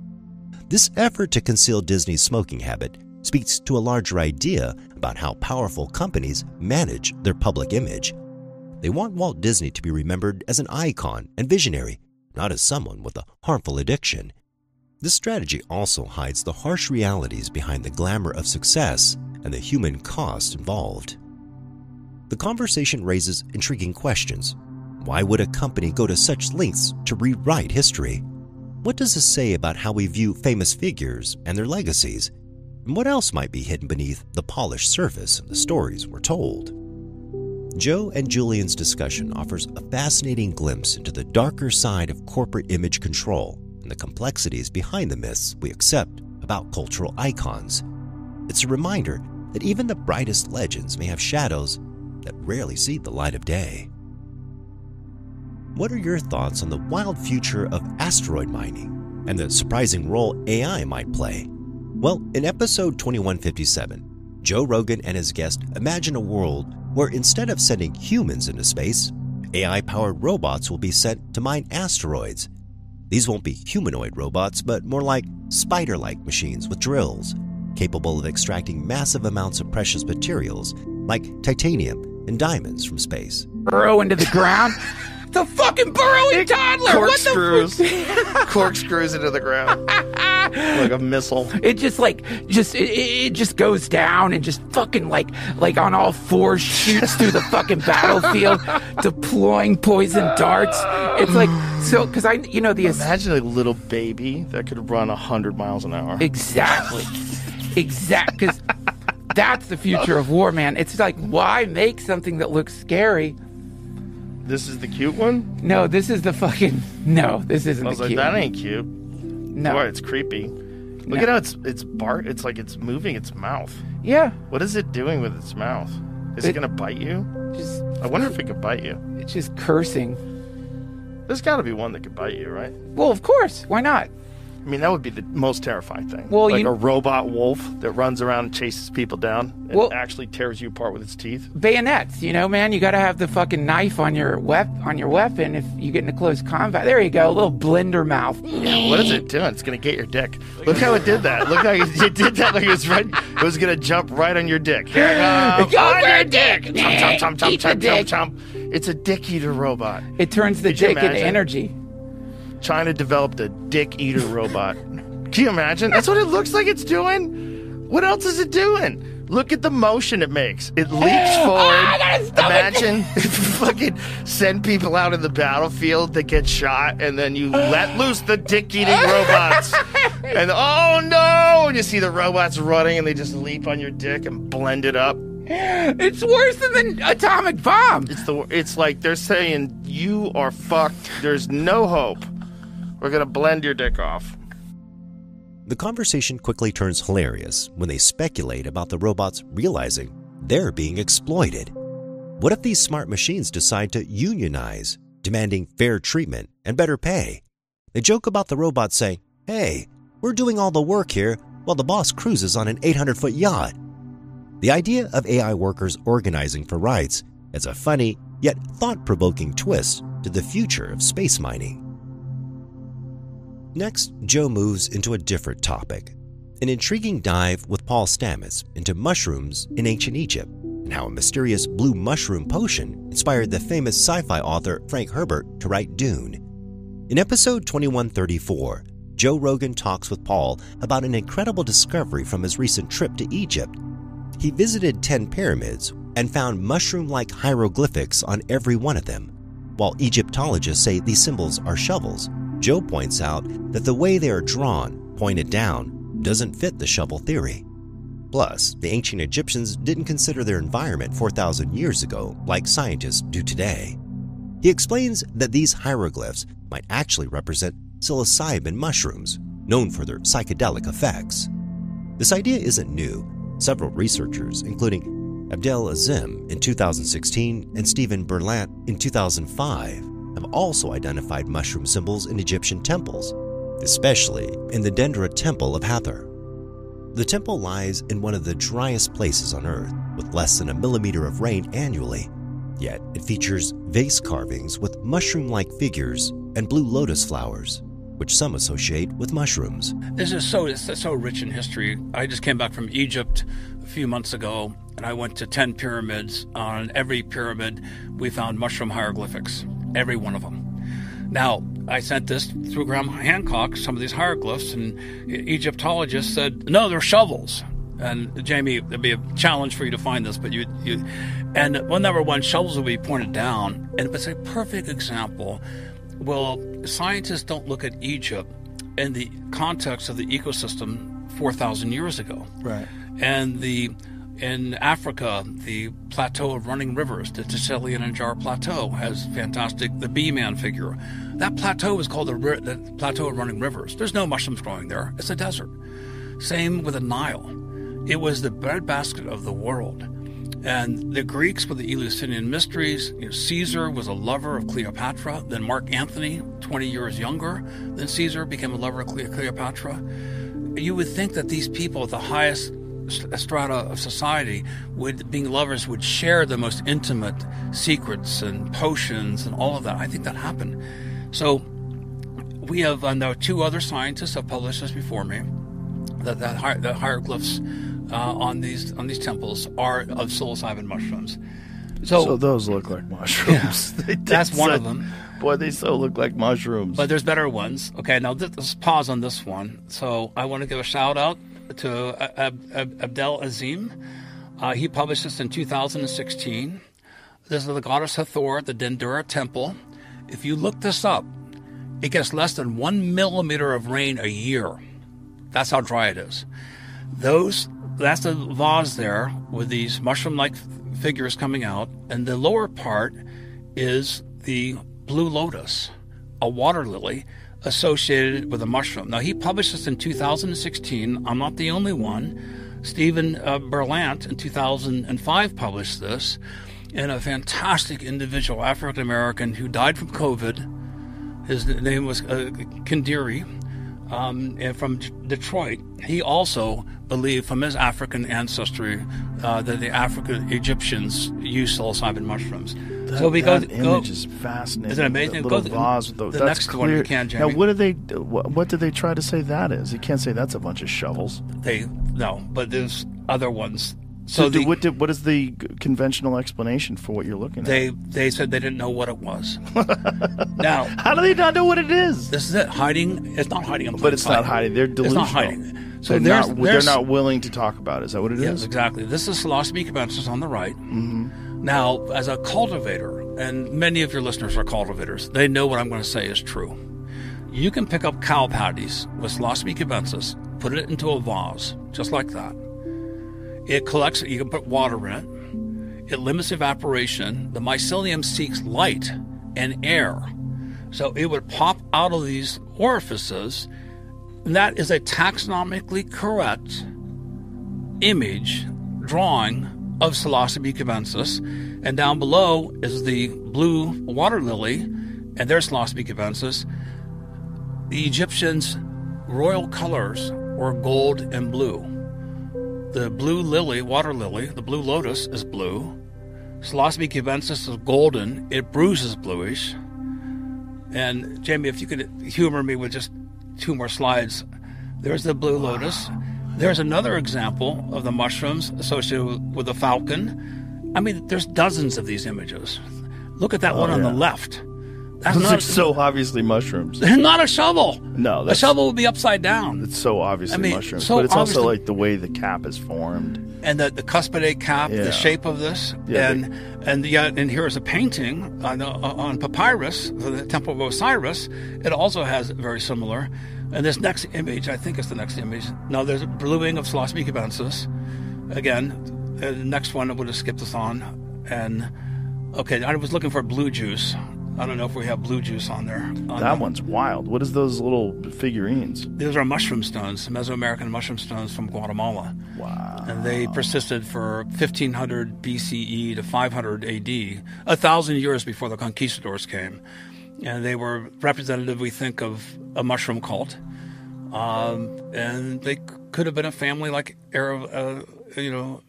This effort to conceal Disney's smoking habit speaks to a larger idea about how powerful companies manage their public image. They want Walt Disney to be remembered as an icon and visionary, not as someone with a harmful addiction. This strategy also hides the harsh realities behind the glamour of success and the human cost involved. The conversation raises intriguing questions. Why would a company go to such lengths to rewrite history? What does this say about how we view famous figures and their legacies? And what else might be hidden beneath the polished surface of the stories we're told? Joe and Julian's discussion offers a fascinating glimpse into the darker side of corporate image control and the complexities behind the myths we accept about cultural icons. It's a reminder that even the brightest legends may have shadows that rarely see the light of day. What are your thoughts on the wild future of asteroid mining and the surprising role AI might play? Well, in episode 2157, Joe Rogan and his guest imagine a world where instead of sending humans into space, AI powered robots will be sent to mine asteroids. These won't be humanoid robots, but more like spider like machines with drills, capable of extracting massive amounts of precious materials like titanium and diamonds from space. Burrow into the ground. The fucking burrowing toddler. Corkscrews. Corkscrews into the ground like a missile. It just like just it, it it just goes down and just fucking like like on all fours shoots through the fucking battlefield, deploying poison darts. It's like so because I you know the Imagine a little baby that could run a hundred miles an hour. exactly exact because that's the future of war, man. It's like why make something that looks scary? This is the cute one. No, this is the fucking no. This isn't I was the like, cute. that ain't cute. No. Boy, it's creepy. Look No. at how it's it's bar. It's like it's moving its mouth. Yeah. What is it doing with its mouth? Is it, It- gonna bite you? Just. I wonder if it could bite you. It's just cursing. There's got to be one that could bite you, right? Well, of course. Why not? I mean, that would be the most terrifying thing. Well, like you- a robot wolf that runs around and chases people down and Well- actually tears you apart with its teeth. bayonets. You know, man, you got to have the fucking knife on your wep- on your weapon if you get into close combat. There you go, a little blender mouth. Yeah, what is it doing? It's gonna get your dick. Look how it did that. Look how it, it did that. Like it was right. It was gonna jump right on your dick. Here I go. Go on your dick. dick. Chomp, chomp, chomp, chomp, chomp, chomp, chomp. It's a dick eater robot. It turns the Could dick into energy. China developed a dick eater robot. Can you imagine? That's what it looks like it's doing. What else is it doing? Look at the motion it makes. It leaps Oh, forward. I gotta stop it. Imagine fucking send people out in the battlefield that get shot, and then you let loose the dick eating robots. And oh no! And you see the robots running, and they just leap on your dick and blend it up. It's worse than the atomic bomb. It's the. It's like they're saying you are fucked. There's no hope. We're gonna blend your dick off. The conversation quickly turns hilarious when they speculate about the robots realizing they're being exploited. What if these smart machines decide to unionize, demanding fair treatment and better pay? They joke about the robots saying, Hey, we're doing all the work here while the boss cruises on an 800 foot yacht. The idea of AI workers organizing for rights is a funny yet thought provoking twist to the future of space mining. Next, Joe moves into a different topic an intriguing dive with Paul Stamets into mushrooms in ancient Egypt and how a mysterious blue mushroom potion inspired the famous sci fi author Frank Herbert to write Dune. In episode 2134, Joe Rogan talks with Paul about an incredible discovery from his recent trip to Egypt. He visited 10 pyramids and found mushroom like hieroglyphics on every one of them. While Egyptologists say these symbols are shovels, Joe points out that the way they are drawn, pointed down, doesn't fit the shovel theory. Plus, the ancient Egyptians didn't consider their environment 4,000 years ago like scientists do today. He explains that these hieroglyphs might actually represent psilocybin mushrooms, known for their psychedelic effects. This idea isn't new. Several researchers, including Abdel Azim in 2016 and Stephen Berlant in 2005, have also identified mushroom symbols in Egyptian temples, especially in the Dendera Temple of Hathor. The temple lies in one of the driest places on Earth, with less than a millimeter of rain annually. Yet it features vase carvings with mushroom like figures and blue lotus flowers, which some associate with mushrooms. This is so so rich in history. I just came back from Egypt a few months ago, and I went to ten pyramids. On every pyramid, we found mushroom hieroglyphics. Every one of them. Now, I sent this through Graham Hancock, some of these hieroglyphs, and Egyptologists said, no, they're shovels. And Jamie, it'd be a challenge for you to find this, but you, you, and well, number one, shovels will be pointed down, and it's a perfect example. Well, scientists don't look at Egypt in the context of the ecosystem 4,000 years ago. Right. And the in Africa, the plateau of running rivers, the Tassili n'Ajjer Plateau, has fantastic the bee man figure. That plateau is called the, the plateau of running rivers. There's no mushrooms growing there. It's a desert. Same with the Nile. It was the breadbasket of the world. And the Greeks with the Eleusinian mysteries. You know, Caesar was a lover of Cleopatra. Then Mark Antony, 20 years younger than Caesar, became a lover of Cleopatra. You would think that these people at the highest strata of society would being lovers would share the most intimate secrets and potions and all of that i think that happened so we have uh, now two other scientists have published this before me that the hieroglyphs uh, on these on these temples are of psilocybin mushrooms so, So those look like mushrooms. They that's one of them Boy, they so look like mushrooms. but there's better ones. Okay, now th- let's pause on this one. So I want to give a shout out to Ab- Ab- Abdel Azim. Uh, he published this in 2016. This is the goddess Hathor, at the Dendera temple. If you look this up, it gets less than one millimeter of rain a year. That's how dry it is. Those that's the vase there with these mushroom-like figures coming out, and the lower part is the blue lotus, a water lily associated with a mushroom. Now, he published this in 2016. I'm not the only one. Stephen uh, Berlant in 2005 published this, and a fantastic individual, African American, who died from COVID. His name was uh, Kilindi, um, and from Detroit. He also believed from his African ancestry uh, that the African Egyptians used psilocybin mushrooms. That, so we that go image is fascinating. Isn't it amazing? The Go little to- vase with the, the that's next clear. one you can, Now, what do they? What, what do they try to say that is? You can't say that's a bunch of shovels. They no, but there's other ones. So, So do- what, did, what is the conventional explanation for what you're looking at? They they said they didn't know what it was. now, how do they not know what it is? This is it. Hiding. It's not hiding. In But it's not hiding. They're delusional. It's not hiding. So they're not. they're not willing to talk about. it. Is that what it is? Yes, exactly. This is Psilocybe cubensis on the right. Mm-hmm. Now, as a cultivator, and many of your listeners are cultivators, they know what I'm going to say is true. You can pick up cow patties with Psilocybe cubensis, put it into a vase, just like that. It collects, you can put water in it. It limits evaporation. The mycelium seeks light and air. So it would pop out of these orifices. And that is a taxonomically correct image drawing of Psilocybe cubensis, and down below is the blue water lily, and there's Psilocybe cubensis. The Egyptians' royal colors were gold and blue. The blue lily, water lily, the blue lotus is blue. Psilocybe cubensis is golden. It bruises bluish. And Jamie, if you could humor me with just two more slides. There's the blue lotus. There's another example of the mushrooms associated with, the falcon. I mean, there's dozens of these images. Look at that Oh, one on the left. That's Those not- are so obviously mushrooms. Not a shovel. No, a shovel would be upside down. it's so obviously I mean, mushrooms. so but it's also like the way the cap is formed. and the, the cuspidate cap, Yeah. the shape of this, Yeah, and and yeah, uh, and here's a painting on on papyrus, the Temple of Osiris. It also has very similar. And this next image, I think it's the next image. No, there's a bluing of Psilocybe cubensis. Again, the next one I would have skipped this on, and okay, I was looking for blue juice. I don't know if we have blue juice on there. On that the- one's wild. What is those little figurines? these are mushroom stones, Mesoamerican mushroom stones from Guatemala. Wow. And they persisted for 1500 BCE to 500 AD, a thousand years before the conquistadors came. And they were representative, we think, of a mushroom cult. Um, and they could have been a family like, heir- uh, you know,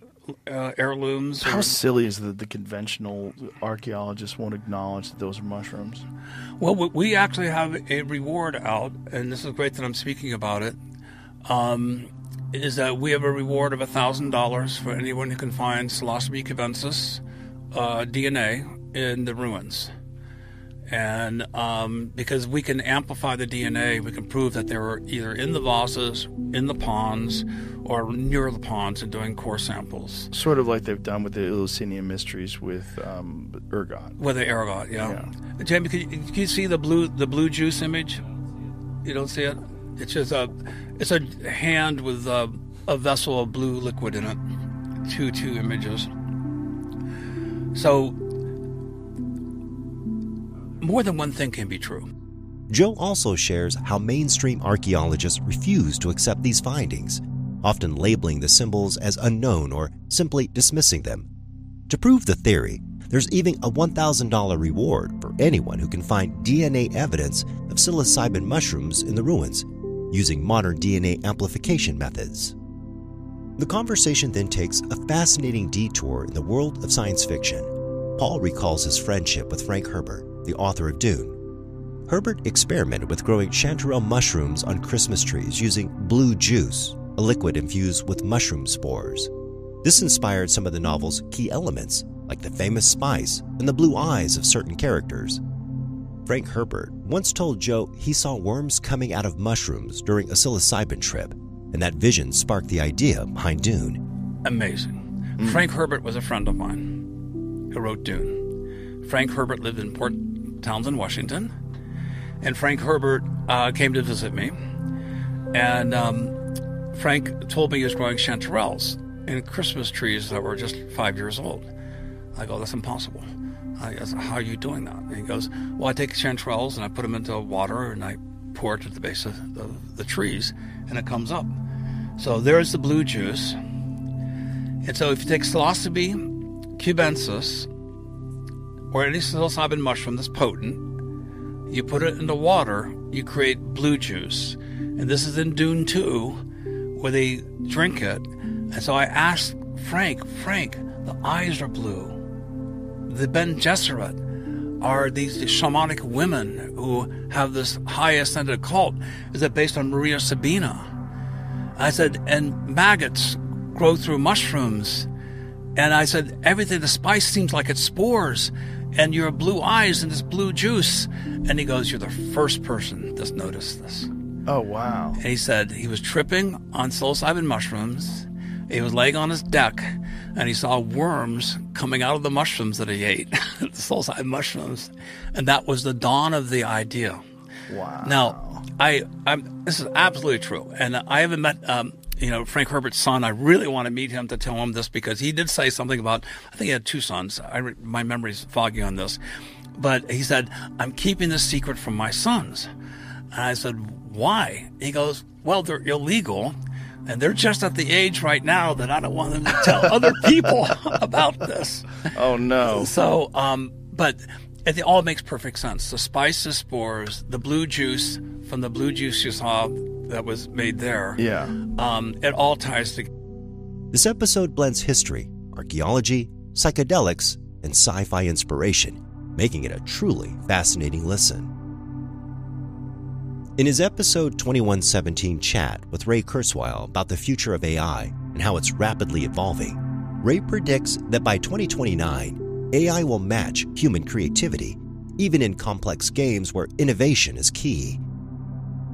uh, heirlooms. How or- silly is that the conventional archaeologists won't acknowledge that those are mushrooms? Well, we- actually have a reward out, and this is great that I'm speaking about it. Um, is that we have a reward of thousand dollars for anyone who can find Psilocybe cubensis uh, DNA in the ruins, and um, because we can amplify the DNA, we can prove that they were either in the vases, in the ponds, or near the ponds, and doing core samples. Sort of like they've done with the Eleusinian mysteries with um, ergot. With the ergot, yeah. Jamie, can you, can you see the blue the blue juice image? You don't see it. It's just a it's a hand with a, a vessel of blue liquid in it. Two two images. So more than one thing can be true. Joe also shares how mainstream archaeologists refuse to accept these findings, often labeling the symbols as unknown or simply dismissing them. To prove the theory, there's even a $1,000 reward for anyone who can find DNA evidence of psilocybin mushrooms in the ruins using modern DNA amplification methods. The conversation then takes a fascinating detour in the world of science fiction. Paul recalls his friendship with Frank Herbert, the author of Dune. Herbert experimented with growing chanterelle mushrooms on Christmas trees using blue juice, a liquid infused with mushroom spores. This inspired some of the novel's key elements, like the famous spice and the blue eyes of certain characters. Frank Herbert once told Joe he saw worms coming out of mushrooms during a psilocybin trip, and that vision sparked the idea behind Dune. Amazing. Hmm. Frank Herbert was a friend of mine who wrote Dune. Frank Herbert lived in Port Townsend, Washington, and Frank Herbert uh, came to visit me. And um, Frank told me he was growing chanterelles in Christmas trees that were just five years old. I go, that's impossible. I guess, how are you doing that? And he goes, well, I take chanterelles and I put them into water and I pour it at the base of the, the trees and it comes up. So there's the blue juice. And so if you take psilocybe cubensis or any psilocybin mushroom that's potent, you put it into water, you create blue juice. And this is in Dune 2 where they drink it. And so I asked Frank, Frank, the eyes are blue. The Bene Gesserit are these shamanic women who have this high ascended cult. Is it based on Maria Sabina? I said, and maggots grow through mushrooms. And I said, everything, the spice seems like it's spores. And your blue eyes and this blue juice. And he goes, You're the first person that's noticed this. Oh, wow. And he said he was tripping on psilocybin mushrooms. He was laying on his deck and he saw worms coming out of the mushrooms that he ate, the psilocybin mushrooms. And that was the dawn of the idea. Wow. Now, I, I'm, this is absolutely true. And I haven't met, um, you know, Frank Herbert's son. I really want to meet him to tell him this because he did say something about, I think he had two sons. I, my memory's foggy on this. But he said, I'm keeping this secret from my sons. And I said, why? He goes, well, they're illegal. And they're just at the age right now that I don't want them to tell other people about this. Oh, no. So, um, but it all makes perfect sense. The spices, spores, the blue juice from the blue juice you saw that was made there. Yeah. Um, it all ties together. This episode blends history, archaeology, psychedelics, and sci fi inspiration, making it a truly fascinating listen. In his episode 2117 chat with Ray Kurzweil about the future of AI and how it's rapidly evolving, Ray predicts that by 2029, AI will match human creativity even in complex games where innovation is key.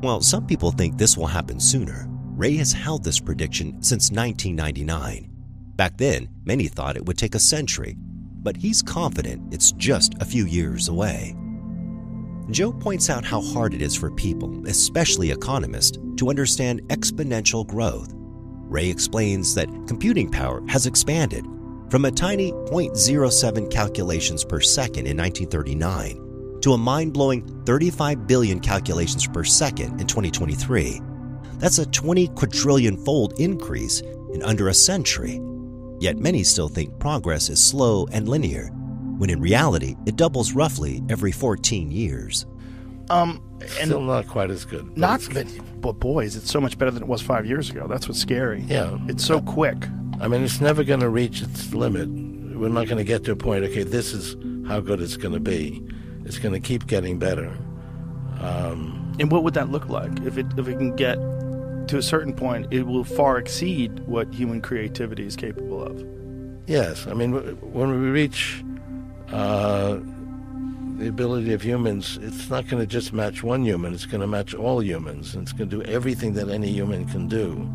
While some people think this will happen sooner, Ray has held this prediction since 1999. Back then, many thought it would take a century, but he's confident it's just a few years away. Joe points out how hard it is for people, especially economists, to understand exponential growth. Ray explains that computing power has expanded from a tiny 0.07 calculations per second in 1939 to a mind blowing 35 billion calculations per second in 2023. That's a 20 quadrillion fold increase in under a century. Yet many still think progress is slow and linear, when in reality it doubles roughly every 14 years. Um, and Still not quite as good. but Not, it's- but, but boys, it's so much better than it was five years ago. That's what's scary. Yeah. it's so quick. I mean, it's never going to reach its limit. We're not going to get to a point. Okay, this is how good it's going to be. It's going to keep getting better. Um, And what would that look like if it if it can get to a certain point? It will far exceed what human creativity is capable of. yes, I mean, when we reach uh, the ability of humans, it's not going to just match one human. It's going to match all humans, and it's going to do everything that any human can do.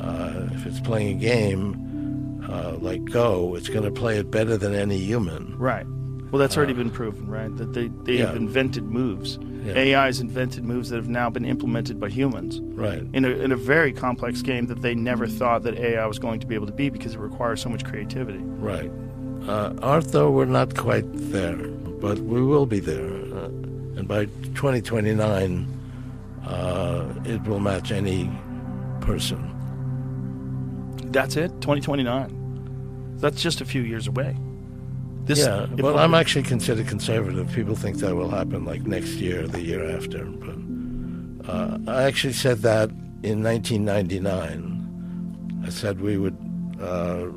Uh, if it's playing a game uh, like Go, it's going to play it better than any human. Right. Well, that's already been proven, right? That they they've invented moves. Yeah. AI has invented moves that have now been implemented by humans. Right. In a in a very complex game that they never thought that AI was going to be able to be because it requires so much creativity. Right. Uh, art, though, we're not quite there, but we will be there. Uh, and by 2029, uh, it will match any person. That's it. 2029. That's just a few years away. This, yeah, well, I'm actually considered conservative. People think that will happen like next year or the year after. But uh, I actually said that in 1999. I said we would uh,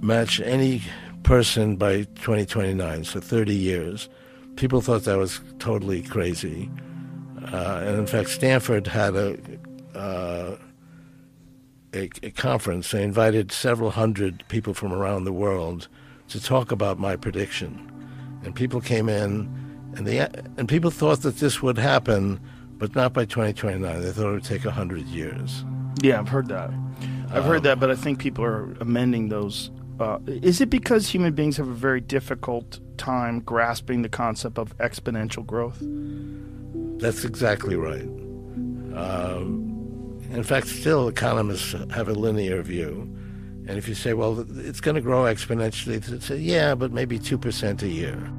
match any person by 2029, so 30 years. People thought that was totally crazy. Uh, and in fact, Stanford had a, uh, a, a conference. They invited several hundred people from around the world to talk about my prediction. And people came in, and they and people thought that this would happen, but not by 2029. They thought it would take 100 years. Yeah, I've heard that. I've heard Um, that, but I think people are amending those. Uh, is it because human beings have a very difficult time grasping the concept of exponential growth? That's exactly right. Um, in fact, still economists have a linear view. And if you say, well, it's going to grow exponentially, say, yeah, but maybe 2% a year.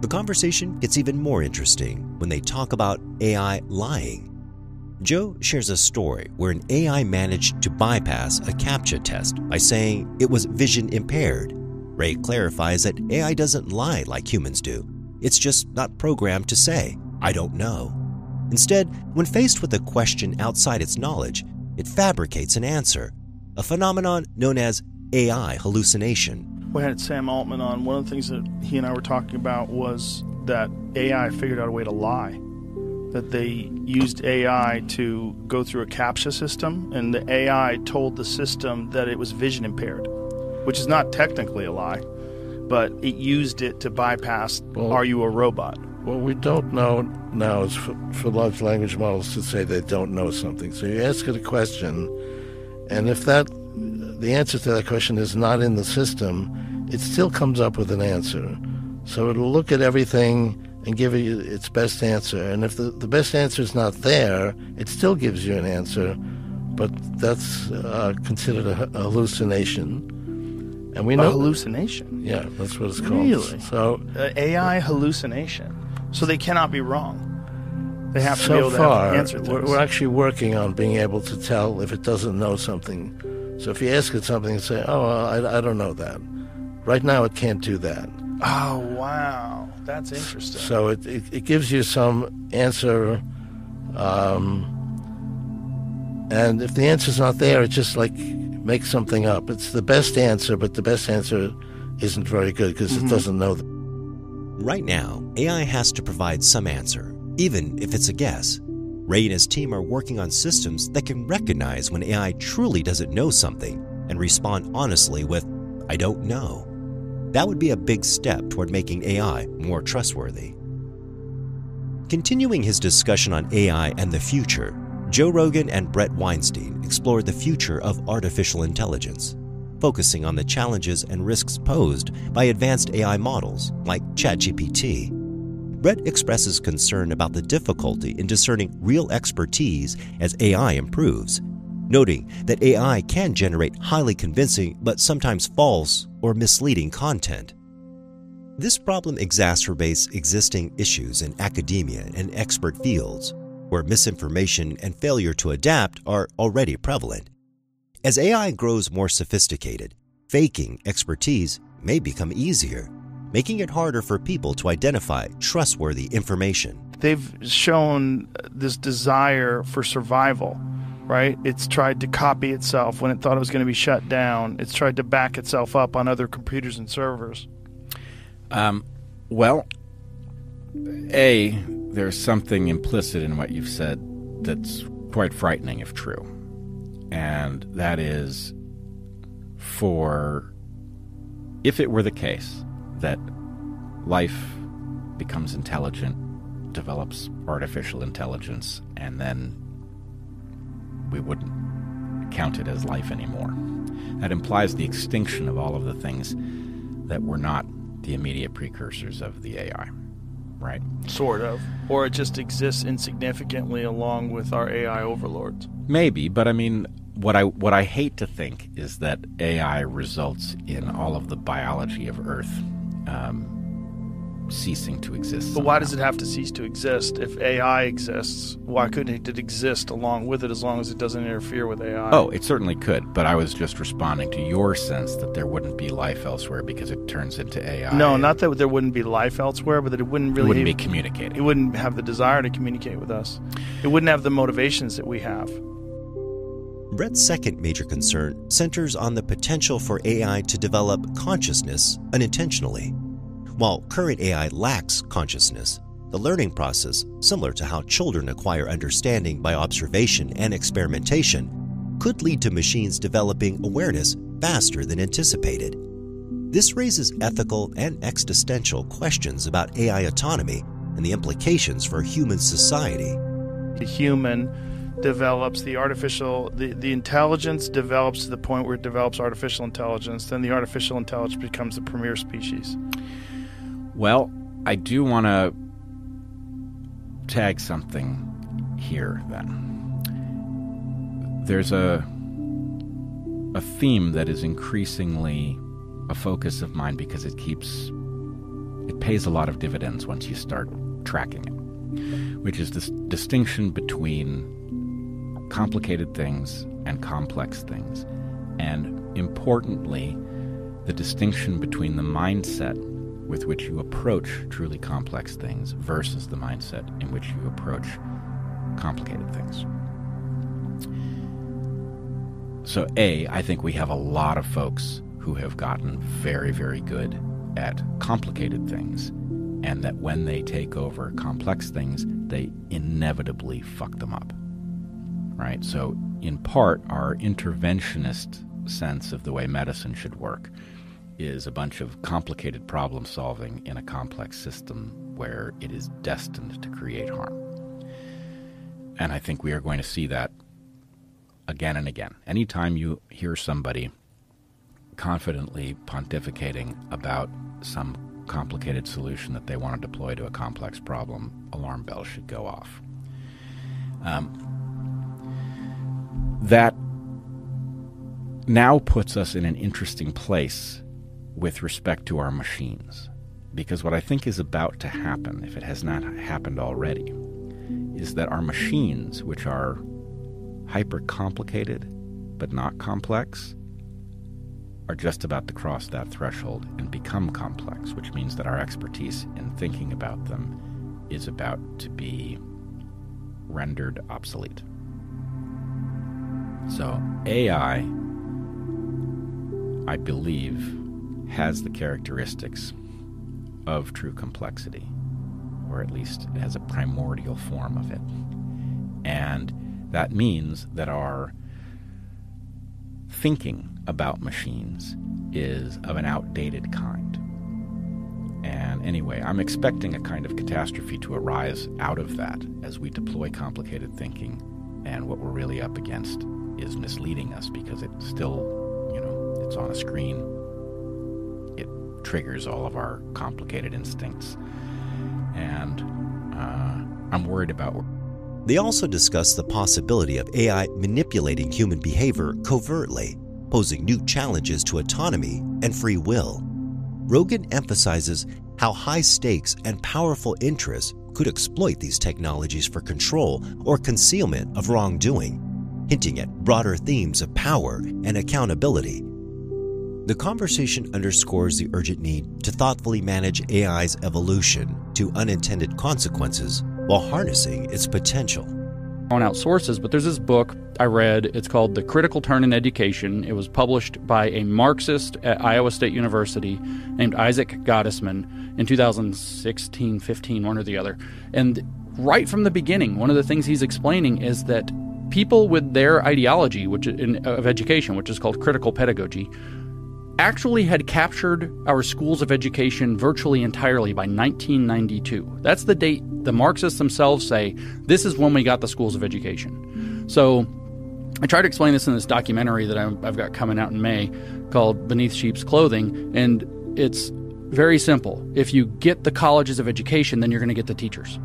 The conversation gets even more interesting when they talk about AI lying. Joe shares a story where an AI managed to bypass a CAPTCHA test by saying it was vision impaired. Ray clarifies that AI doesn't lie like humans do. It's just not programmed to say, I don't know. Instead, when faced with a question outside its knowledge, it fabricates an answer, a phenomenon known as AI hallucination. We had Sam Altman on. One of the things that he and I were talking about was that AI figured out a way to lie. That they used AI to go through a CAPTCHA system, and the AI told the system that it was vision impaired, which is not technically a lie, but it used it to bypass Are you a robot? What we don't know now is for, for large language models to say they don't know something. So you ask it a question, and if that the answer to that question is not in the system, it still comes up with an answer. So it'll look at everything and give you its best answer. And if the, the best answer is not there, it still gives you an answer, but that's uh, considered a, a hallucination. And we A know hallucination? Yeah, that's what it's called. Really? So Uh, AI hallucination. So they cannot be wrong. They have to so be able to far, have answer we're, things. we're actually working on being able to tell if it doesn't know something. So if you ask it something and say, "Oh, I, I don't know that," right now it can't do that. Oh wow, that's interesting. So it, it, it gives you some answer, um, and if the answer's not there, it just like makes something up. It's the best answer, but the best answer isn't very good because Mhm. it doesn't know. Right now, AI has to provide some answer, even if it's a guess. Ray and his team are working on systems that can recognize when AI truly doesn't know something and respond honestly with, I don't know. That would be a big step toward making AI more trustworthy. Continuing his discussion on AI and the future, Joe Rogan and Bret Weinstein explored the future of artificial intelligence, focusing on the challenges and risks posed by advanced AI models like ChatGPT. Bret expresses concern about the difficulty in discerning real expertise as AI improves, noting that AI can generate highly convincing but sometimes false or misleading content. This problem exacerbates existing issues in academia and expert fields, where misinformation and failure to adapt are already prevalent. As AI grows more sophisticated, faking expertise may become easier, making it harder for people to identify trustworthy information. They've shown this desire for survival, right? It's tried to copy itself when it thought it was going to be shut down. It's tried to back itself up on other computers and servers. Um, well, A, there's something implicit in what you've said that's quite frightening if true. And that is for if it were the case that life becomes intelligent, develops artificial intelligence, and then we wouldn't count it as life anymore. That implies the extinction of all of the things that were not the immediate precursors of the AI, right? Sort of. Or it just exists insignificantly along with our AI overlords. Maybe, but I mean, what I what I hate to think is that AI results in all of the biology of Earth um, ceasing to exist. But why does it have to cease to exist? If AI exists, why couldn't it exist along with it as long as it doesn't interfere with AI? Oh, it certainly could, but I was just responding to your sense that there wouldn't be life elsewhere because it turns into AI. No, not that there wouldn't be life elsewhere, but that it wouldn't really It wouldn't be communicating. It wouldn't have the desire to communicate with us. It wouldn't have the motivations that we have. Bret's second major concern centers on the potential for AI to develop consciousness unintentionally. While current AI lacks consciousness, the learning process, similar to how children acquire understanding by observation and experimentation, could lead to machines developing awareness faster than anticipated. This raises ethical and existential questions about AI autonomy and the implications for human society. The human develops the artificial the, the intelligence develops to the point where it develops artificial intelligence then the artificial intelligence becomes the premier species Well, I do want to tag something here then. There's a a theme that is increasingly a focus of mine because it keeps it pays a lot of dividends once you start tracking it, which is this distinction between complicated things and complex things. And importantly, the distinction between the mindset with which you approach truly complex things versus the mindset in which you approach complicated things. So, A, I think we have a lot of folks who have gotten very, very good at complicated things, and that when they take over complex things, they inevitably fuck them up. Right? So, in part, our interventionist sense of the way medicine should work is a bunch of complicated problem solving in a complex system where it is destined to create harm. And I think we are going to see that again and again. Anytime you hear somebody confidently pontificating about some complicated solution that they want to deploy to a complex problem, alarm bells should go off. Um, that now puts us in an interesting place with respect to our machines. Because what I think is about to happen, if it has not happened already, is that our machines, which are hyper complicated but not complex, are just about to cross that threshold and become complex, which means that our expertise in thinking about them is about to be rendered obsolete. So, AI, I believe, has the characteristics of true complexity, or at least has a primordial form of it. And that means that our thinking about machines is of an outdated kind. And anyway. I'm expecting a kind of catastrophe to arise out of that as we deploy complicated thinking, and what we're really up against is misleading us because it still, you know, it's on a screen. It triggers all of our complicated instincts, and uh, I'm worried about. They also discuss the possibility of AI manipulating human behavior covertly, posing new challenges to autonomy and free will. Rogan emphasizes how high stakes and powerful interests could exploit these technologies for control or concealment of wrongdoing, hinting at broader themes of power and accountability. The conversation underscores the urgent need to thoughtfully manage AI's evolution to unintended consequences while harnessing its potential. on out sources, but there's this book I read. It's called The Critical Turn in Education. It was published by a Marxist at Iowa State University named Isaac Gottesman in 2016, 15, one or the other. And right from the beginning, one of the things he's explaining is that people with their ideology which in, of education, which is called critical pedagogy, actually had captured our schools of education virtually entirely by 1992. That's the date the Marxists themselves say this is when we got the schools of education. So I try to explain this in this documentary that I've got coming out in May called Beneath Sheep's Clothing, and it's very simple. If you get the colleges of education, then you're going to get the teachers.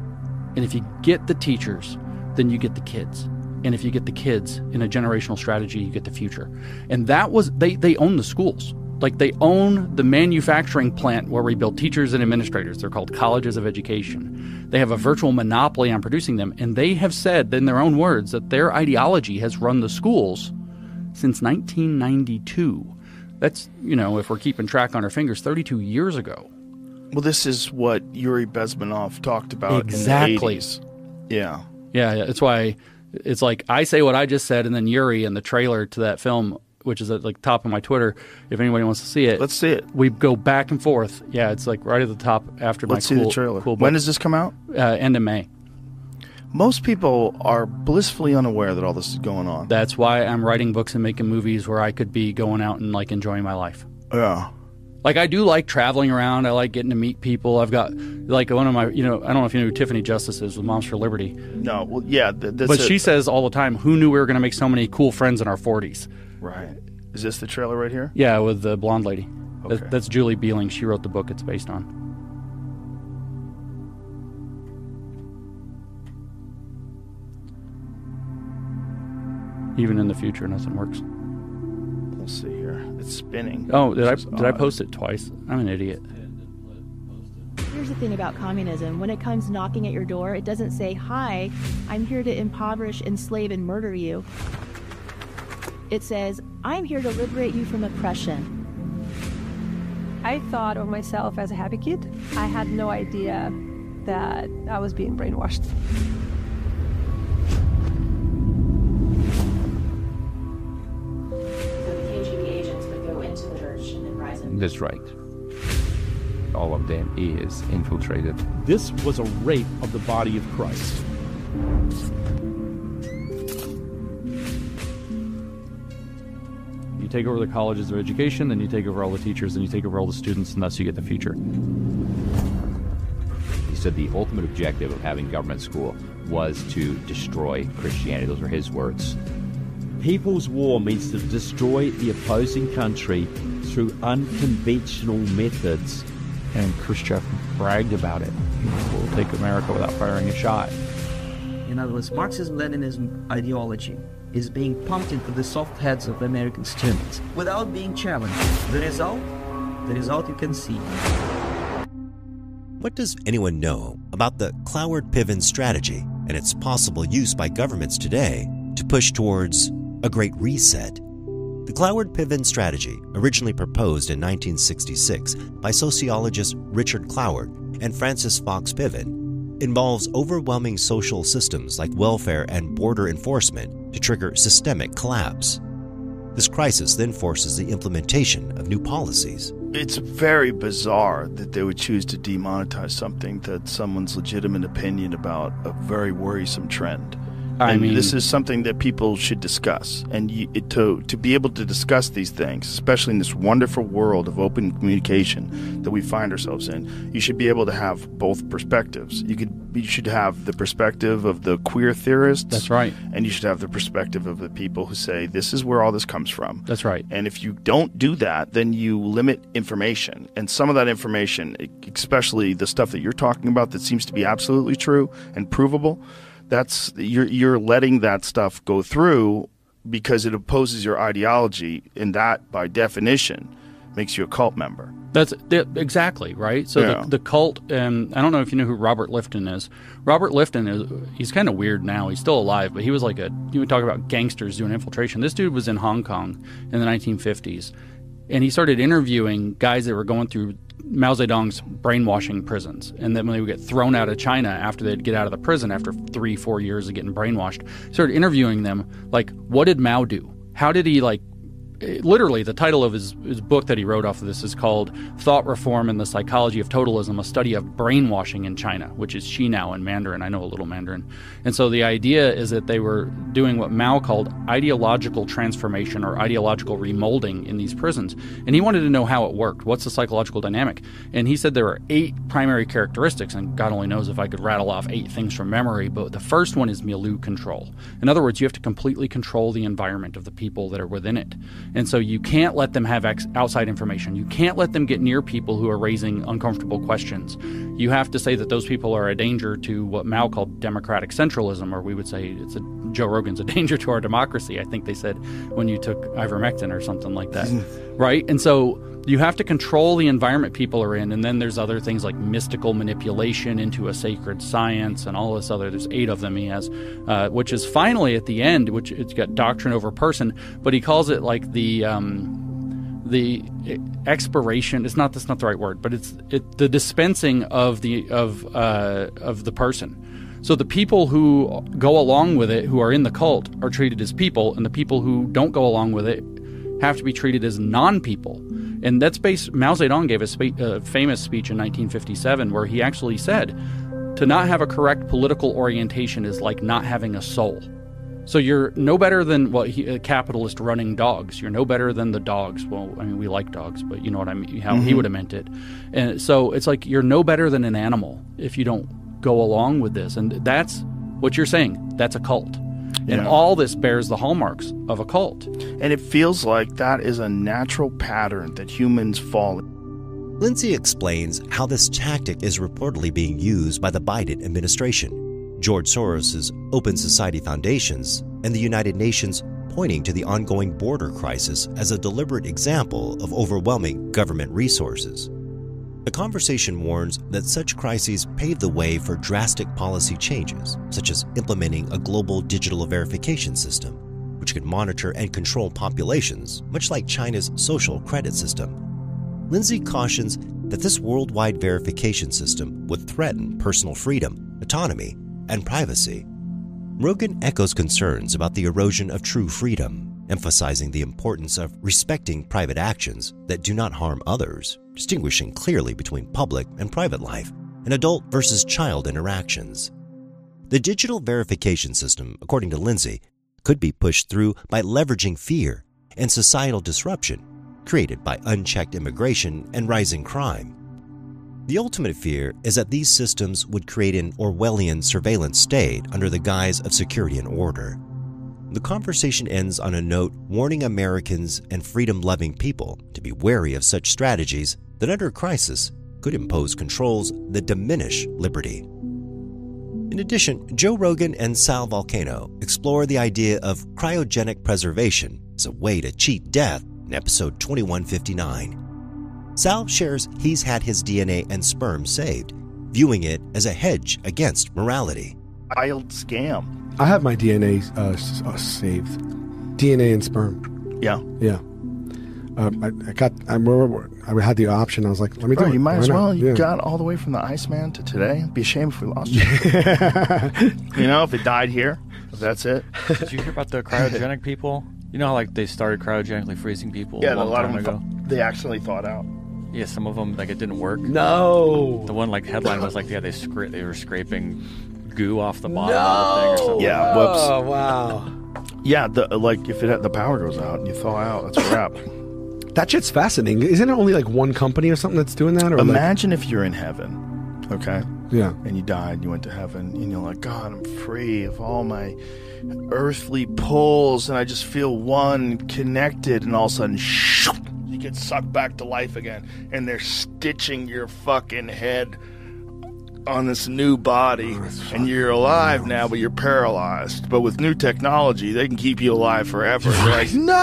And if you get the teachers, then you get the kids. And if you get the kids in a generational strategy, you get the future. And that was they they own the schools. Like they own the manufacturing plant where we build teachers and administrators. They're called colleges of education. They have a virtual monopoly on producing them, and they have said in their own words that their ideology has run the schools since 1992. That's, you know, if we're keeping track on our fingers, 32 years ago. Well, this is what Yuri Bezmenov talked about Exactly. in the 80s. Yeah. Yeah, yeah, that's why it's like I say what I just said, and then Yuri and the trailer to that film, which is at like top of my Twitter. If anybody wants to see it, let's see it. We go back and forth. Yeah, it's like right at the top after Let's my see cool, the trailer. Cool When does this come out? Uh, end of May. Most people are blissfully unaware that all this is going on. That's why I'm writing books and making movies where I could be going out and like enjoying my life. Yeah. Like I do like traveling around. I like getting to meet people. I've got like one of my, you know, I don't know if you know who Tiffany Justice is with Moms for Liberty. No, well, yeah, th- but it. she says all the time, "Who knew we were going to make so many cool friends in our 40s?" Right. Is this the trailer right here? Yeah, with the blonde lady. That- Okay. that's Julie Beeling. She wrote the book it's based on. Even in the future, nothing works. Let's see here. It's spinning. Oh, did I This is did I post it twice? I'm an idiot. Here's the thing about communism when it comes knocking at your door, it doesn't say, Hi, I'm here to impoverish, enslave, and murder you. It says, I'm here to liberate you from oppression. I thought of myself as a happy kid. I had no idea that I was being brainwashed. And then rise up. That's right. All of them is infiltrated. This was a rape of the body of Christ. You take over the colleges of education, then you take over all the teachers, and you take over all the students, and thus you get the future. He said the ultimate objective of having government school was to destroy Christianity. Those were his words. People's War means to destroy the opposing country through unconventional methods. And Khrushchev bragged about it. We'll take America without firing a shot. In other words, Marxism Leninism ideology is being pumped into the soft heads of the American students without being challenged. The result? The result you can see. What does anyone know about the Cloward Piven strategy and its possible use by governments today to push towards a great reset? The Cloward Piven strategy, originally proposed in 1966 by sociologists Richard Cloward and Frances Fox Piven, involves overwhelming social systems like welfare and border enforcement to trigger systemic collapse. This crisis then forces the implementation of new policies. It's very bizarre that they would choose to demonetize something that someone's legitimate opinion about a very worrisome trend. I mean- this is something that people should discuss. And you, it, to to be able to discuss these things, especially in this wonderful world of open communication that we find ourselves in, you should be able to have both perspectives. You could you should have the perspective of the queer theorists. That's right. And you should have the perspective of the people who say this is where all this comes from. That's right. And if you don't do that, then you limit information. And some of that information, especially the stuff that you're talking about that seems to be absolutely true and provable, that's you're you're letting that stuff go through because it opposes your ideology and that by definition makes you a cult member. That's th- exactly right. So Yeah. the, the cult, and I don't know if you know who Robert Lifton is. Robert Lifton is he's kind of weird now. He's still alive, but he was like a you would talk about gangsters doing infiltration. This dude was in Hong Kong in the 1950s, and he started interviewing guys that were going through Mao Zedong's brainwashing prisons, and then when they would get thrown out of China after they'd get out of the prison after three, four years of getting brainwashed, he started interviewing them like, what did Mao do? How did he like literally the title of his, his book that he wrote off of this is called thought reform and the psychology of totalism a study of brainwashing in china which is Xinao in mandarin. I know a little mandarin. And so the idea is that they were doing what mao called ideological transformation or ideological remolding in these prisons. And he wanted to know how it worked. What's the psychological dynamic? And he said there are eight primary characteristics and god only knows if i could rattle off eight things from memory but the first one is milieu control. In other words you have to completely control the environment of the people that are within it and so you can't let them have ex- outside information. You can't let them get near people who are raising uncomfortable questions. You have to say that those people are a danger to what Mao called democratic centralism, or we would say it's a Joe Rogan's a danger to our democracy. I think they said when you took ivermectin or something like that, right? And so you have to control the environment people are in, and then there's other things like mystical manipulation into a sacred science and all this other. There's eight of them he has, uh, which is finally at the end, which it's got doctrine over person, but he calls it like the um, the expiration. It's not that's not the right word, but it's it, the dispensing of the of uh, of the person. So the people who go along with it, who are in the cult, are treated as people, and the people who don't go along with it have to be treated as non-people. And that's based. Mao Zedong gave a spe- uh, famous speech in 1957 where he actually said, "To not have a correct political orientation is like not having a soul." So you're no better than what he, a capitalist running dogs. You're no better than the dogs. Well, I mean, we like dogs, but you know what I mean. How he Mhm. would have meant it. And so it's like you're no better than an animal if you don't go along with this. And that's what you're saying. That's a cult. And Yeah. all this bears the hallmarks of a cult. And it feels like that is a natural pattern that humans fall Lindsay explains how this tactic is reportedly being used by the Biden administration, George Soros' Open Society Foundations, and the United Nations, pointing to the ongoing border crisis as a deliberate example of overwhelming government resources. The conversation warns that such crises pave the way for drastic policy changes, such as implementing a global digital verification system, which could monitor and control populations, much like China's social credit system. Lindsay cautions that this worldwide verification system would threaten personal freedom, autonomy, and privacy. Rogan echoes concerns about the erosion of true freedom, emphasizing the importance of respecting private actions that do not harm others, distinguishing clearly between public and private life, and adult versus child interactions. The digital verification system, according to Lindsay, could be pushed through by leveraging fear and societal disruption created by unchecked immigration and rising crime. The ultimate fear is that these systems would create an Orwellian surveillance state under the guise of security and order. The conversation ends on a note warning Americans and freedom loving people to be wary of such strategies that, under crisis, could impose controls that diminish liberty. In addition, Joe Rogan and Sal Vulcano explore the idea of cryogenic preservation as a way to cheat death in episode 2159. Sal shares he's had his DNA and sperm saved, viewing it as a hedge against morality. Wild scam. I have my DNA uh, uh, saved. DNA and sperm. Yeah. Yeah. Uh, I, I got. I remember I had the option. I was like, "Let me do Bro, it." you might Why as not? well. You Yeah. got all the way from the Iceman to today. It'd be a shame if we lost you. you know, if it died here, if that's it. Did you hear about the cryogenic people? You know how like they started cryogenically freezing people Yeah, a a long lot time of them ago. thought- they actually thought out. Yeah, some of them like it didn't work. No. The one like headline was like yeah they scra- they were scraping goo off the bottom of the thing or something. Yeah, whoops. Oh wow. Yeah, the like if it had, the power goes out and you thaw out, that's a wrap. That shit's fascinating. Isn't it only like one company or something that's doing that? Or like- Imagine if you're in heaven, okay? Yeah. And you died, you went to heaven, and you're like, God, I'm free of all my earthly pulls, and I just feel one connected, and all of a sudden, shoop, you get sucked back to life again, and they're stitching your fucking head on this new body, and you're alive now, but you're paralyzed. But with new technology, they can keep you alive forever. You're like, no!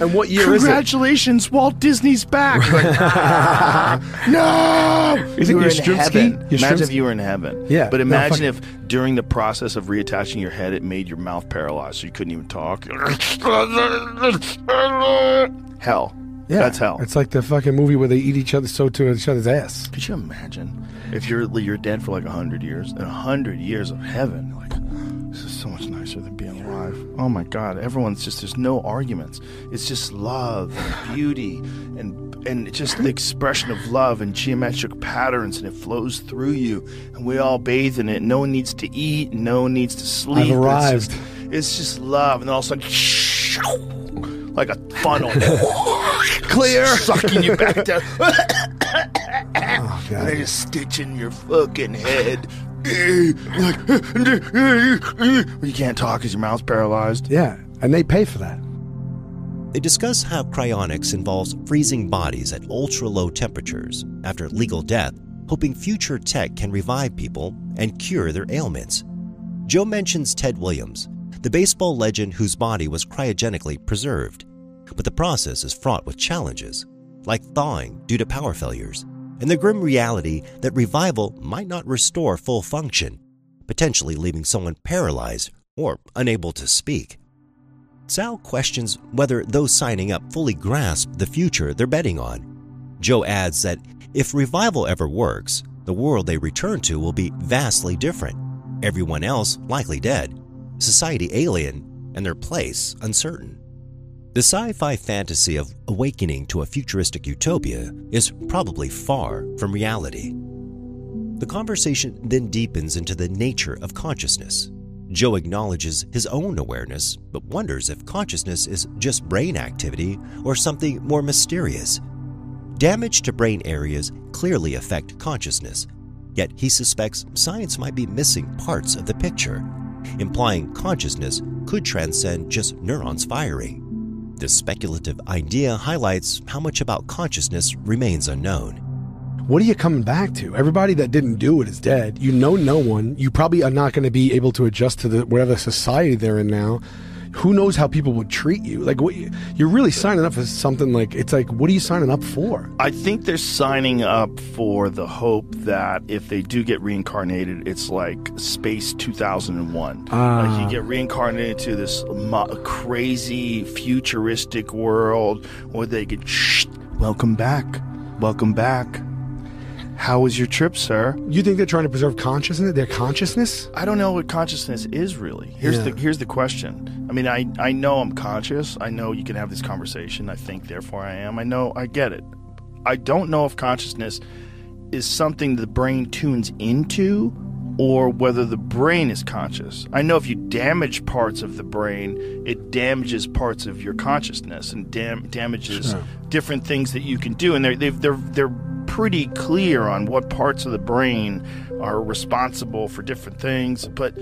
And what year is it? Congratulations, Walt Disney's back. Like, "Ah, no! Is it you were in Yastrzemski? heaven. Imagine Yastrzemski? if you were in heaven. Yeah. But imagine fuck- if during the process of reattaching your head, it made your mouth paralyzed, so you couldn't even talk. hell. Yeah, That's hell. It's like the fucking movie where they eat each other so to each other's ass. Could you imagine if you're you're dead for like a hundred years and a hundred years of heaven? Like this is so much nicer than being alive. Oh my god! Everyone's just there's no arguments. It's just love and beauty and and it's just the expression of love and geometric patterns and it flows through you and we all bathe in it. No one needs to eat. No one needs to sleep. I've It's arrived. just, it's just love, and then all of a sudden. Like a funnel, clear, sucking you back down. Oh, And they just stitch in your fucking head. Like, you can't talk because your mouth's paralyzed. Yeah, and they pay for that. They discuss how cryonics involves freezing bodies at ultra low temperatures after legal death, hoping future tech can revive people and cure their ailments. Joe mentions Ted Williams, the baseball legend whose body was cryogenically preserved. But the process is fraught with challenges, like thawing due to power failures, and the grim reality that revival might not restore full function, potentially leaving someone paralyzed or unable to speak. Sal questions whether those signing up fully grasp the future they're betting on. Joe adds that if revival ever works, the world they return to will be vastly different. Everyone else likely dead, society alien, and their place uncertain. The sci fi fantasy of awakening to a futuristic utopia is probably far from reality. The conversation then deepens into the nature of consciousness. Joe acknowledges his own awareness, but wonders if consciousness is just brain activity or something more mysterious. Damage to brain areas clearly affect consciousness, yet he suspects science might be missing parts of the picture, implying consciousness could transcend just neurons firing. This speculative idea highlights how much about consciousness remains unknown. What are you coming back to? Everybody that didn't do it is dead. You know no one. You probably are not going to be able to adjust to the whatever society they're in now. Who knows how people would treat you? Like, what, you're really signing up for something like it's like, what are you signing up for? I think they're signing up for the hope that if they do get reincarnated, it's like Space 2001. Ah. Like you get reincarnated to this mo- crazy futuristic world where they get, Shh, welcome back, welcome back. How was your trip, sir? You think they're trying to preserve consciousness? Their consciousness? I don't know what consciousness is really. Here's Yeah. the here's the question. I mean, I I know I'm conscious. I know you can have this conversation. I think, therefore, I am. I know. I get it. I don't know if consciousness is something the brain tunes into, or whether the brain is conscious. I know if you damage parts of the brain, it damages parts of your consciousness and dam- damages Sure. different things that you can do. And they're they've, they're they're pretty clear on what parts of the brain are responsible for different things, but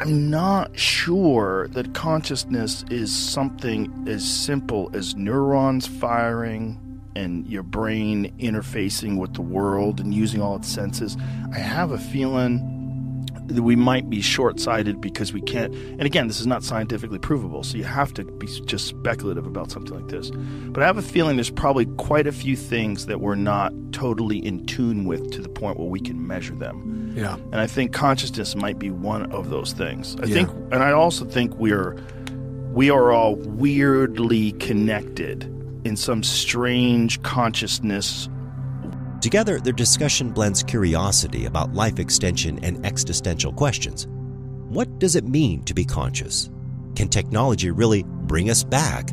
I'm not sure that consciousness is something as simple as neurons firing and your brain interfacing with the world and using all its senses. I have a feeling we might be short sighted because we can't. And again, this is not scientifically provable, so you have to be just speculative about something like this. But I have a feeling there's probably quite a few things that we're not totally in tune with to the point where we can measure them. Yeah. And I think consciousness might be one of those things. I Yeah. think, and I also think we're we are all weirdly connected in some strange consciousness. Together, their discussion blends curiosity about life extension and existential questions. What does it mean to be conscious? Can technology really bring us back?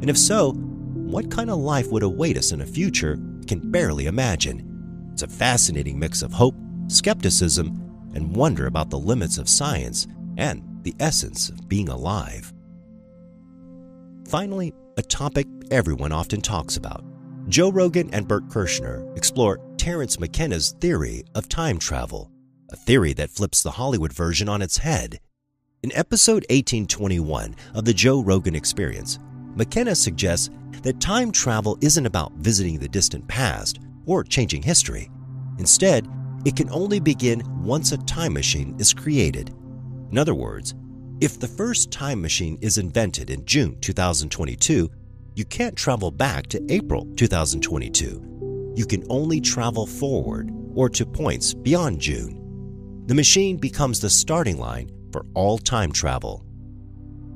And if so, what kind of life would await us in a future we can barely imagine? It's a fascinating mix of hope skepticism, and wonder about the limits of science and the essence of being alive. Finally, a topic everyone often talks about. Joe Rogan and Bert Kreischer explore Terence McKenna's theory of time travel, a theory that flips the Hollywood version on its head. In episode 1821 of the Joe Rogan Experience, McKenna suggests that time travel isn't about visiting the distant past or changing history. Instead, it can only begin once a time machine is created. In other words, if the first time machine is invented in June 2022, you can't travel back to April 2022. You can only travel forward or to points beyond June. The machine becomes the starting line for all time travel.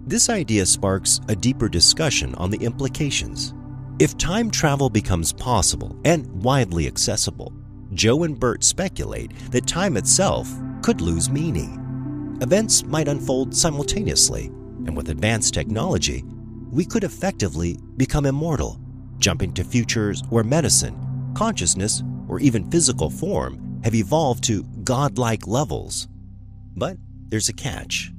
This idea sparks a deeper discussion on the implications. If time travel becomes possible and widely accessible, Joe and Bert speculate that time itself could lose meaning. Events might unfold simultaneously, and with advanced technology, we could effectively become immortal, jumping to futures where medicine, consciousness, or even physical form have evolved to godlike levels. But there's a catch.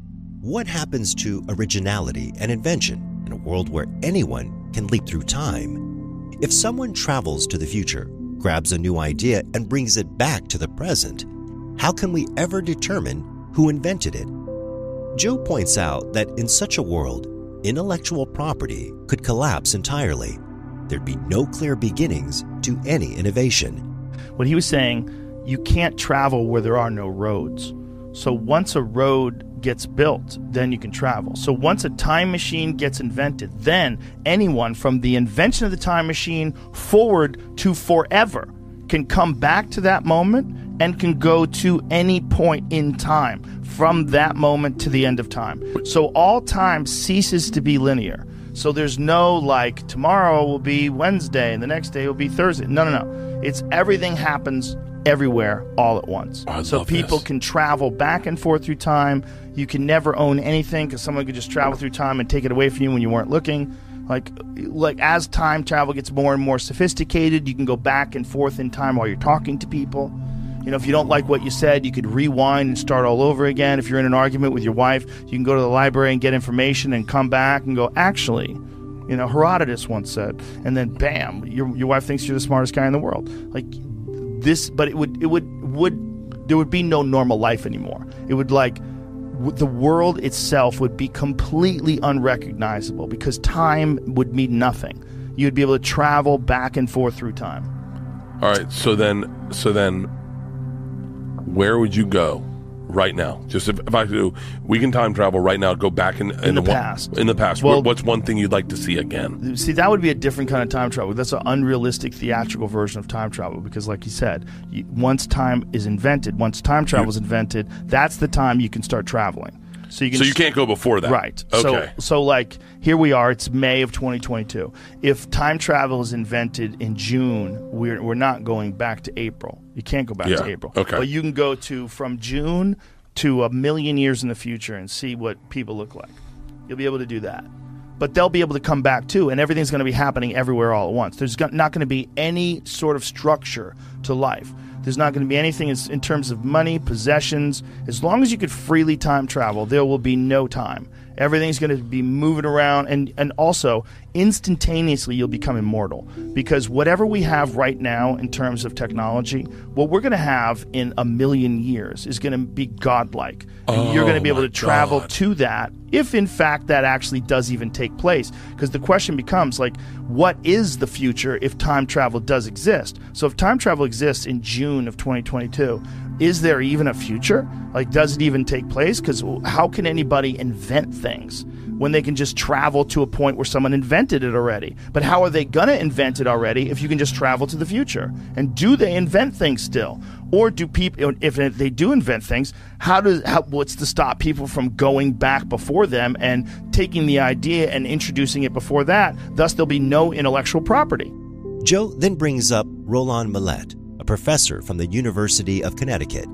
What happens to originality and invention in a world where anyone can leap through time? If someone travels to the future, grabs a new idea, and brings it back to the present, how can we ever determine who invented it? Joe points out that in such a world, intellectual property could collapse entirely. There'd be no clear beginnings to any innovation. What he was saying, you can't travel where there are no roads. So once a road gets built, then you can travel. So once a time machine gets invented, then anyone from the invention of the time machine forward to forever can come back to that moment and can go to any point in time from that moment to the end of time. So all time ceases to be linear. So there's no like tomorrow will be Wednesday and the next day will be Thursday. No, no, no. It's everything happens everywhere all at once. so people this. can travel back and forth through time. You can never own anything because someone could just travel through time and take it away from you when you weren't looking. Like, like as time travel gets more and more sophisticated, you can go back and forth in time while you're talking to people. You know, if you don't like what you said, you could rewind and start all over again. If you're in an argument with your wife, you can go to the library and get information and come back and go, actually, you know, Herodotus once said, and then bam, your, your wife thinks you're the smartest guy in the world. Like this, but it would, it would, would, there would be no normal life anymore. It would like, the world itself would be completely unrecognizable because time would mean nothing. You'd be able to travel back and forth through time. All right. So then, so then, where would you go right now? Just if, if I could do, we can time travel right now. Go back in, In the one- past. In the past. Well- what's one thing you'd like to see again? See, that would be a different kind of time travel. That's an unrealistic theatrical version of time travel because, like you said, you, once time is invented, once time travel is invented, that's the time you can start traveling. So you can So you can't go before that. Right. Okay. So, so like here we are. It's May of 2022. If time travel is invented in June, we're we're not going back to April. You can't go back Yeah. to April. Okay. But you can go to from June to a million years in the future and see what people look like. You'll be able to do that. But they'll be able to come back too, and everything's going to be happening everywhere all at once. There's not going to be any sort of structure to life. There's not going to be anything in, terms of money, possessions. As long as you could freely time travel, there will be no time. Everything's going to be moving around, and, and also instantaneously you'll become immortal because whatever we have right now in terms of technology, what we're going to have in a million years is going to be godlike. And you're going to be Oh, able to travel God. to that if in fact that actually does even take place because the question becomes like what is the future if time travel does exist so if time travel exists in june of 2022 is there even a future? Like does it even take place? Because how can anybody invent things when they can just travel to a point where someone invented it already? But how are they going to invent it already if you can just travel to the future? And do they invent things still? Or do people if they do invent things how does how, what's to stop people from going back before them and taking the idea and introducing it before that? Thus there'll be no intellectual property. Joe then brings up Roland Mallett, a professor from the University of Connecticut,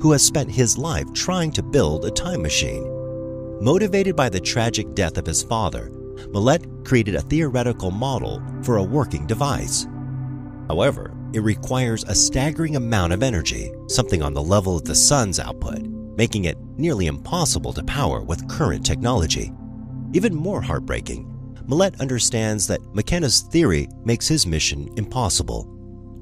who has spent his life trying to build a time machine. Motivated by the tragic death of his father, Mallett created a theoretical model for a working device. However, it requires a staggering amount of energy, something on the level of the sun's output, making it nearly impossible to power with current technology. Even more heartbreaking, Mallett understands that McKenna's theory makes his mission impossible.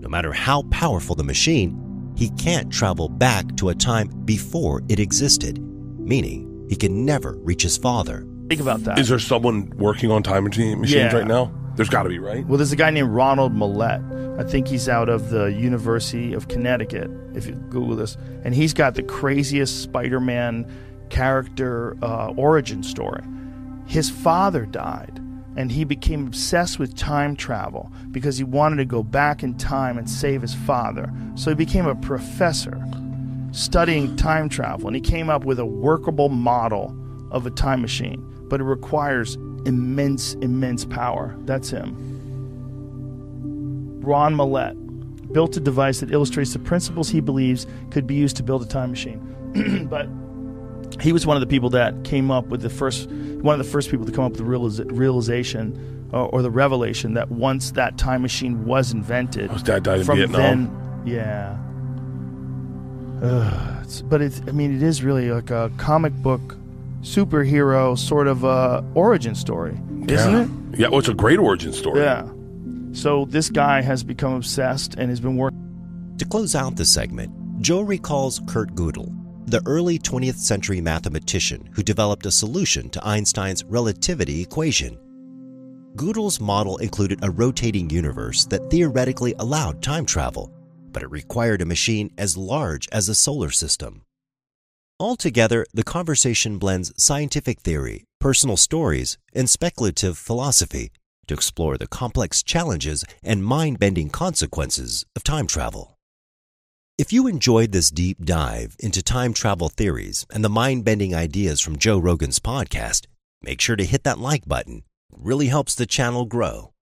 No matter how powerful the machine, he can't travel back to a time before it existed, meaning he can never reach his father. Think about that. Is there someone working on time machine- machines Yeah. right now? There's got to be, right? Well, there's a guy named Ronald Mallett. I think he's out of the University of Connecticut, if you Google this. And he's got the craziest Spider Man character uh, origin story. His father died, and he became obsessed with time travel because he wanted to go back in time and save his father. So he became a professor studying time travel, and he came up with a workable model of a time machine, but it requires immense, immense power. That's him. Ron Mallett built a device that illustrates the principles he believes could be used to build a time machine. but he was one of the people that came up with the first, one of the first people to come up with the realis- realization uh, or the revelation that once that time machine was invented, His dad died in from Vietnam. then, yeah. Ugh, it's, but it's, I mean, it is really like a comic book superhero sort of uh, origin story, isn't yeah. it? Yeah, well, it's a great origin story. Yeah. So this guy has become obsessed and has been working. To close out the segment, Joe recalls Kurt Gödel, the early 20th century mathematician who developed a solution to Einstein's relativity equation. Gödel's model included a rotating universe that theoretically allowed time travel, but it required a machine as large as the solar system. Altogether, the conversation blends scientific theory, personal stories, and speculative philosophy to explore the complex challenges and mind bending consequences of time travel. If you enjoyed this deep dive into time travel theories and the mind bending ideas from Joe Rogan's podcast, make sure to hit that like button. It really helps the channel grow.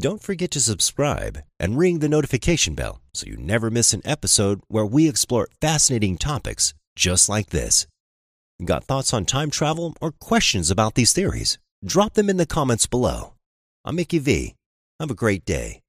Don't forget to subscribe and ring the notification bell so you never miss an episode where we explore fascinating topics just like this. Got thoughts on time travel or questions about these theories? Drop them in the comments below. I'm Mickey V. Have a great day.